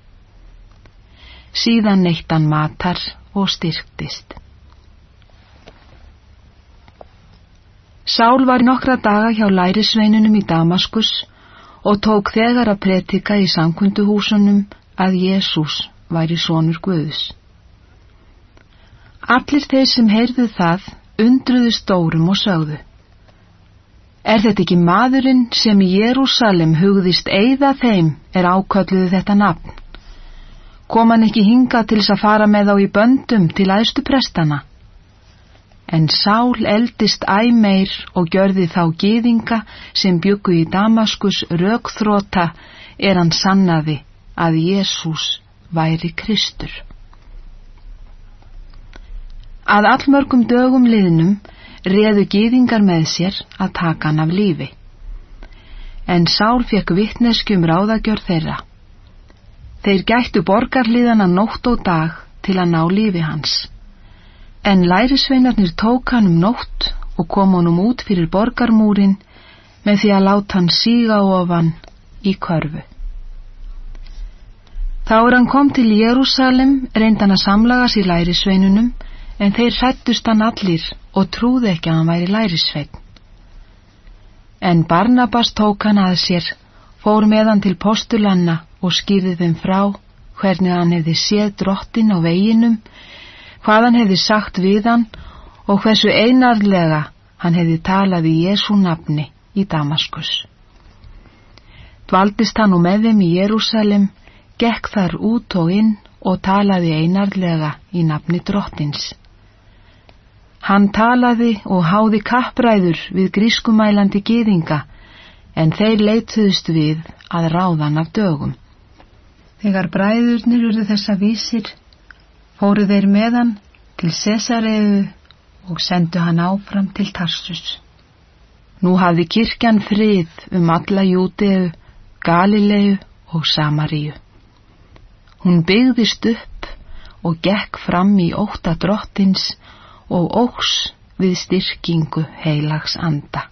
Síðan neitt hann matar og styrktist. Sál var nokkra daga hjá lærisveinunum í Damaskus og tók þegar að pretika í samkunduhúsunum að Jésús væri sonur Guðus. Allir þeir sem heyrðu það undruðu stórum og sögðu. Er þetta ekki maðurinn sem í Jérúsalem hugðist eigða þeim er ákvölduðu þetta nafn? Kom hann ekki hinga til þess að fara með á í böndum til aðstu prestana? en Sál eldist æmeir og gjörði þá gýðinga sem byggu í Damaskus raukþróta er hann sannaði að Jésús væri Kristur. Að allmörgum dögum liðnum reðu gýðingar með sér að taka hann af lífi. En Sál fekk vittneskjum ráðagjör þeirra. Þeir gættu borgarliðana nótt og dag til að ná lífi hans. En lærisveinarnir tók hann um nótt og kom honum út fyrir borgarmúrin með því að láta hann síga ofan í körfu. Þá er hann kom til Jérúsalem reyndan að samlaga sér lærisveinunum en þeir hrættust hann allir og trúði ekki að hann væri lærisvein. En Barnabas tók hann að sér, fór með hann til postulanna og skýrði þeim frá hvernig hann hefði séð drottin á veginum hvað hann hefði sagt við hann og hversu einarlega hann hefði talað í Jésu nafni í Damaskus. Dvaldist hann og með þeim í Jérúsalem, gekk þar út og inn og talaði einarlega í nafni drottins. Hann talaði og háði kappræður við grískumælandi gýðinga, en þeir leituðust við að ráðan af dögum. Þegar bræðurnir urðu þessa vísir, fóru þeir meðan til Cesareu og sendu hann áfram til Tarsus. Nú hafði kirkjan frið um alla Júteu, Galileu og Samaríu. Hún byggðist upp og gekk fram í óta drottins og óks við styrkingu heilags anda.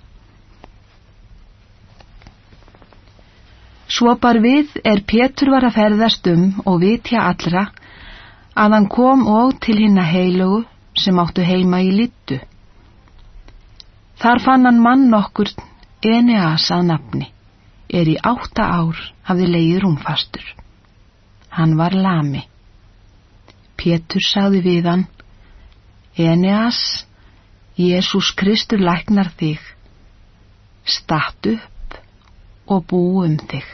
Svo bar við er Pétur var að ferðast um og vitja allra að hann kom og til hinn að heilugu sem áttu heima í littu. Þar fann hann mann okkur Eneas að nafni, er í átta ár hafði leiði rúmfastur. Hann var lami. Pétur sagði við hann, Eneas, Jésús Kristur læknar þig, statt upp og bú um þig.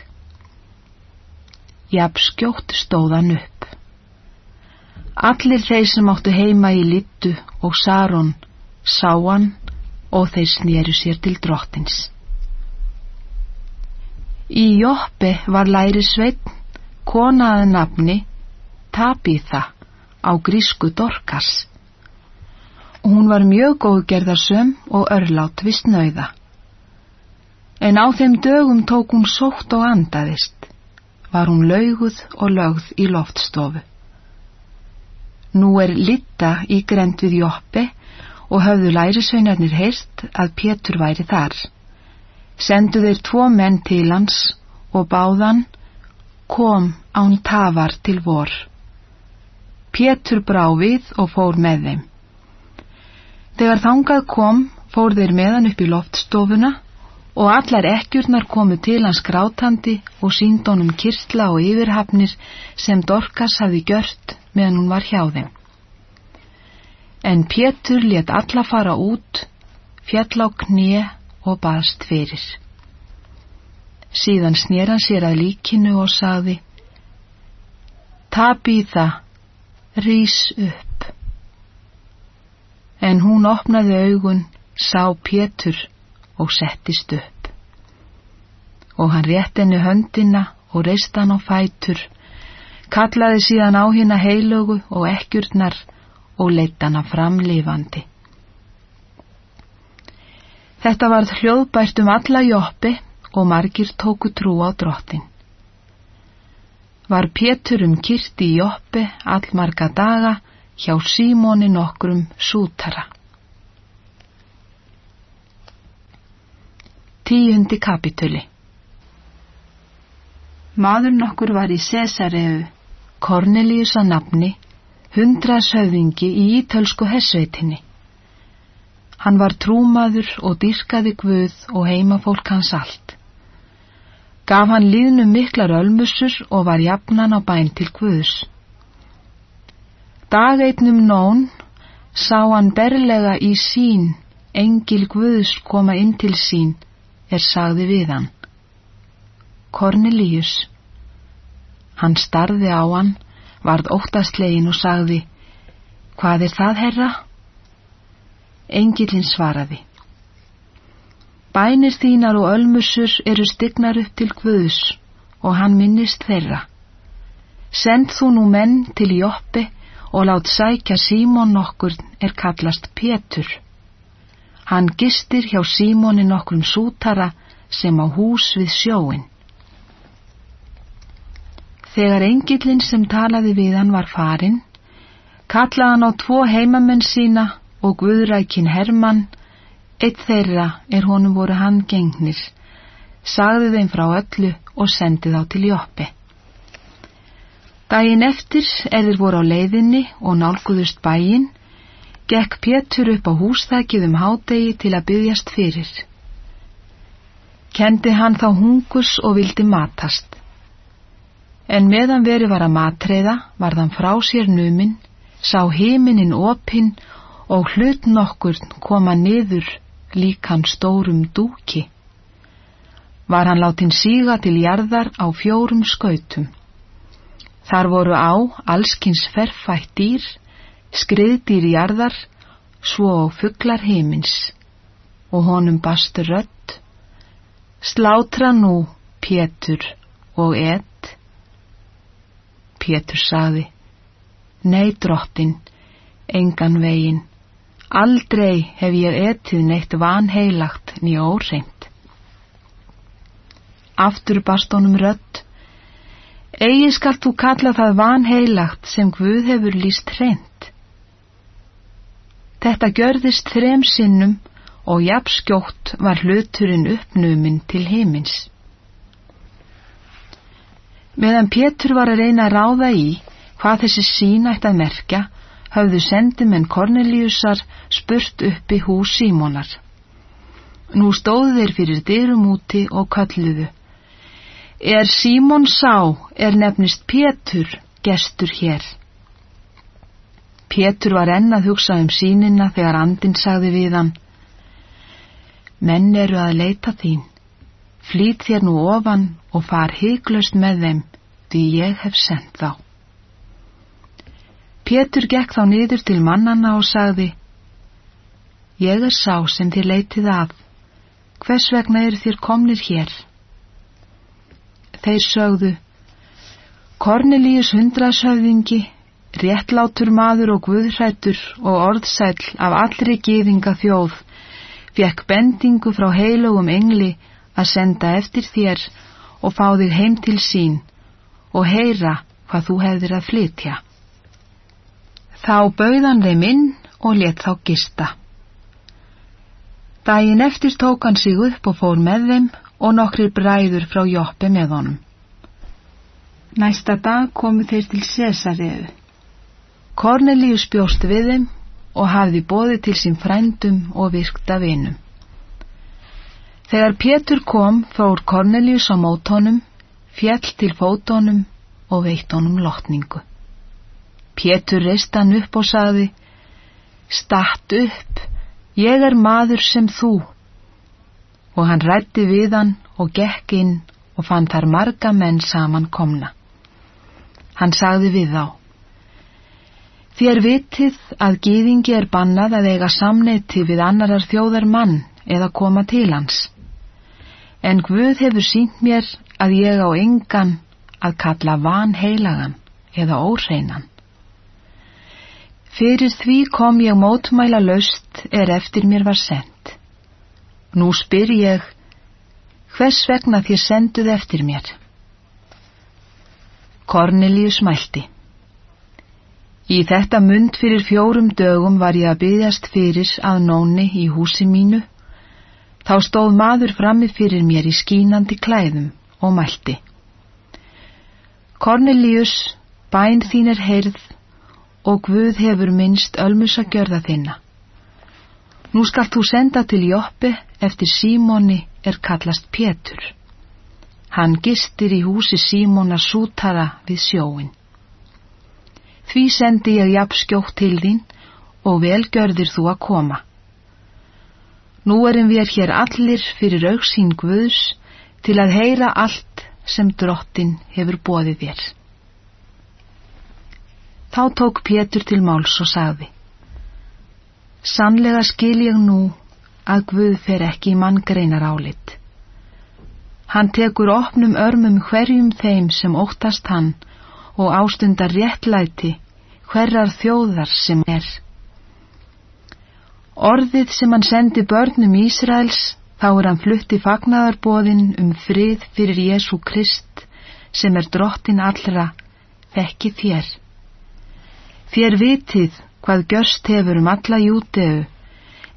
Jafn skjótt stóðan upp. Allir þeir sem áttu heima í Littu og Saron sá hann og þeir snýru sér til drottins. Í Jóppi var læri sveitn konaði nafni Tabitha á grísku Dorkas. Hún var mjög góðgerðarsum og örlátt við snauða. En á þeim dögum tók hún sótt og andaðist. Var hún lauguð og lögð í loftstofu. Nú er Litta í grend við Jóppi og höfðu lærisveinarnir heilt að Pétur væri þar. Sendu þeir tvo menn til hans og báðan kom án tafar til vor. Pétur brá við og fór með þeim. Þegar þangað kom, fór þeir meðan upp í loftstofuna og allar ekkjurnar komu til hans grátandi og síndónum kirtla og yfirhafnir sem Dorkas hafi gjört meðan hún var hjá þeim. En Pétur let alla fara út, fjall á knið og baðst fyrir. Síðan snýr hann sér að líkinu og sagði Tabíða, rís upp. En hún opnaði augun, sá Pétur og settist upp. Og hann rétt henni höndina og reist hann á fætur, kallaði síðan á hérna heilögu og ekkjurnar og leitt hann að framlifandi. Þetta varð hljóðbært um alla joppi og margir tóku trú á drottin. Var Pétur um kyrti í oppi allmarga daga hjá Símóni nokkrum sútara. Tíundi kapituli Maður nokkur var í Cesareu, Kornelius að nafni, hundra söfðingi í ítölsku hessveitinni. Hann var trúmaður og dyrkaði Guð og heimafólk hans allt gaf hann líðnum miklar ölmusur og var jafnan á bæn til Guðs. Dageitnum nón sá hann berlega í sín, engil Guðs koma inn til sín, er sagði við hann. Kornelíus. Hann starði á hann, varð óttastlegin og sagði, Hvað er það, herra? Engilinn svaraði. Bænir þínar og ölmusur eru stignar upp til Guðs og hann minnist þeirra. Send þú nú menn til Jóppi og lát sækja Símón nokkur er kallast Pétur. Hann gistir hjá Símóni nokkrum sútara sem á hús við sjóin. Þegar engillin sem talaði við hann var farin, kallaði hann á tvo heimamenn sína og Guðrækin Hermann Eitt þeirra er honum voru hann gengnir, sagði þeim frá öllu og sendi þá til Jóppi. Dægin eftir eðir voru á leiðinni og nálguðust bæin, gekk Pétur upp á húsþækið um hádegi til að byggjast fyrir. Kendi hann þá hungus og vildi matast. En meðan veri var að matreiða var þann frá sér numinn, sá heiminin opinn og hlut nokkur koma niður líkan stórum dúki. Var hann látin síga til jarðar á fjórum skautum. Þar voru á allskins ferfætt dýr, skriðdýr jarðar, svo fugglar heimins og honum bastur rött. Slátra nú, Pétur og Ed. Pétur saði, Nei, drottin, engan vegin Aldrei hef ég etið neitt vanheilagt nýja óreint. Aftur bastónum rött. Egi skalt þú kalla það vanheilagt sem Guð hefur líst hreint. Þetta gjörðist þrem sinnum og jafnskjótt var hluturinn uppnuminn til heimins. Meðan Pétur var að reyna að ráða í hvað þessi sín ætti að merkja, höfðu sendimenn Korneliusar spurt uppi hús Símonar. Nú stóðu þeir fyrir dyrum úti og kalluðu. Er Símon sá, er nefnist Pétur, gestur hér. Pétur var enn að hugsa um sínina þegar andin sagði við hann. Menn eru að leita þín. Flýt þér nú ofan og far hyglust með þeim, því ég hef sendt þá. Pétur gekk þá niður til mannana og sagði, Ég er sá sem þér leitið að, hvers vegna eru þér komnir hér? Þeir sögðu, Kornelíus hundrashöfðingi, réttlátur maður og guðhrættur og orðsæl af allri gefinga þjóð, fekk bendingu frá heilugum engli að senda eftir þér og fá þig heim til sín og heyra hvað þú hefðir að flytja. Þá bauðan þeim inn og let þá gista. Dægin eftir tók hann sig upp og fór með þeim og nokkrir bræður frá Joppi með honum. Næsta dag komu þeir til Cesariðu. Kornelíus bjóst við þeim og hafði bóði til sín frændum og virkta vinum. Þegar Pétur kom fór Kornelius á mótónum, fjall til fótónum og veitt honum lotningu. Pétur reist hann upp og sagði, Statt upp, ég er maður sem þú. Og hann rætti við hann og gekk inn og fann þar marga menn saman komna. Hann sagði við þá, Þér vitið að gýðingi er bannað að eiga samneiti við annarar þjóðar mann eða koma til hans. En Guð hefur sínt mér að ég á engan að kalla van heilagan eða óreinan. Fyrir því kom ég mótmæla löst er eftir mér var sendt. Nú spyr ég, hvers vegna þér senduð eftir mér? Kornelius mælti. Í þetta mund fyrir fjórum dögum var ég að byggjast fyrir að nóni í húsi mínu. Þá stóð maður frammi fyrir mér í skínandi klæðum og mælti. Cornelius, bæn þín er heyrð og Guð hefur minnst ölmus að gjörða þinna. Nú skalt þú senda til Joppi eftir Símoni er kallast Pétur. Hann gistir í húsi Símona sútara við sjóin. Því sendi ég jafn skjótt til þín og velgjörðir þú að koma. Nú erum við hér allir fyrir auksín Guðs til að heyra allt sem drottin hefur bóðið þér. Þá tók Pétur til máls og sagði Sannlega skil ég nú að Guð fer ekki í mann greinar álit. Hann tekur opnum örmum hverjum þeim sem óttast hann og ástundar réttlæti hverjar þjóðar sem er. Orðið sem hann sendi börnum Ísraels þá er hann flutti fagnadarbóðin um frið fyrir Jésu Krist sem er drottin allra, þekki þér. Þér vitið hvað görst hefur um alla júteu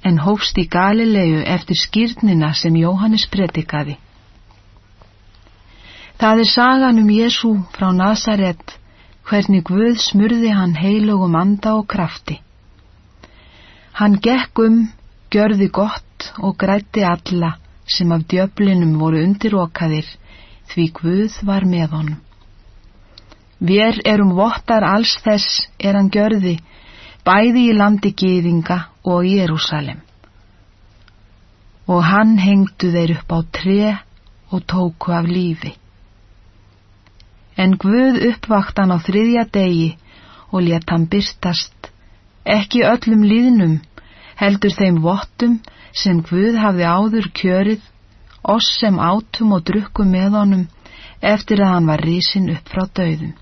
en hófst í Galilegu eftir skýrnina sem Jóhannes predikaði. Það er sagan um Jésu frá Nazaret, hvernig Guð smurði hann heilugum anda og krafti. Hann gekk um, gjörði gott og grætti alla sem af djöflinum voru undirokaðir því Guð var með honum. Vér erum vottar alls þess er hann gjörði, bæði í landi Gýðinga og Jérúsalem. Og hann hengdu þeir upp á tre og tóku af lífi en Guð uppvakt hann á þriðja degi og let hann byrstast, ekki öllum líðnum, heldur þeim vottum sem Guð hafði áður kjörið, oss sem átum og drukkum með honum eftir að hann var rísin upp frá döðum.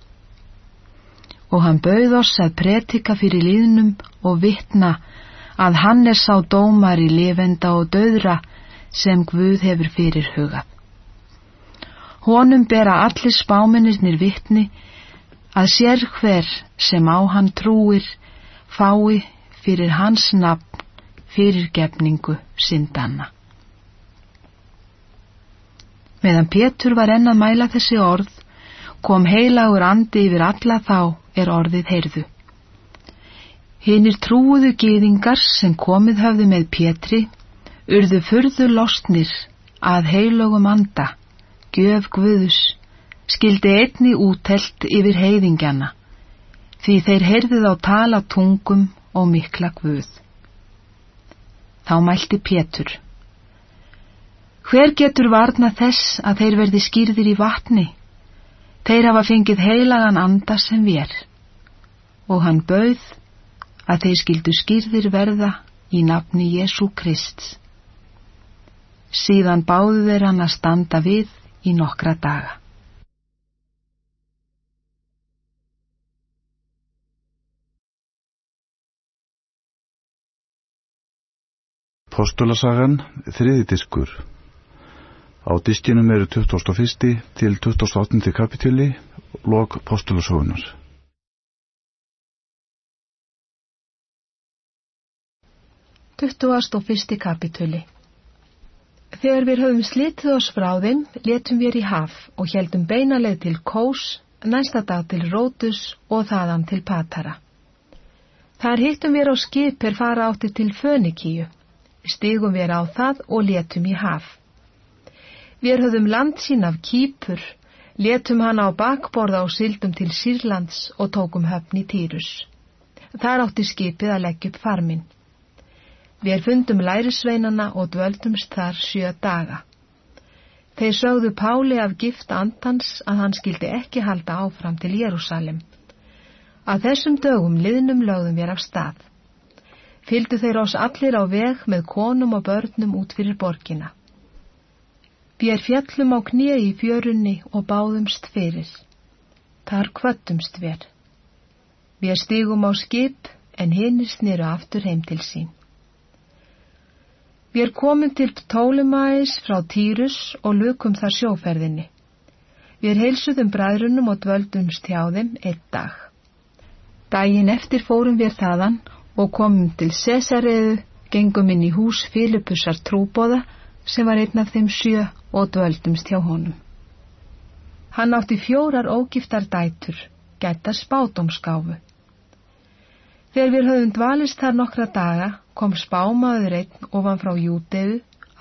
Og hann bauð oss að pretika fyrir líðnum og vittna að hann er sá dómar í lifenda og döðra sem Guð hefur fyrir hugað. Honum bera allir spáminnirnir vittni að sér hver sem á hann trúir fái fyrir hans nafn fyrirgefningu syndanna. Meðan Pétur var enn að mæla þessi orð, kom heilagur andi yfir alla þá er orðið heyrðu. Hinnir trúuðu gýðingar sem komið höfðu með Pétri, urðu furðu losnir að heilugum anda, gjöf Guðus, skildi einni útelt yfir heiðingjana, því þeir heyrðuð á tala tungum og mikla Guð. Þá mælti Pétur. Hver getur varna þess að þeir verði skýrðir í vatni? Þeir hafa fengið heilagan anda sem vér. Og hann bauð að þeir skildu skýrðir verða í nafni Jésú Krist. Síðan báðu þeir hann að standa við í nokkra daga. Postulasagan, þriði diskur. Á diskinum eru 21. til 28. kapitili, log postulasogunar. 21. kapituli Þegar við höfum slitið oss frá þeim, letum við í haf og heldum beinaleg til Kós, næsta dag til Rótus og þaðan til Patara. Þar hittum við á skipir fara átti til Fönikíu, stigum við á það og letum í haf. Við höfum land sín af Kýpur, letum hana á bakborða og syldum til Sýrlands og tókum höfn í Týrus. Þar átti skipið að leggja upp farminn. Við fundum lærisveinana og dvöldumst þar sjö daga. Þeir sögðu Páli af gift andans að hann skildi ekki halda áfram til Jérúsalem. Að þessum dögum liðnum lögðum við af stað. Fyldu þeir ás allir á veg með konum og börnum út fyrir borgina. Við fjallum á knið í fjörunni og báðumst fyrir. Þar kvöttumst við. Við stigum á skip en hinnir snýru aftur heim til sín. Við komum til Ptólumæis frá Týrus og lukum þar sjóferðinni. Við heilsuðum bræðrunum og dvöldumst hjá þeim einn dag. Dægin eftir fórum við þaðan og komum til Cesareðu, gengum inn í hús Filipussar trúbóða sem var einn af þeim sjö og dvöldumst hjá honum. Hann átti fjórar ógiftar dætur, gæta spátumskáfu. Þegar við höfum dvalist þar nokkra daga kom spámaður einn ofan frá Júteu,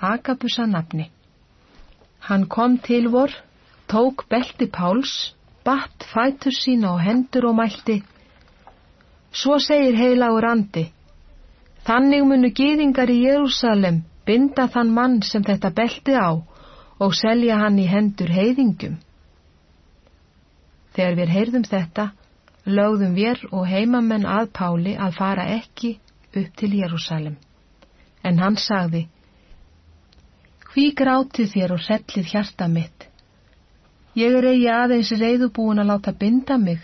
Agabusa nafni. Hann kom til vor, tók belti Páls, batt fætur sína á hendur og mælti. Svo segir heilagur andi, þannig munu gýðingar í Jérúsalem binda þann mann sem þetta belti á og selja hann í hendur heiðingum. Þegar við heyrðum þetta, lögðum við og heimamenn að Páli að fara ekki upp til Jérúsalem. En hann sagði, Hví grátið þér og sellið hjarta mitt? Ég er eigi aðeins reyðubúin að láta binda mig,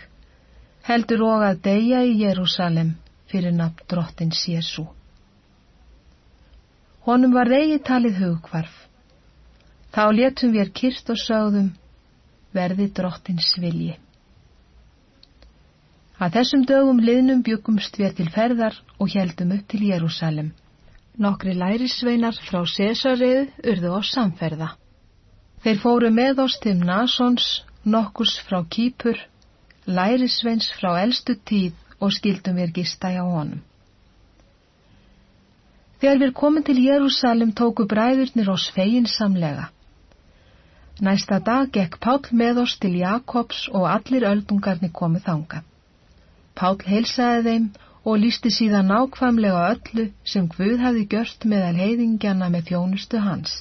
heldur og að deyja í Jérúsalem fyrir nafn drottins Jésu. Honum var eigi talið hugkvarf Þá letum við kyrst og sögðum, verði drottins vilji. Að þessum dögum liðnum byggumst við til ferðar og heldum upp til Jérúsalem. Nokkri lærisveinar frá Cesarið urðu oss samferða. Þeir fóru með oss til Nasons, nokkurs frá Kýpur, lærisveins frá eldstu tíð og skildum við gista hjá honum. Þegar við komum til Jérúsalem tóku bræðurnir oss feginsamlega. Næsta dag gekk Pál með oss til Jakobs og allir öldungarnir komið þanga. Pál heilsaði þeim og lísti síðan nákvæmlega öllu sem Guð hafi gjört meðal heiðingjana með þjónustu hans.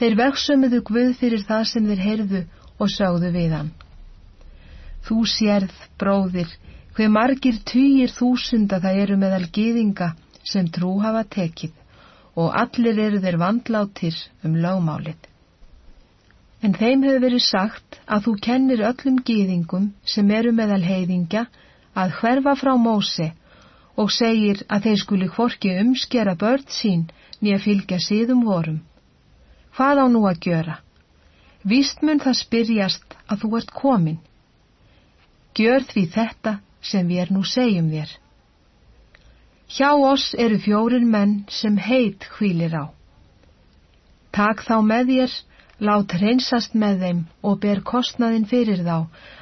Þeir veksumuðu Guð fyrir það sem þeir heyrðu og sögðu við hann. Þú sérð, bróðir, hver margir týjir þúsunda það eru meðal gýðinga sem trú hafa tekið og allir eru þeir vandlátir um lögmálið. En þeim hefur verið sagt að þú kennir öllum gýðingum sem eru meðal heiðingja að hverfa frá Móse og segir að þeir skuli hvorki umskera börn sín nýja fylgja síðum vorum. Hvað á nú að gjöra? Víst mun það spyrjast að þú ert komin. Gjör því þetta sem við er nú segjum þér. Hjá oss eru fjórir menn sem heit hvílir á. Tak þá með þér, lát hreinsast með þeim og ber kostnaðin fyrir þá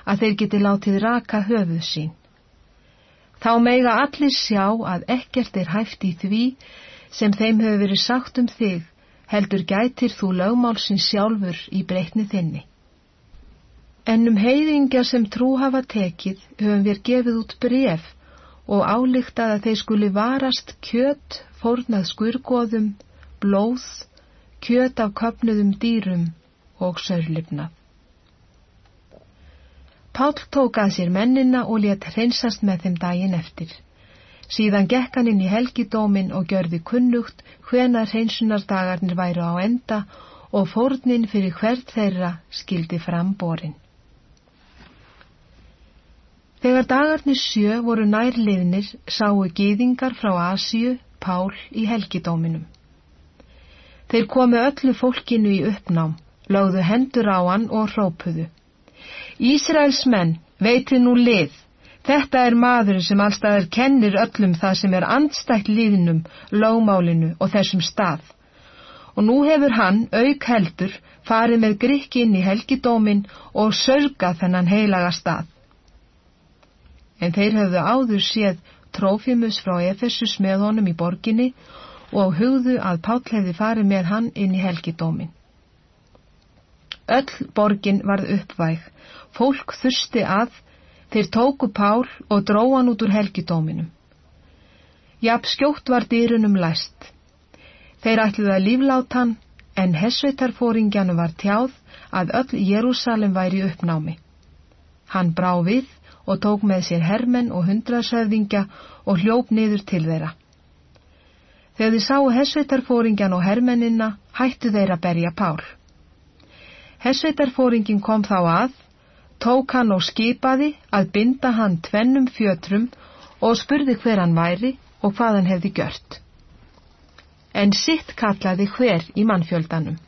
að þeir geti látið raka höfuð sín. Þá meiga allir sjá að ekkert er hæft í því sem þeim hefur verið sagt um þig, heldur gætir þú lögmálsins sjálfur í breytni þinni. En um heiðingja sem trú hafa tekið höfum við gefið út bref og álíktað að þeir skuli varast kjött, fórnað skurgoðum, blóð, kjött af köpnuðum dýrum og sörlipnað. Pál tók að sér mennina og let hreinsast með þeim daginn eftir. Síðan gekk hann inn í helgidómin og gjörði kunnugt hvena hreinsunardagarnir væru á enda og fórnin fyrir hvert þeirra skildi fram borin. Þegar dagarnir sjö voru nærliðnir sáu gýðingar frá Asíu Pál í helgidóminum. Þeir komu öllu fólkinu í uppnám, lögðu hendur á hann og hrópuðu. Ísraels menn, veitið nú lið, þetta er maðurinn sem allstaðar kennir öllum það sem er andstætt liðnum, lögmálinu og þessum stað. Og nú hefur hann, auk heldur, farið með grikki inn í helgidómin og sörgað þennan heilaga stað. En þeir höfðu áður séð Trófimus frá Efesus með honum í borginni og hugðu að Páll hefði farið með hann inn í helgidómin. Öll borgin varð uppvæg Fólk þursti að, þeir tóku Pál og dróan út úr helgidóminum. Jafn skjótt var dýrunum læst. Þeir ætluði að líflátan, en hessveitarfóringjanu var tjáð að öll Jérúsalem væri uppnámi. Hann brá við og tók með sér hermenn og hundrasöðingja og hljóp niður til þeirra. Þegar þið sáu hessveitarfóringjan og hermennina, hættu þeir að berja Pál. Hessveitarfóringin kom þá að tók hann og skipaði að binda hann tvennum fjötrum og spurði hver hann væri og hvað hann hefði gjört. En sitt kallaði hver í mannfjöldanum.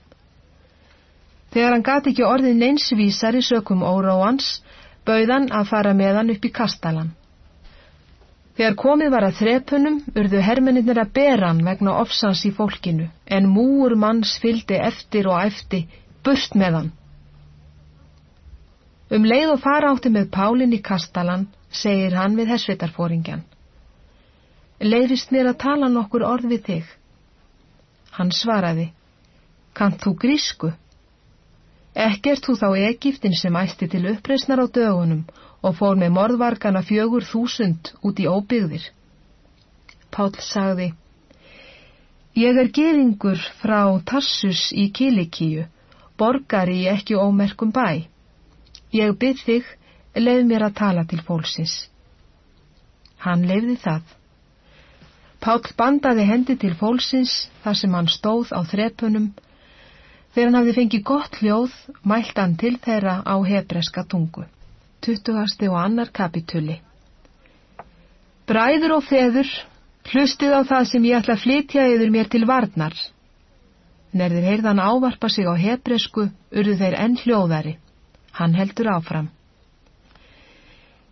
Þegar hann gati ekki orðið neinsvísar í sökum óróans, bauðan að fara með hann upp í kastalan. Þegar komið var að þrepunum, urðu hermeninnir að bera hann vegna ofsans í fólkinu, en múur manns fyldi eftir og eftir, burt með hann. Um leið og fara átti með Pálin í kastalan, segir hann við hersvitarfóringjan. Leifist mér að tala nokkur orð við þig. Hann svaraði, Kant þú grísku? Ekkert þú þá Egiptin sem æsti til uppreysnar á dögunum og fór með morðvarkana fjögur þúsund út í óbyggðir. Pál sagði, Ég er geðingur frá Tassus í Kilikíu, borgari ekki ómerkum bæ. Ég byrð þig, leið mér að tala til fólksins. Hann leiði það. Pál bandaði hendi til fólksins þar sem hann stóð á þrepunum. Þegar hann hafði fengið gott hljóð, mælt hann til þeirra á hebreska tungu. 20. og annar kapitulli. Bræður og feður, hlustið á það sem ég ætla að flytja yfir mér til varnar. Nerðir heyrðan ávarpa sig á hebresku, urðu þeir enn hljóðari. Hann heldur áfram.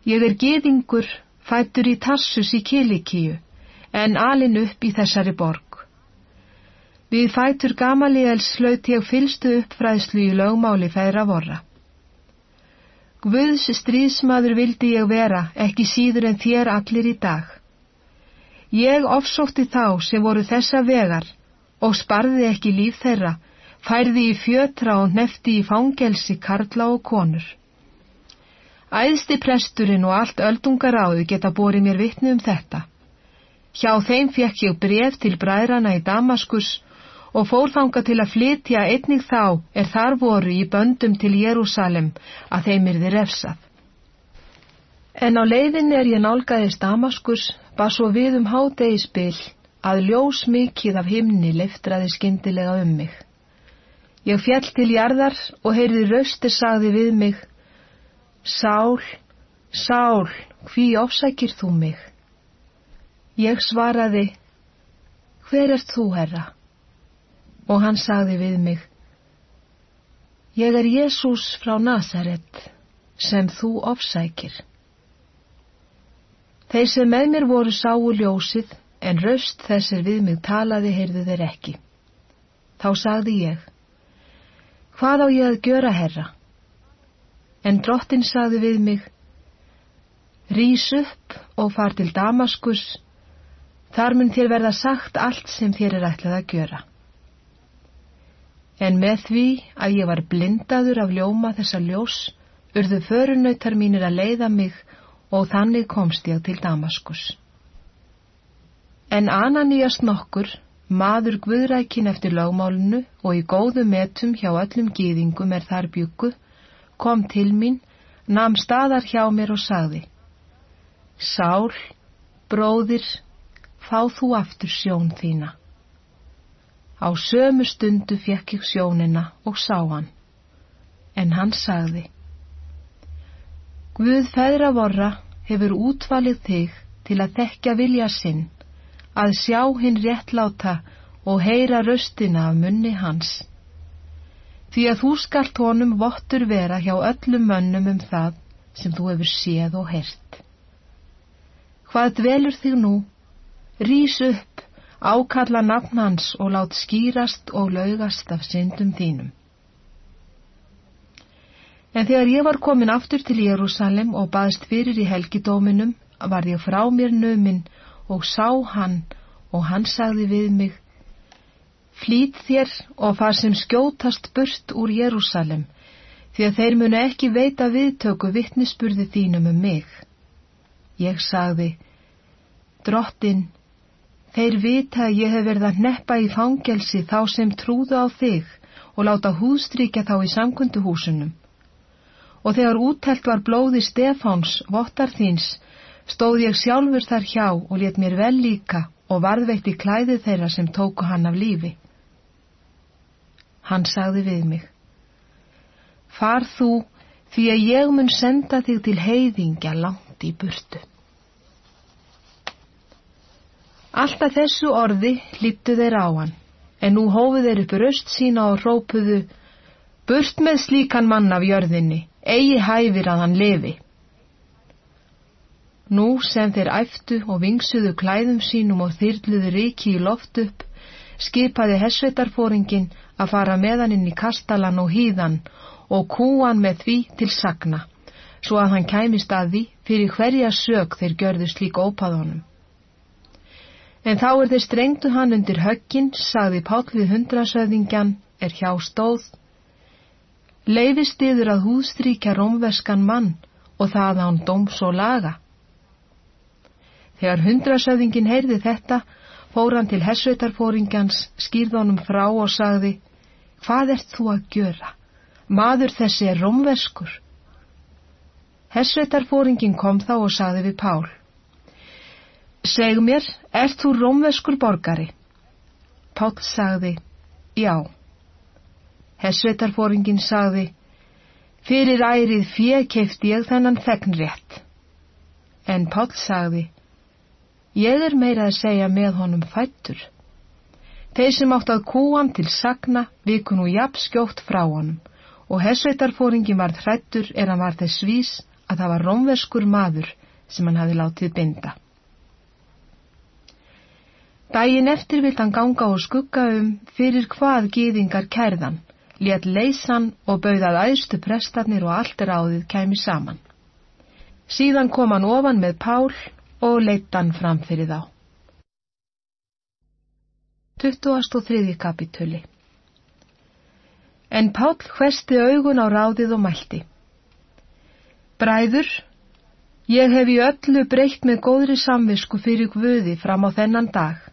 Ég er geðingur, fættur í Tassus í Kilikíu, en alin upp í þessari borg. Við fætur Gamaliels slaut ég fylstu uppfræðslu í lögmáli færa vorra. Guðs stríðsmaður vildi ég vera, ekki síður en þér allir í dag. Ég ofsótti þá sem voru þessa vegar og sparði ekki líf þeirra, færði í fjötra og nefti í fangelsi karla og konur. Æðsti presturinn og allt öldungaráðu geta borið mér vittni um þetta. Hjá þeim fekk ég bref til bræðrana í Damaskus og fór þanga til að flytja einnig þá er þar voru í böndum til Jérúsalem að þeim er þið refsað. En á leiðin er ég nálgæðist Damaskus, bað svo við um hádegisbyll að ljós mikið af himni leftraði skindilega um mig. Ég fjall til jarðar og heyrði raustir sagði við mig, Sál, Sál, hví ofsækir þú mig? Ég svaraði, hver ert þú, herra? Og hann sagði við mig, ég er Jésús frá Nazaret, sem þú ofsækir. Þeir sem með mér voru sáu ljósið, en raust þessir við mig talaði heyrðu þeir ekki. Þá sagði ég, hvað á ég að gjöra, herra? En drottin sagði við mig, rýs upp og far til Damaskus, þar mun þér verða sagt allt sem þér er ætlað að gjöra. En með því að ég var blindaður af ljóma þessa ljós, urðu förunautar mínir að leiða mig og þannig komst ég til Damaskus. En Ananías nokkur, maður guðrækin eftir lögmálunu og í góðu metum hjá öllum gýðingum er þar byggu, kom til mín, nam staðar hjá mér og sagði, Sál, bróðir, fá þú aftur sjón þína. Á sömu stundu fekk ég sjónina og sá hann, en hann sagði, Guð feðra vorra hefur útvalið þig til að þekka vilja sinn, að sjá hinn réttláta og heyra röstina af munni hans því að þú skalt honum vottur vera hjá öllum mönnum um það sem þú hefur séð og heyrt. Hvað dvelur þig nú? Rís upp, ákalla nafn hans og lát skýrast og laugast af syndum þínum. En þegar ég var komin aftur til Jérúsalem og baðst fyrir í helgidóminum, var ég frá mér nöminn og sá hann og hann sagði við mig, Flýt þér og far sem skjótast burt úr Jérúsalem, því að þeir munu ekki veita viðtöku vittnisspurði þínum um mig. Ég sagði, Drottin, þeir vita að ég hef verið að neppa í fangelsi þá sem trúðu á þig og láta hústríkja þá í samkunduhúsunum. Og þegar úttelt var blóði Stefáns, vottar þíns, stóð ég sjálfur þar hjá og let mér vel líka og varðveitti klæði þeirra sem tóku hann af lífi. Hann sagði við mig, Far þú því að ég mun senda þig til heiðingja langt í burtu. Alltaf þessu orði hlittu þeir á hann, en nú hófu þeir upp röst sína og rópuðu, Burt með slíkan mann af jörðinni, eigi hæfir að hann lefi. Nú sem þeir æftu og vingsuðu klæðum sínum og þyrluðu ríki í loft upp, skipaði hessvetarfóringin að fara með hann inn í kastalan og hýðan og kúan með því til sagna, svo að hann kæmist að því fyrir hverja sög þeir görðu slík ópað honum. En þá er þeir strengtu hann undir höggin, sagði Pállið hundrasöðingjan, er hjá stóð. Leifist yður að hústríkja rómverskan mann og það án dóms og laga. Þegar hundrasöðingin heyrði þetta, fór hann til hessveitarfóringjans, skýrð honum frá og sagði, hvað ert þú að gjöra? Maður þessi er romverskur. Hessveitarfóringin kom þá og sagði við Pál, Seg mér, ert þú romverskur borgari? Pál sagði, já. Hessveitarfóringin sagði, fyrir ærið fjö kefti ég þennan þegnrétt. En Pál sagði, Ég er meira að segja með honum fættur. Þeir sem átt að kúan til sagna viku nú jafn skjótt frá honum og hessveitarfóringin var hrættur er hann var þess vís að það var rómverskur maður sem hann hafi látið binda. Dægin eftir vilt hann ganga og skugga um fyrir hvað gýðingar kærðan, létt leysan og bauðað æðstu prestarnir og allt er áðið kæmi saman. Síðan kom hann ofan með Pál og leitt hann fram fyrir þá. 23. kapituli En Páll hvesti augun á ráðið og mælti. Bræður, ég hef í öllu breytt með góðri samvisku fyrir Guði fram á þennan dag.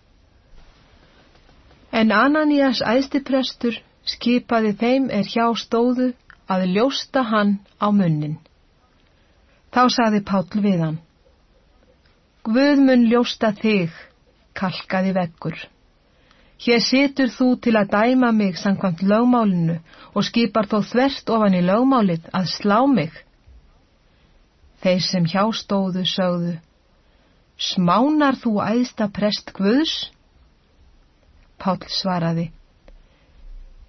En Ananías æðstiprestur skipaði þeim er hjá stóðu að ljósta hann á munnin. Þá saði Páll við hann. Guð mun ljósta þig, kalkaði veggur. Hér situr þú til að dæma mig samkvæmt lögmálinu og skipar þó þvert ofan í lögmálið að slá mig. Þeir sem hjástóðu sögðu, Smánar þú æðsta prest Guðs? Páll svaraði,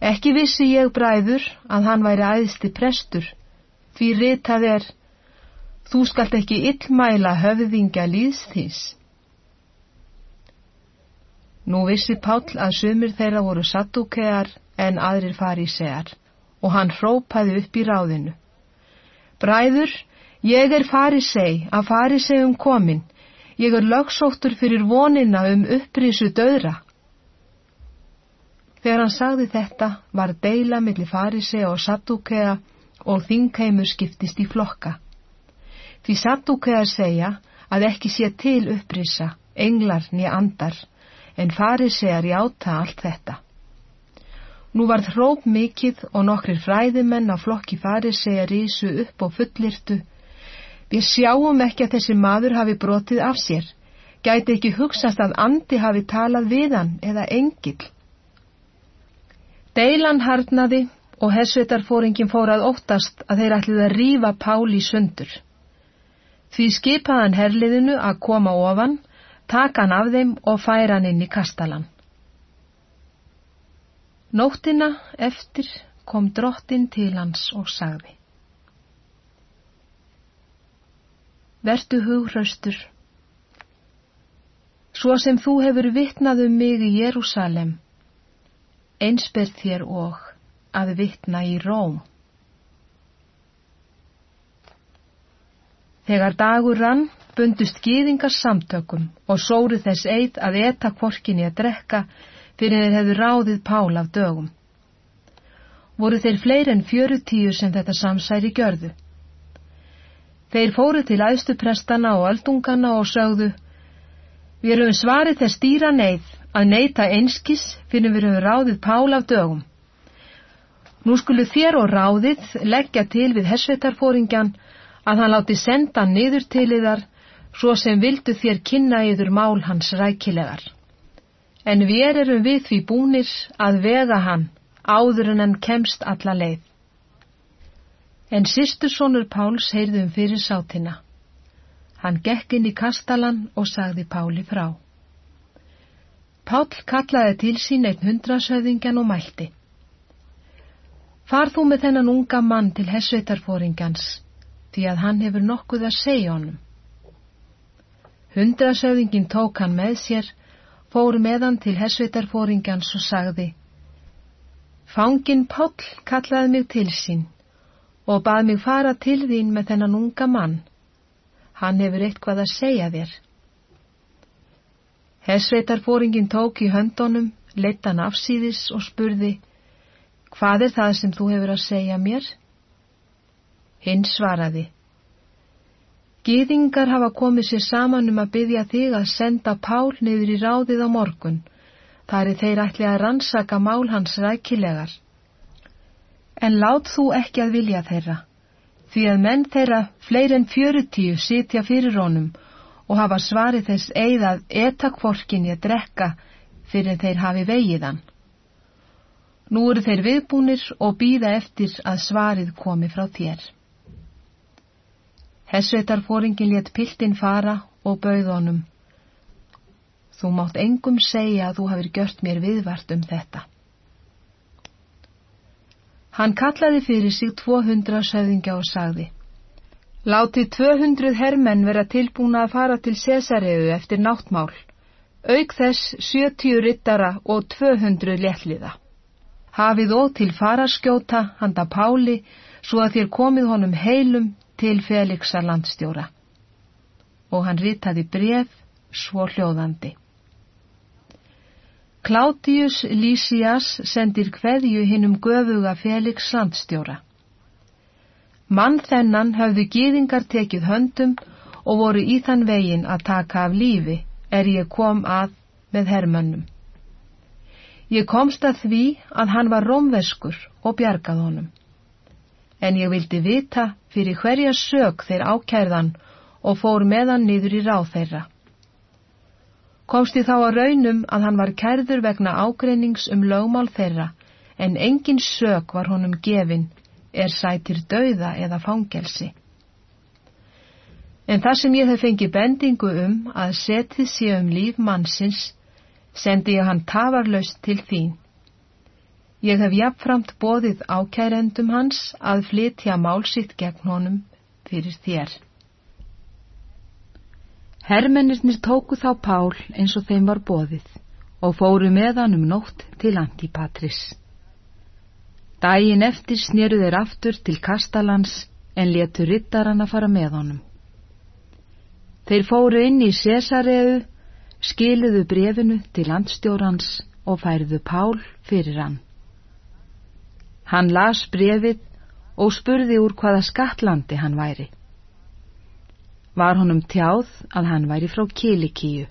Ekki vissi ég bræður að hann væri æðsti prestur, því ritað er, þú skalt ekki illmæla höfðingja líðsþís. Nú vissi Páll að sumir þeirra voru sattúkear en aðrir fari í segar og hann hrópaði upp í ráðinu. Bræður, ég er fari seg að fari seg um komin, ég er lögsóttur fyrir vonina um upprísu döðra. Þegar hann sagði þetta var deila millir farise og sattúkea og þingheimur skiptist í flokka. Því sattúkea segja að ekki sé til upprisa, englar nýja andar, en farisegar játa allt þetta. Nú varð hróp mikill og nokkrir fræðimenn á flokki farisegar rísu upp og fullirtu. Við sjáum ekki að þessi maður hafi brotið af sér, gæti ekki hugsast að andi hafi talað við hann eða engill. Deilan harnaði og hessvetarfóringin fór að óttast að þeir ætlið að rífa Pál í sundur. Því skipaðan herliðinu að koma ofan, taka hann af þeim og færa hann inn í kastalan. Nóttina eftir kom drottin til hans og sagði. Vertu hugraustur. Svo sem þú hefur vitnað um mig í Jérúsalem, einsperð þér og að vittna í róm. Þegar dagur rann bundust gýðingar samtökum og sóru þess eitt að eta kvorkinni að drekka fyrir þeir hefðu ráðið pál af dögum. Voru þeir fleiri en fjöru tíu sem þetta samsæri gjörðu. Þeir fóru til æðstu prestana og öldungana og sögðu Við erum svarið þess stýra neyð að neyta einskis fyrir við höfum ráðið Pál af dögum. Nú skulu þér og ráðið leggja til við hersveitarfóringjan að hann láti senda niður til yðar svo sem vildu þér kynna yður mál hans rækilegar. En við erum við því búnir að vega hann áður en hann kemst alla leið. En sýstursonur Páls heyrðum fyrir sátina. Hann gekk inn í kastalan og sagði Páli frá. Páll kallaði til sín einn hundrasöðingjan og mælti. Far þú með þennan unga mann til hessveitarfóringjans, því að hann hefur nokkuð að segja honum. Hundrasöðingin tók hann með sér, fór meðan til hessveitarfóringjans og sagði, Fangin Páll kallaði mig til sín og bað mig fara til þín með þennan unga mann. Hann hefur eitthvað að segja þér. Hessveitarfóringin tók í höndunum, leitt hann afsýðis og spurði, hvað er það sem þú hefur að segja mér? Hinn svaraði, Gýðingar hafa komið sér saman um að byggja þig að senda Pál niður í ráðið á morgun, þar er þeir ætli að rannsaka mál hans rækilegar. En lát þú ekki að vilja þeirra, því að menn þeirra fleir en fjörutíu sitja fyrir honum og hafa svarið þess eigðað etakvorkinni að drekka fyrir þeir hafi vegiðan. Nú eru þeir viðbúnir og býða eftir að svarið komi frá þér. Hessveitarfóringin létt piltin fara og bauð honum. Þú mátt engum segja að þú hafið gjört mér viðvart um þetta. Hann kallaði fyrir sig 200 söðingja og sagði Látið 200 hermenn vera tilbúna að fara til Cesareu eftir náttmál, auk þess 70 rittara og 200 léttliða. Hafið ó til faraskjóta handa Páli svo að þér komið honum heilum til Felixar landstjóra. Og hann ritaði bref svo hljóðandi. Klátius Lísias sendir hverju hinnum göfuga Felix landstjóra. Mann þennan höfðu gýðingar tekið höndum og voru í þann vegin að taka af lífi er ég kom að með hermönnum. Ég komst að því að hann var rómveskur og bjargað honum. En ég vildi vita fyrir hverja sög þeir ákærðan og fór meðan niður í ráð þeirra. Komst ég þá að raunum að hann var kærður vegna ágreinings um lögmál þeirra en engin sög var honum gefin er sætir dauða eða fangelsi. En það sem ég hef fengið bendingu um að setið sé um líf mannsins, sendi ég hann tafarlaust til þín. Ég hef jafnframt bóðið ákærendum hans að flytja málsitt gegn honum fyrir þér. Hermennirnir tóku þá Pál eins og þeim var bóðið og fóru með hann um nótt til Antipatris. Dægin eftir snýru þeir aftur til Kastalans en letu rittarana fara með honum. Þeir fóru inn í Cesareu, skiluðu brefinu til landstjórans og færðu Pál fyrir hann. Hann las brefið og spurði úr hvaða skattlandi hann væri. Var honum tjáð að hann væri frá Kilikíu.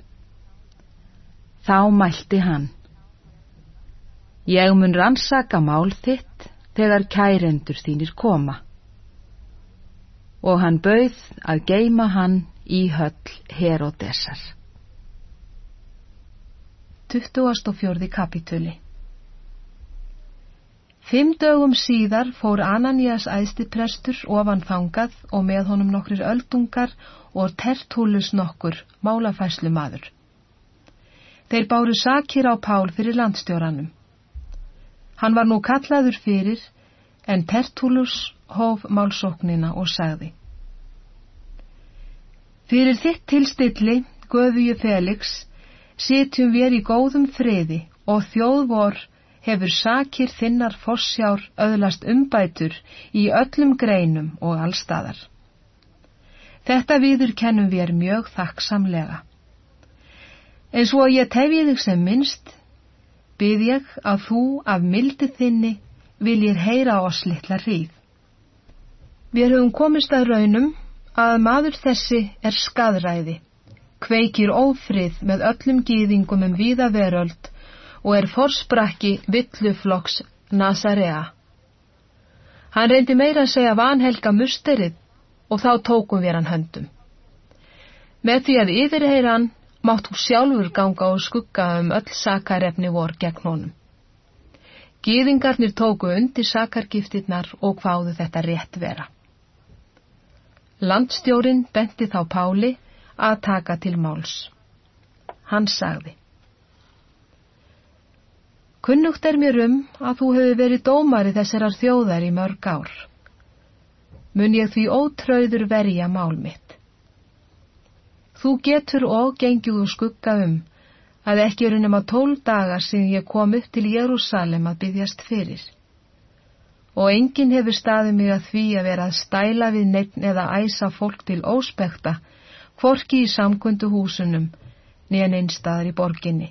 Þá mælti hann. Ég mun rannsaka mál þitt þegar kærendur þínir koma. Og hann bauð að geima hann í höll Herodesar. 24. kapituli Fimm dögum síðar fór Ananias æðstiprestur ofan þangað og með honum nokkrir öldungar og tertúlus nokkur málafæslu maður. Þeir báru sakir á Pál fyrir landstjóranum. Hann var nú kallaður fyrir en Tertúlus hóf málsóknina og sagði Fyrir þitt tilstilli, Guðvíu Felix, sitjum við í góðum friði og þjóðvor hefur sakir þinnar fossjár öðlast umbætur í öllum greinum og allstaðar. Þetta viður kennum við er mjög þakksamlega. En svo ég tefi þig sem minnst, byrð ég að þú af mildi þinni viljir heyra oss litla hríð. Við höfum komist að raunum að maður þessi er skadræði, kveikir ófrið með öllum gýðingum um víða veröld og er forsprakki villuflokks Nazarea. Hann reyndi meira að segja vanhelga musterið og þá tókum við hann höndum. Með því að yfirheyra hann mátt hún sjálfur ganga og skugga um öll sakarefni vor gegn honum. Gýðingarnir tóku undir sakargiftirnar og hvaðu þetta rétt vera. Landstjórin benti þá Páli að taka til máls. Hann sagði Kunnugt er mér um að þú hefur verið dómari þessarar þjóðar í mörg ár. Mun ég því ótröður verja mál mitt. Þú getur og gengið úr skugga um að ekki eru nema tól dagar sem ég kom upp til Jérúsalem að byggjast fyrir og enginn hefur staðið mig að því að vera að stæla við neitt eða æsa fólk til óspekta, hvorki í samkundu húsunum, nýjan einstaðar í borginni.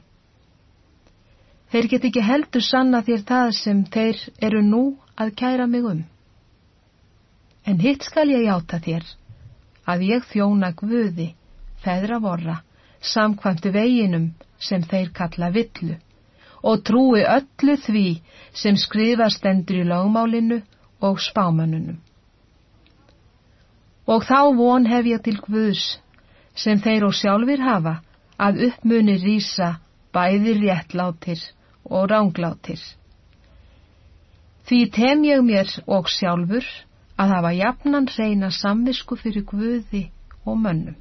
Þeir get ekki heldur sanna þér það sem þeir eru nú að kæra mig um. En hitt skal ég játa þér, að ég þjóna guði, feðra vorra, samkvæmtu veginum sem þeir kalla villu og trúi öllu því sem skrifa stendur í lögmálinu og spámanunum. Og þá von hef ég til Guðs sem þeir og sjálfur hafa að uppmunir rýsa bæði réttlátir og ránglátir. Því tem ég mér og sjálfur að hafa jafnan reyna samvisku fyrir Guði og mönnum.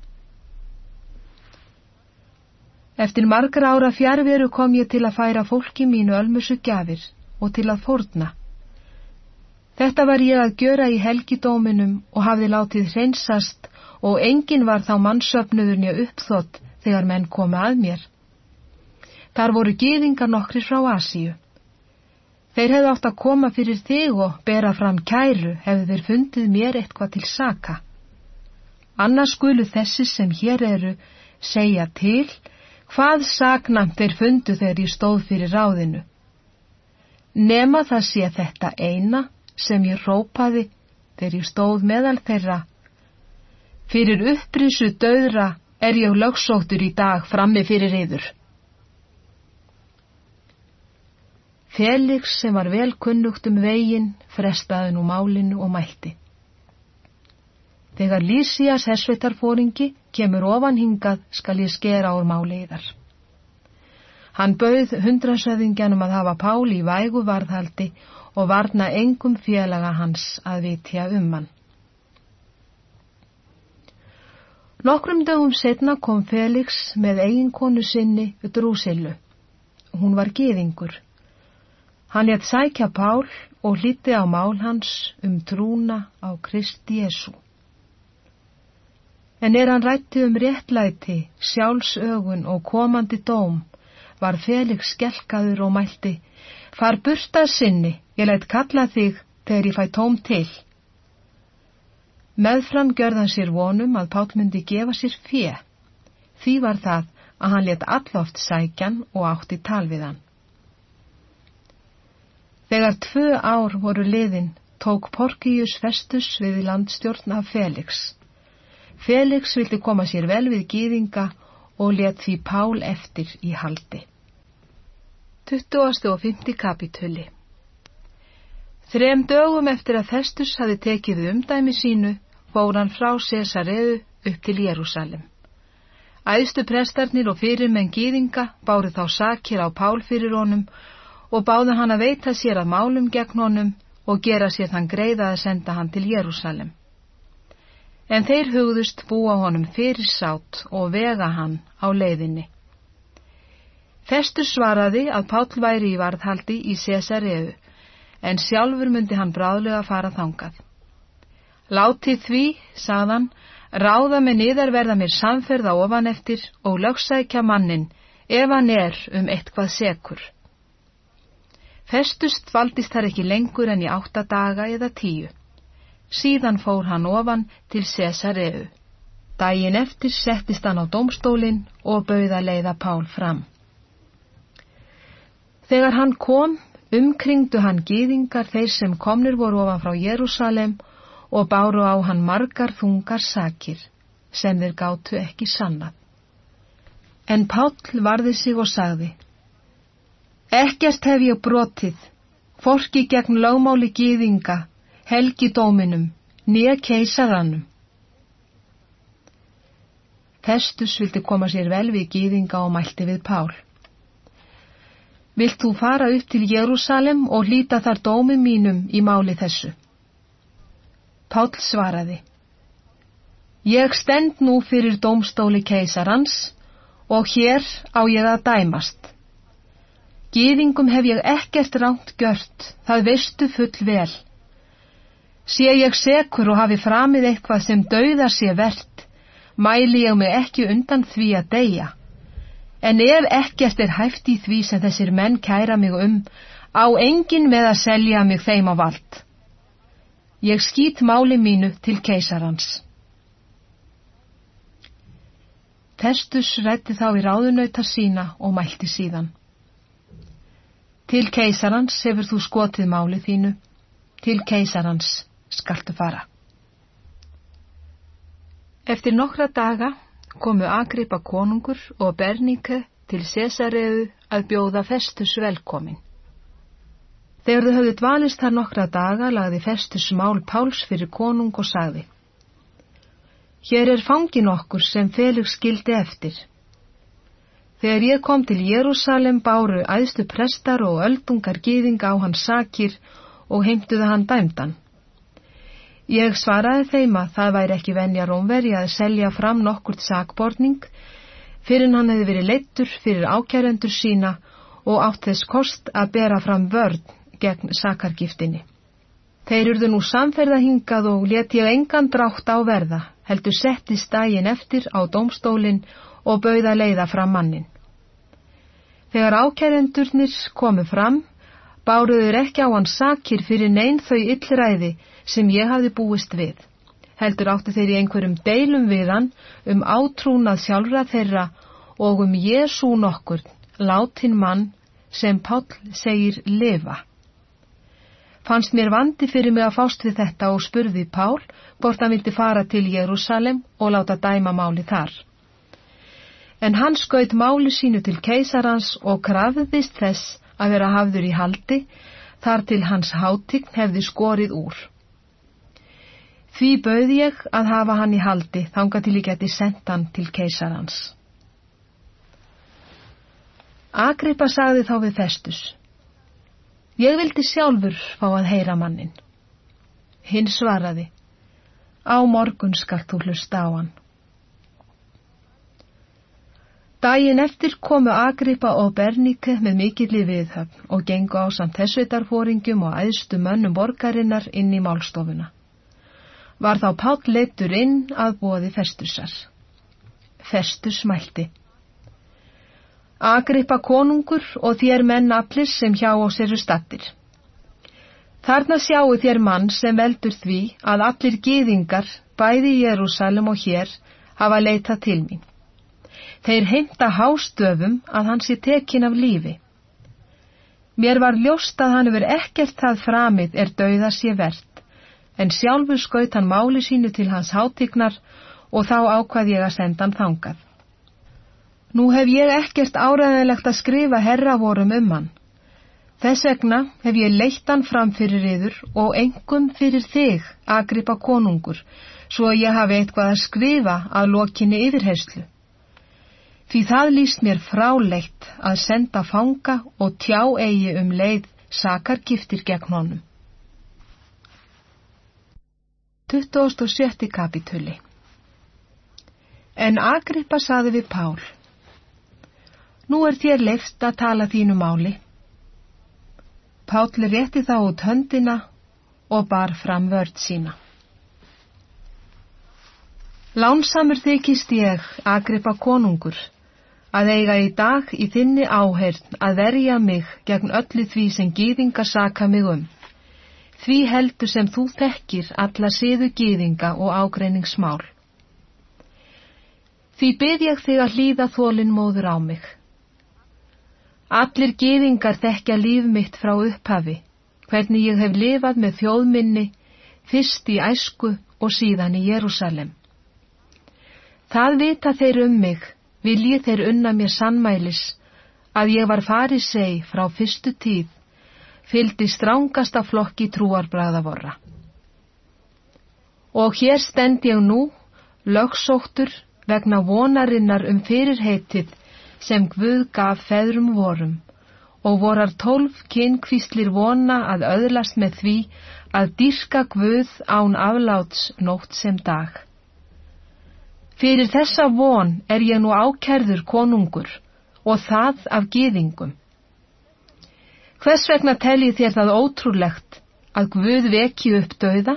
Eftir margra ára fjárveru kom ég til að færa fólki mínu ölmusu gafir og til að fórna. Þetta var ég að gjöra í helgidóminum og hafði látið hreinsast og engin var þá mannsöfnuðurni uppþótt þegar menn komi að mér. Þar voru gýðingar nokkri frá Asíu. Þeir hefði átt að koma fyrir þig og bera fram kæru hefði þeir fundið mér eitthvað til saka. Annars skulu þessi sem hér eru segja til hvað saknamt þeir fundu þegar ég stóð fyrir ráðinu. Nema það sé þetta eina sem ég rópaði þegar ég stóð meðal þeirra. Fyrir upprísu döðra er ég lögsóttur í dag frammi fyrir yður. Felix sem var vel kunnugt um veginn frestaði nú málinu og mælti. Þegar Lísías hersveitarfóringi kemur ofan hingað skal ég skera úr máleiðar. Hann bauð hundrasöðingjanum að hafa Pál í vægu varðhaldi og varna engum félaga hans að vitja um hann. Nokkrum dögum setna kom Felix með eiginkonu sinni Drúsillu. Hún var geðingur. Hann hétt sækja Pál og hlíti á mál hans um trúna á Krist Jésu. En er hann rætti um réttlæti, sjálfsögun og komandi dóm, var Felix skelkaður og mælti, far burtað sinni, ég lætt kalla þig þegar ég fæ tóm til. Meðfram gjörðan sér vonum að Pál myndi gefa sér fjö. Því var það að hann let alloft sækjan og átti tal við hann. Þegar tvö ár voru liðin tók Porkius Festus við landstjórn af Felix. Felix vildi koma sér vel við gýðinga og let því Pál eftir í haldi. 20. og 50. kapitulli Þrem dögum eftir að Festus hafi tekið umdæmi sínu fór hann frá Cesareu upp til Jérúsalem. Æðstu prestarnir og fyrirmenn gýðinga báru þá sakir á Pál fyrir honum og báðu hann að veita sér að málum gegn honum og gera sér þann greiða að senda hann til Jérúsalem. En þeir hugðust búa honum fyrir sátt og vega hann á leiðinni. Festur svaraði að Pál væri í varðhaldi í Cesareu, en sjálfur myndi hann bráðlega fara þangað. Látið því, sagðan, ráða með niðar verða mér samferða ofan eftir og lögsækja mannin ef hann er um eitthvað sekur. Festust valdist þar ekki lengur en í átta daga eða tíu. Síðan fór hann ofan til Cesareu. Dægin eftir settist hann á domstólinn og bauða leiða Pál fram. Þegar hann kom, umkringdu hann gýðingar þeir sem komnir voru ofan frá Jérúsalem og báru á hann margar þungar sakir sem þeir gáttu ekki sannað. En Páll varði sig og sagði Ekkert hef ég brotið, forki gegn lögmáli gýðinga, helgi dóminum, nýja keisarannum. Festus vildi koma sér vel við gýðinga og mælti við Pál. Vilt þú fara upp til Jérúsalem og hlýta þar dómi mínum í máli þessu? Páll svaraði Ég stend nú fyrir dómstóli keisarans og hér á ég að dæmast. Gýðingum hef ég ekkert ránt gjört, það veistu full vel. Sé ég sekur og hafi framið eitthvað sem dauðar sé verðt, mæli ég mig ekki undan því að deyja. En ef ekkert er hæft í því sem þessir menn kæra mig um, á engin með að selja mig þeim á vald. Ég skýt máli mínu til keisarans. Festus rætti þá í ráðunauta sína og mælti síðan. Til keisarans hefur þú skotið máli þínu, til keisarans skaltu fara. Eftir nokkra daga komu Agripa konungur og Bernike til Cesareu að bjóða Festus velkomin. Þegar þau höfðu dvalist þar nokkra daga lagði festus mál Páls fyrir konung og sagði Hér er fangin okkur sem Felix skildi eftir. Þegar ég kom til Jérúsalem báru æðstu prestar og öldungar gýðing á hans sakir og heimtuði hann dæmdan. Ég svaraði þeim að það væri ekki venja rómveri að selja fram nokkurt sakborning fyrir hann hefði verið leittur fyrir ákjærendur sína og átt þess kost að bera fram vörn gegn sakargiftinni. Þeir urðu nú samferða hingað og leti ég engan drátt á verða, heldur settist dægin eftir á domstólinn og bauða leiða fram mannin. Þegar ákærendurnir komu fram, báruður ekki á hann sakir fyrir neyn þau yllræði sem ég hafði búist við. Heldur átti þeir í einhverjum deilum við hann um átrúnað sjálfra þeirra og um Jésu nokkur, látin mann sem Pál segir lifa fannst mér vandi fyrir mig að fást við þetta og spurði Pál hvort hann vildi fara til Jérúsalem og láta dæma máli þar. En hann skaut máli sínu til keisarans og krafðist þess að vera hafður í haldi þar til hans hátign hefði skorið úr. Því bauði ég að hafa hann í haldi þanga til ég geti sendt hann til keisarans. Agrippa sagði þá við festus. Ég vildi sjálfur fá að heyra mannin. Hinn svaraði, á morgun skalt þú hlusta á hann. Dægin eftir komu Agripa og Bernike með mikilli viðhöfn og gengu á samt þessvitarfóringum og æðstu mönnum borgarinnar inn í málstofuna. Var þá Páll leittur inn að bóði festusar. Festus mælti. Agripa konungur og þér menn allir sem hjá oss eru stattir. Þarna sjáu þér mann sem veldur því að allir gýðingar, bæði í Jérúsalem og hér, hafa leitað til mín. Þeir heimta hástöfum að hann sé tekin af lífi. Mér var ljóst að hann verið ekkert það framið er dauða sé verðt, en sjálfur skaut hann máli sínu til hans hátignar og þá ákvað ég að senda hann þangað. Nú hef ég ekkert áræðilegt að skrifa herravorum um hann. Þess vegna hef ég leitt hann fram fyrir yður og engum fyrir þig að gripa konungur, svo ég hafi eitthvað að skrifa að lokinni yfirherslu. Því það líst mér fráleitt að senda fanga og tjá eigi um leið sakargiftir gegn honum. 27. kapituli En Agrippa saði við Pál Nú er þér leift að tala þínu máli. Pál rétti þá út höndina og bar fram vörd sína. Lánsamur þykist ég, Agrippa konungur, að eiga í dag í þinni áhern að verja mig gegn öllu því sem gýðinga saka mig um. Því heldur sem þú þekkir alla siðu gýðinga og ágreiningsmál. Því byrð ég þig að hlýða þólinn móður á mig. Allir gýðingar þekkja líf mitt frá upphafi, hvernig ég hef lifað með þjóðminni, fyrst í æsku og síðan í Jérúsalem. Það vita þeir um mig, viljið þeir unna mér sannmælis að ég var farið seg frá fyrstu tíð, fyldi strángasta flokki trúarbræða vorra. Og hér stend ég nú, lögsóttur vegna vonarinnar um fyrirheitið sem Guð gaf feðrum vorum og vorar tólf kynkvíslir vona að öðlast með því að dýrka Guð án afláts nótt sem dag. Fyrir þessa von er ég nú ákerður konungur og það af gýðingum. Hvers vegna telji þér það ótrúlegt að Guð veki upp döða?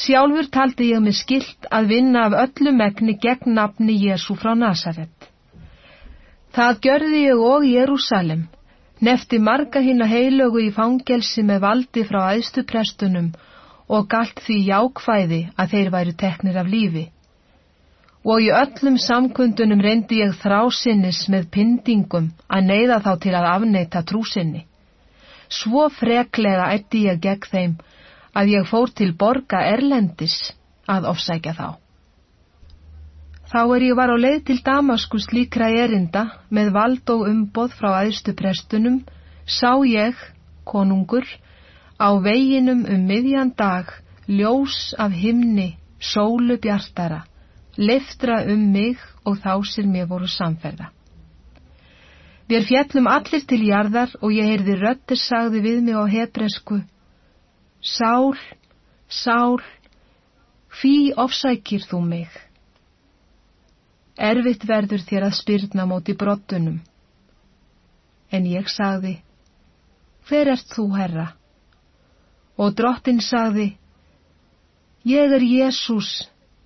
Sjálfur taldi ég mig skilt að vinna af öllu megni gegn nafni Jésu frá Nazaret. Það gjörði ég og Jérúsalem, nefti marga hinn að heilögu í fangelsi með valdi frá æðstuprestunum og galt því jákvæði að þeir væru teknir af lífi. Og í öllum samkundunum reyndi ég þrásinnis með pindingum að neyða þá til að afneita trúsinni. Svo freklega ætti ég gegn þeim að ég fór til borga erlendis að ofsækja þá. Þá er ég var á leið til Damaskus líkra erinda með vald og umboð frá aðstu prestunum, sá ég, konungur, Á veginum um miðjan dag ljós af himni, sólu bjartara, leftra um mig og þá sem mér voru samferða. Við fjallum allir til jarðar og ég heyrði röttir sagði við mig á hebresku, Sál, sál, hví ofsækir þú mig? Erfitt verður þér að spyrna móti brottunum. En ég sagði, hver ert þú, herra? Og drottin sagði, Ég er Jésús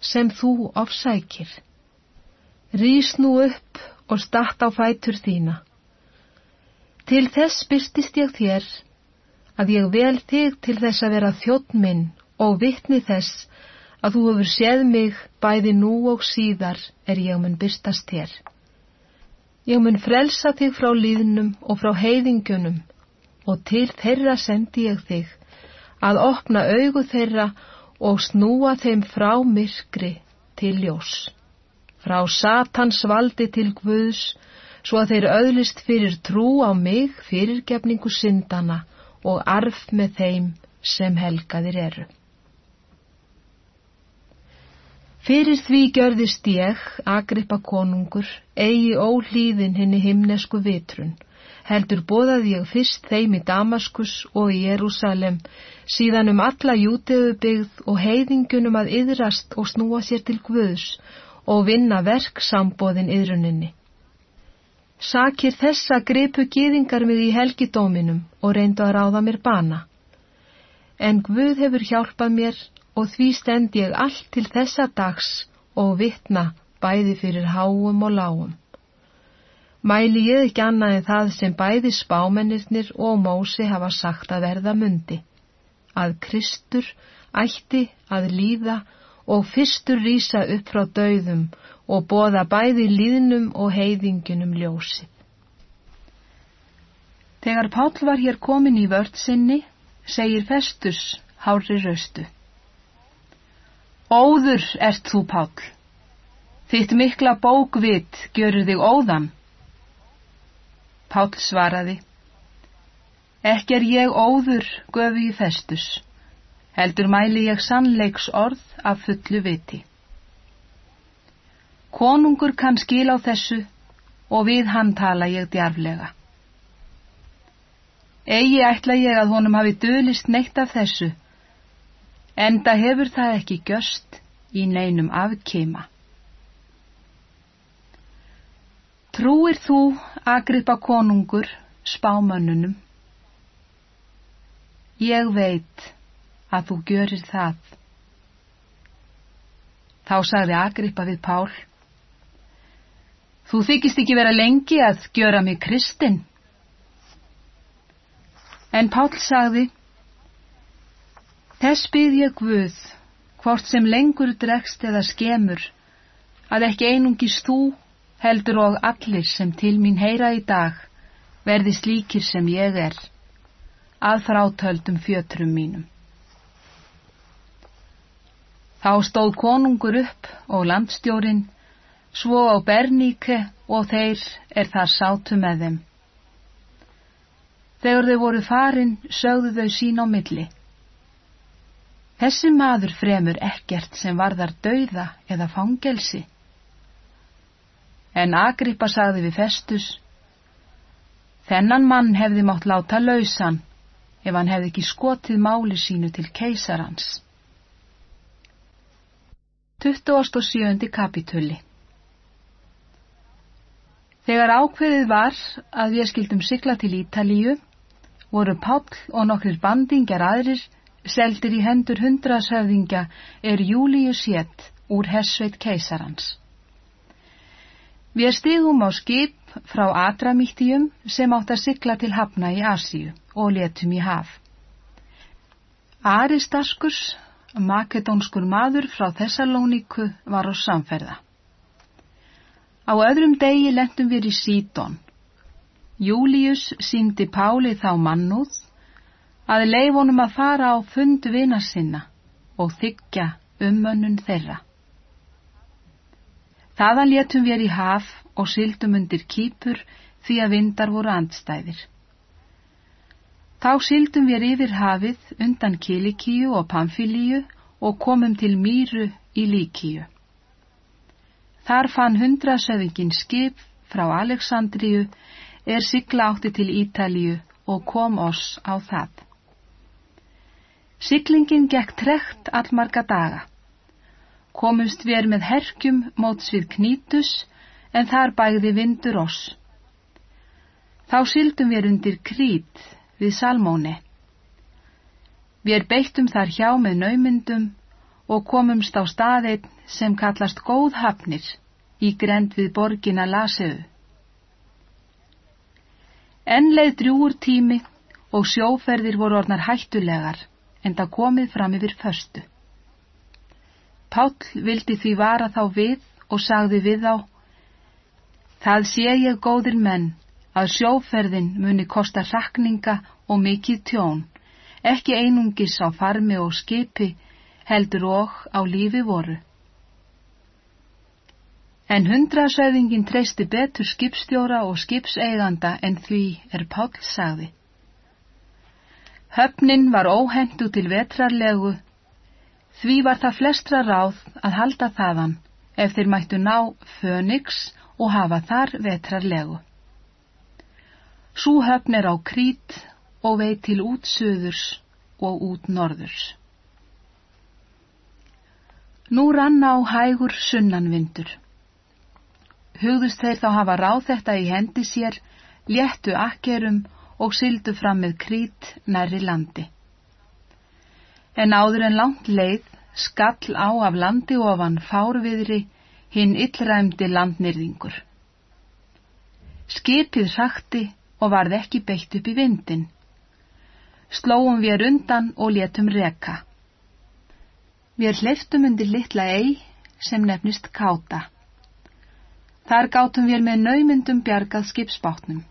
sem þú ofsækir. Rýs nú upp og statt á fætur þína. Til þess byrstist ég þér að ég vel þig til þess að vera þjótt minn og vittni þess að þú hefur séð mig bæði nú og síðar er ég mun byrstast þér. Ég mun frelsa þig frá líðnum og frá heiðingunum og til þeirra sendi ég þig að opna augu þeirra og snúa þeim frá myrkri til ljós, frá satans valdi til Guðs, svo að þeir auðlist fyrir trú á mig fyrirgefningu syndana og arf með þeim sem helgaðir eru. Fyrir því gjörðist ég, Agrippa konungur, eigi ólíðin henni himnesku vitrun, heldur bóðaði ég fyrst þeim í Damaskus og í Jérúsalem, síðan um alla jútegu byggð og heiðingunum að yðrast og snúa sér til Guðs og vinna verk sambóðin yðruninni. Sakir þessa gripu gýðingar mig í helgidóminum og reyndu að ráða mér bana. En Guð hefur hjálpað mér og því stend ég allt til þessa dags og vittna bæði fyrir háum og lágum. Mæli ég ekki annað en það sem bæði spámennirnir og Mósi hafa sagt að verða mundi, að Kristur ætti að líða og fyrstur rýsa upp frá dauðum og boða bæði líðnum og heiðingunum ljósið. Þegar Pál var hér komin í vörd sinni, segir Festus hári raustu. Óður ert þú, Pál. Þitt mikla bókvit görur þig óðan. Pál svaraði. Ekki er ég óður göfi í Festus heldur mæli ég sannleiks orð af fullu viti. Konungur kann skil á þessu og við hann tala ég djarflega. Egi ætla ég að honum hafi dölist neitt af þessu, enda hefur það ekki göst í neinum afkema. Trúir þú að gripa konungur spámönnunum? Ég veit að þú gjörir það. Þá sagði Agrippa við Pál, Þú þykist ekki vera lengi að gjöra mig kristinn. En Pál sagði, Þess byrð ég Guð, hvort sem lengur dregst eða skemur, að ekki einungis þú heldur og allir sem til mín heyra í dag verði slíkir sem ég er, að þrátöldum fjötrum mínum. Þá stóð konungur upp og landstjórin, svo á Berníke og þeir er það sátu með þeim. Þegar þau voru farin, sögðu þau sín á milli. Þessi maður fremur ekkert sem varðar dauða eða fangelsi. En Agrippa sagði við festus, þennan mann hefði mátt láta lausan ef hann hefði ekki skotið máli sínu til keisarans. 27. kapitulli Þegar ákveðið var að við skildum sykla til Ítalíu, voru Páll og nokkrir bandingjar aðrir seldir í hendur hundrashöfðingja er Július Jett úr Hessveit keisarans. Við stigum á skip frá Adramíttijum sem átt að sykla til Hafna í Asíu og letum í haf. Aristaskus makedónskur maður frá Þessalóníku var á samferða. Á öðrum degi lentum við í Sítón. Július síndi Páli þá mannúð að leifonum að fara á fund vina sinna og þykja umönnun þeirra. Þaðan letum við í haf og syldum undir kýpur því að vindar voru andstæðir. Þá syldum við yfir hafið undan Kilikíu og Pamfilíu og komum til Mýru í Líkíu. Þar fann hundrasöfingin skip frá Aleksandriu er sigla átti til Ítalíu og kom oss á það. Siglingin gekk trekt allmarga daga. Komumst við með herkjum móts við knítus en þar bæði vindur oss. Þá syldum við undir krít við Salmóni. Við beittum þar hjá með naumundum og komumst á staðeinn sem kallast Góðhafnir í grend við borgina Laseu. Enn leið drjúur tími og sjóferðir voru orðnar hættulegar en það komið fram yfir förstu. Páll vildi því vara þá við og sagði við þá Það sé ég góðir menn að sjóferðin muni kosta rakninga og mikið tjón, ekki einungis á farmi og skipi, heldur og á lífi voru. En hundrasauðingin treysti betur skipstjóra og skipseiganda en því er Páll sagði. Höfnin var óhendu til vetrarlegu, því var það flestra ráð að halda þaðan ef þeir mættu ná Fönix og hafa þar vetrarlegu. Sú höfn er á krít og veit til út söðurs og út norðurs. Nú rann á hægur sunnanvindur. Hugðust þeir þá hafa ráð þetta í hendi sér, léttu akkerum og syldu fram með krít nærri landi. En áður en langt leið skall á af landi ofan fárviðri hinn illræmdi landnyrðingur. Skipið hrakti og varð ekki beitt upp í vindin. Slóum við undan og létum reka. Við hleyftum undir litla ei sem nefnist káta. Þar gátum við með naumyndum bjargað skipsbátnum.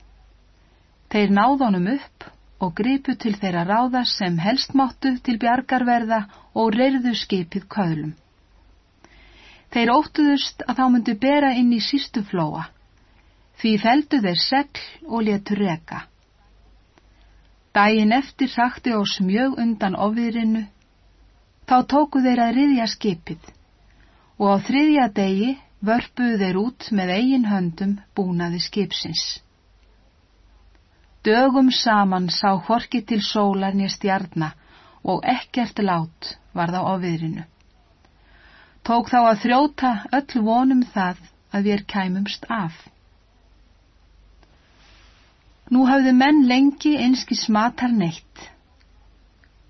Þeir náðunum upp og gripu til þeirra ráða sem helst máttu til bjargarverða og reyrðu skipið köðlum. Þeir óttuðust að þá myndu bera inn í sístu flóa, því feldu þeir segl og letu reka. Dægin eftir hrakti ós mjög undan ofviðrinu, þá tóku þeir að riðja skipið og á þriðja degi vörpuðu þeir út með eigin höndum búnaði skipsins. Dögum saman sá horki til sólar nýja stjarnar og ekkert lát var þá á viðrinu. Tók þá að þróta öll vonum það að við kæmumst af. Nú hafðu menn lengi einski smatar neitt.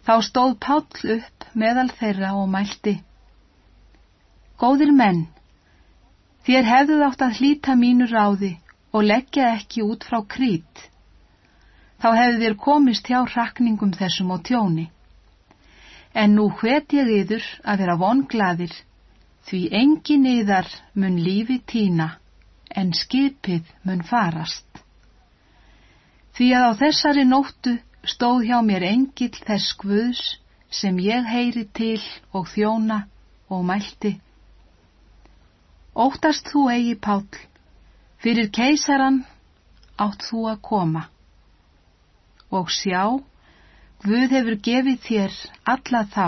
Þá stóð Páll upp meðal þeirra og mælti. Góðir menn, Þér hefðu þátt að hlýta mínu ráði og leggja ekki út frá krít. Þá hefðu þér komist hjá rakningum þessum og tjóni. En nú hvet ég yður að vera vonglaðir, því engin yðar mun lífi tína, en skipið mun farast. Því að á þessari nóttu stóð hjá mér engill þess skvuðs sem ég heyri til og þjóna og mælti Óttast þú eigi Páll, fyrir keisaran átt þú að koma. Og sjá, Guð hefur gefið þér alla þá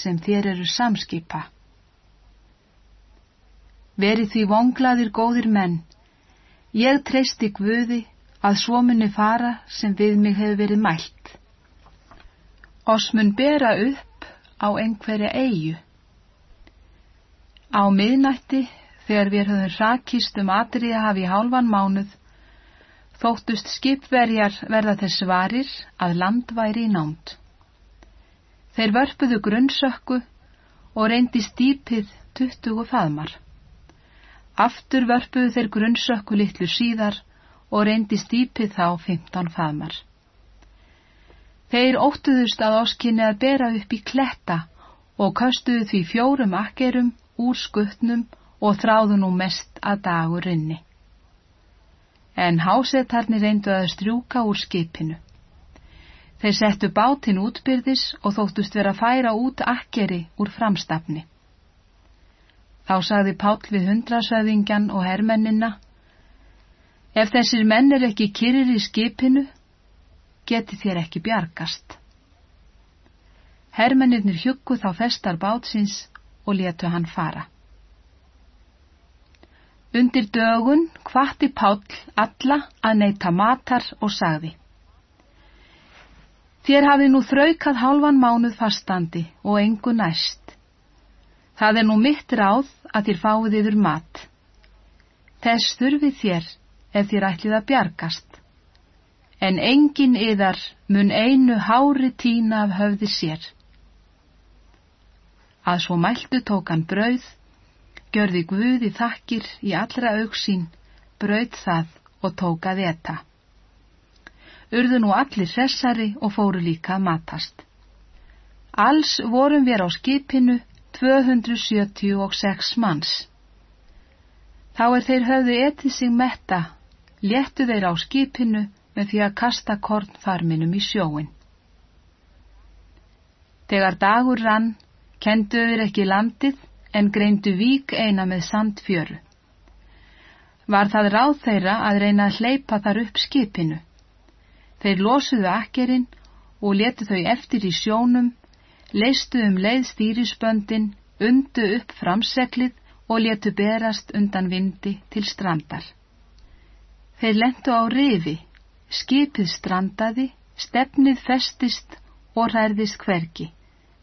sem þér eru samskipa. Verið því vonglaðir góðir menn, ég treysti Guði að svo munni fara sem við mig hefur verið mælt. Oss mun bera upp á einhverja eigu. Á miðnætti þegar við höfum rakist um atriði hafi hálfan mánuð, þóttust skipverjar verða þess varir að land væri í námt. Þeir vörpuðu grunnsökku og reyndi stýpið tuttugu faðmar. Aftur vörpuðu þeir grunnsökku litlu síðar og reyndi stýpið þá fymtán faðmar. Þeir óttuðust að áskinni að bera upp í kletta og köstuðu því fjórum akkerum úr skuttnum og þráðu nú mest að dagur rinni. En hásetarnir reyndu að strjúka úr skipinu. Þeir settu bátinn útbyrðis og þóttust vera að færa út akkeri úr framstafni. Þá sagði Páll við hundrasöðingjan og hermennina Ef þessir menn er ekki kyrir í skipinu, geti þér ekki bjargast. Hermennirnir hjuggu þá festar bátsins og letu hann fara. Undir dögun hvati Páll alla að neyta matar og sagði Þér hafi nú þraukað hálfan mánuð fastandi og engu næst. Það er nú mitt ráð að þér fáið yfir mat. Þess þurfið þér ef þér ætlið að bjargast. En engin yðar mun einu hári tína af höfði sér. Að svo mæltu tók hann brauð gjörði Guði þakkir í allra auksín, braut það og tókaði etta. Urðu nú allir hressari og fóru líka að matast. Alls vorum við á skipinu 276 manns. Þá er þeir höfðu etið sig metta, léttu þeir á skipinu með því að kasta kornfarminum í sjóin. Þegar dagur rann, kenduður ekki landið en greindu vík eina með sandfjöru. Var það ráð þeirra að reyna að hleypa þar upp skipinu. Þeir losuðu akkerinn og letu þau eftir í sjónum, leistu um leið stýrisböndin, undu upp framseklið og letu berast undan vindi til strandar. Þeir lendu á rifi, skipið strandaði, stefnið festist og ræðist hverki,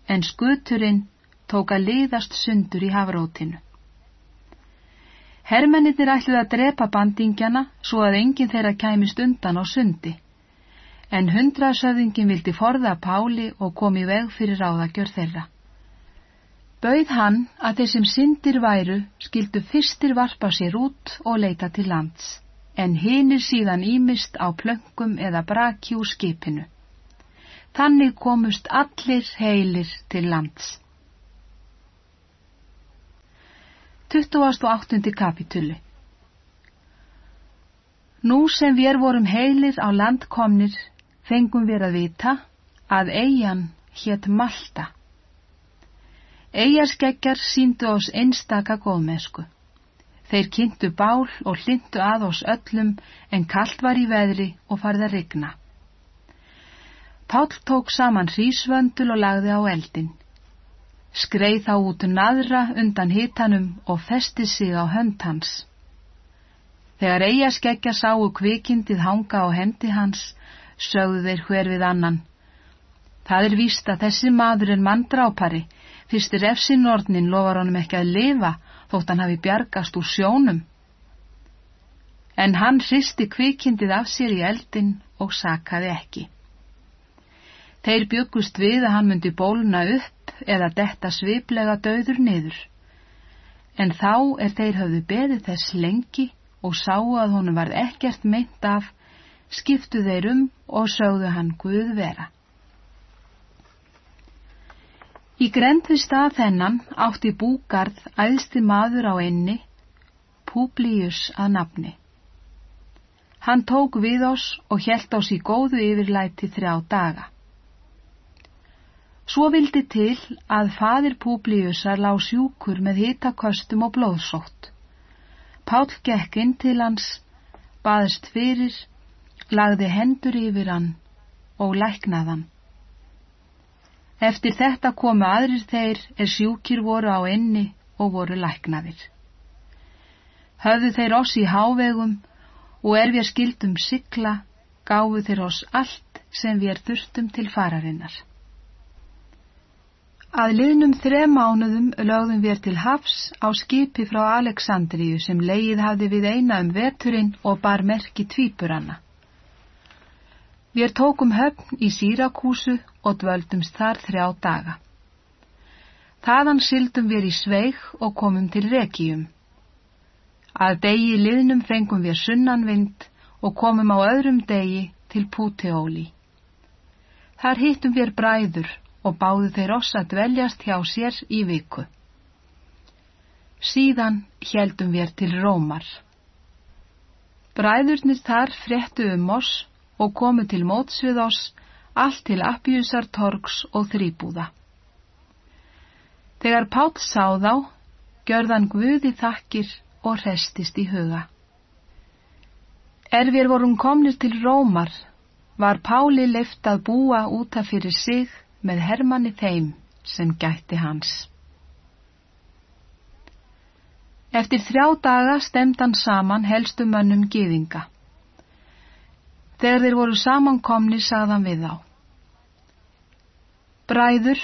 en skuturinn tók að liðast sundur í hafrótinu. Hermennir ætluði að drepa bandingjana svo að enginn þeirra kæmist undan á sundi, en hundrasöðingin vildi forða Páli og kom í veg fyrir ráðagjör þeirra. Bauð hann að þeir sem syndir væru skildu fyrstir varpa sér út og leita til lands, en hinir síðan ímist á plöngum eða braki úr skipinu. Þannig komust allir heilir til lands. 28. kapitulli Nú sem við vorum heilir á landkomnir fengum við að vita að eigin hétt Malta. Eigarskeggjar síndu oss einstaka góðmesku. Þeir kynntu bál og hlindu að oss öllum en kallt var í veðri og farið að rigna. Pál tók saman hrísvöndul og lagði á eldin. Skreið þá út naðra undan hitanum og festi sig á hönd hans. Þegar eigaskeggja sáu kvikindið hanga á hendi hans, sögðu þeir hver við annan. Það er víst að þessi maður er manndrápari, fyrstir efsinn orðnin lofar honum ekki að lifa þótt hann hafi bjargast úr sjónum. En hann hristi kvikindið af sér í eldin og sakaði ekki. Þeir byggust við að hann myndi bóluna upp eða detta sviplega döður niður. En þá er þeir höfðu beðið þess lengi og sáu að honum varð ekkert meint af, skiptu þeir um og sögðu hann Guð vera. Í grend við stað þennan átti búgarð æðsti maður á enni, Publius að nafni. Hann tók við oss og helt oss í góðu yfirlæti þrjá daga. Svo vildi til að fadir Publiusar lá sjúkur með hitaköstum og blóðsótt. Pál gekk inn til hans, baðist fyrir, lagði hendur yfir hann og læknaðan. Eftir þetta komu aðrir þeir er sjúkir voru á enni og voru læknaðir. Höfðu þeir oss í hávegum og er við skildum sykla, gáfu þeir oss allt sem við þurftum til fararinnar. Að liðnum þrem mánuðum lögðum við til hafs á skipi frá Aleksandríu sem leið hafði við eina um veturinn og bar merki tvíburanna. Við tókum höfn í Sírakúsu og dvöldumst þar þrjá daga. Þaðan syldum við í sveig og komum til Rekium. Að degi liðnum fengum við sunnanvind og komum á öðrum degi til Puteóli. Þar hittum við bræður og báðu þeir oss að dveljast hjá sér í viku. Síðan heldum við til Rómar. Bræðurnir þar fréttu um oss og komu til móts við oss allt til appjúsar torgs og þrýbúða. Þegar Pátt sá þá, gjörðan Guði þakkir og restist í huga. Er við vorum komnir til Rómar, var Páli leift að búa útaf fyrir sig með hermanni þeim sem gætti hans. Eftir þrjá daga stemd hann saman helstum mönnum giðinga. Þegar þeir voru samankomni sagðan við þá. Bræður,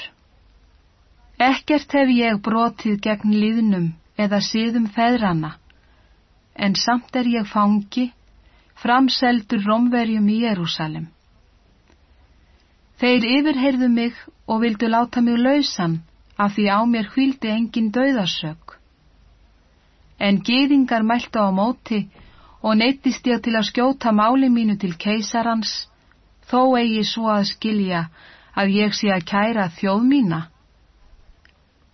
ekkert hef ég brotið gegn líðnum eða síðum feðrana, en samt er ég fangi, framseldur romverjum í Jérúsalem. Þeir yfirheyrðu mig og vildu láta mig lausan af því á mér hvildi engin döðasök. En geðingar mæltu á móti og neittist ég til að skjóta máli mínu til keisarans, þó eigi svo að skilja að ég sé að kæra þjóð mína.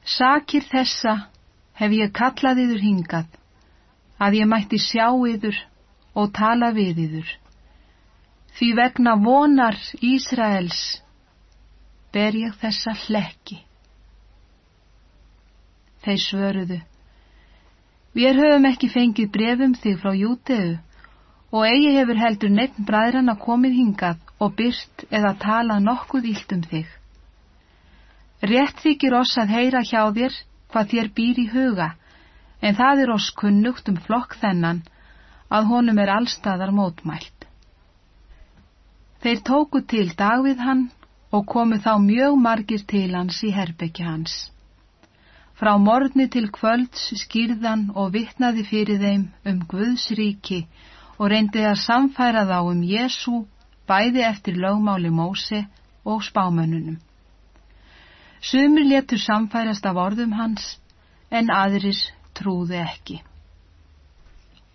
Sakir þessa hef ég kallað yður hingað, að ég mætti sjá yður og tala við yður. Því vegna vonar Ísraels ber ég þessa hlekki. Þeir svöruðu, Við höfum ekki fengið brefum þig frá Júteu og eigi hefur heldur nefn bræðrana komið hingað og byrt eða talað nokkuð ílt um þig. Rétt þykir oss að heyra hjá þér hvað þér býr í huga, en það er oss kunnugt um flokk þennan að honum er allstaðar mótmælt. Þeir tóku til dag við hann og komu þá mjög margir til hans í herbekja hans. Frá morgni til kvölds skýrðan og vittnaði fyrir þeim um Guðs ríki og reyndi að samfæra þá um Jésu bæði eftir lögmáli Móse og spámönnunum. Sumir letur samfærast af orðum hans en aðrir trúði ekki.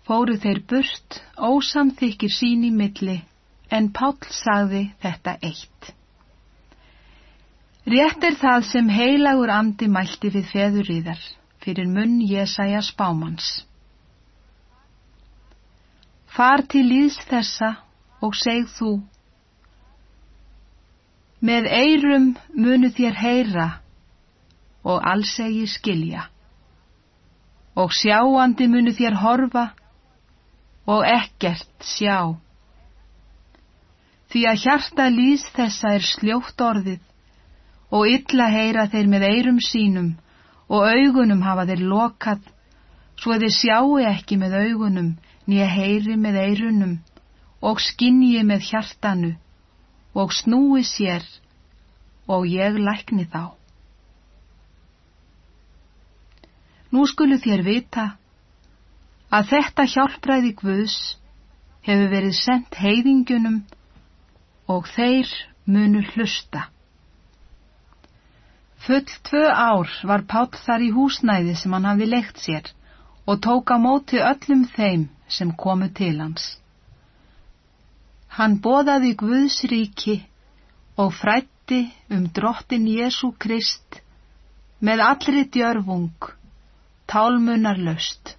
Fóru þeir burt, ósamþykir sín í milli, en Páll sagði þetta eitt. Rétt er það sem heilagur andi mælti við feðuríðar, fyrir munn Jésaja spámans. Far til líðs þessa og seg þú, með eirum munu þér heyra og allsegi skilja, og sjáandi munu þér horfa og ekkert sjá. Því að hjarta lýs þessa er sljótt orðið og illa heyra þeir með eirum sínum og augunum hafa þeir lokað svo þeir sjáu ekki með augunum nýja heyri með eirunum og skinji með hjartanu og snúi sér og ég lækni þá. Nú skulu þér vita að þetta hjálpræði Guðs hefur verið sendt heiðingunum og þeir munu hlusta. Full tvö ár var Páll þar í húsnæði sem hann hafði leikt sér og tók á móti öllum þeim sem komu til hans. Hann boðaði Guðs ríki og frætti um drottin Jésu Krist með allri djörfung, tálmunar löst.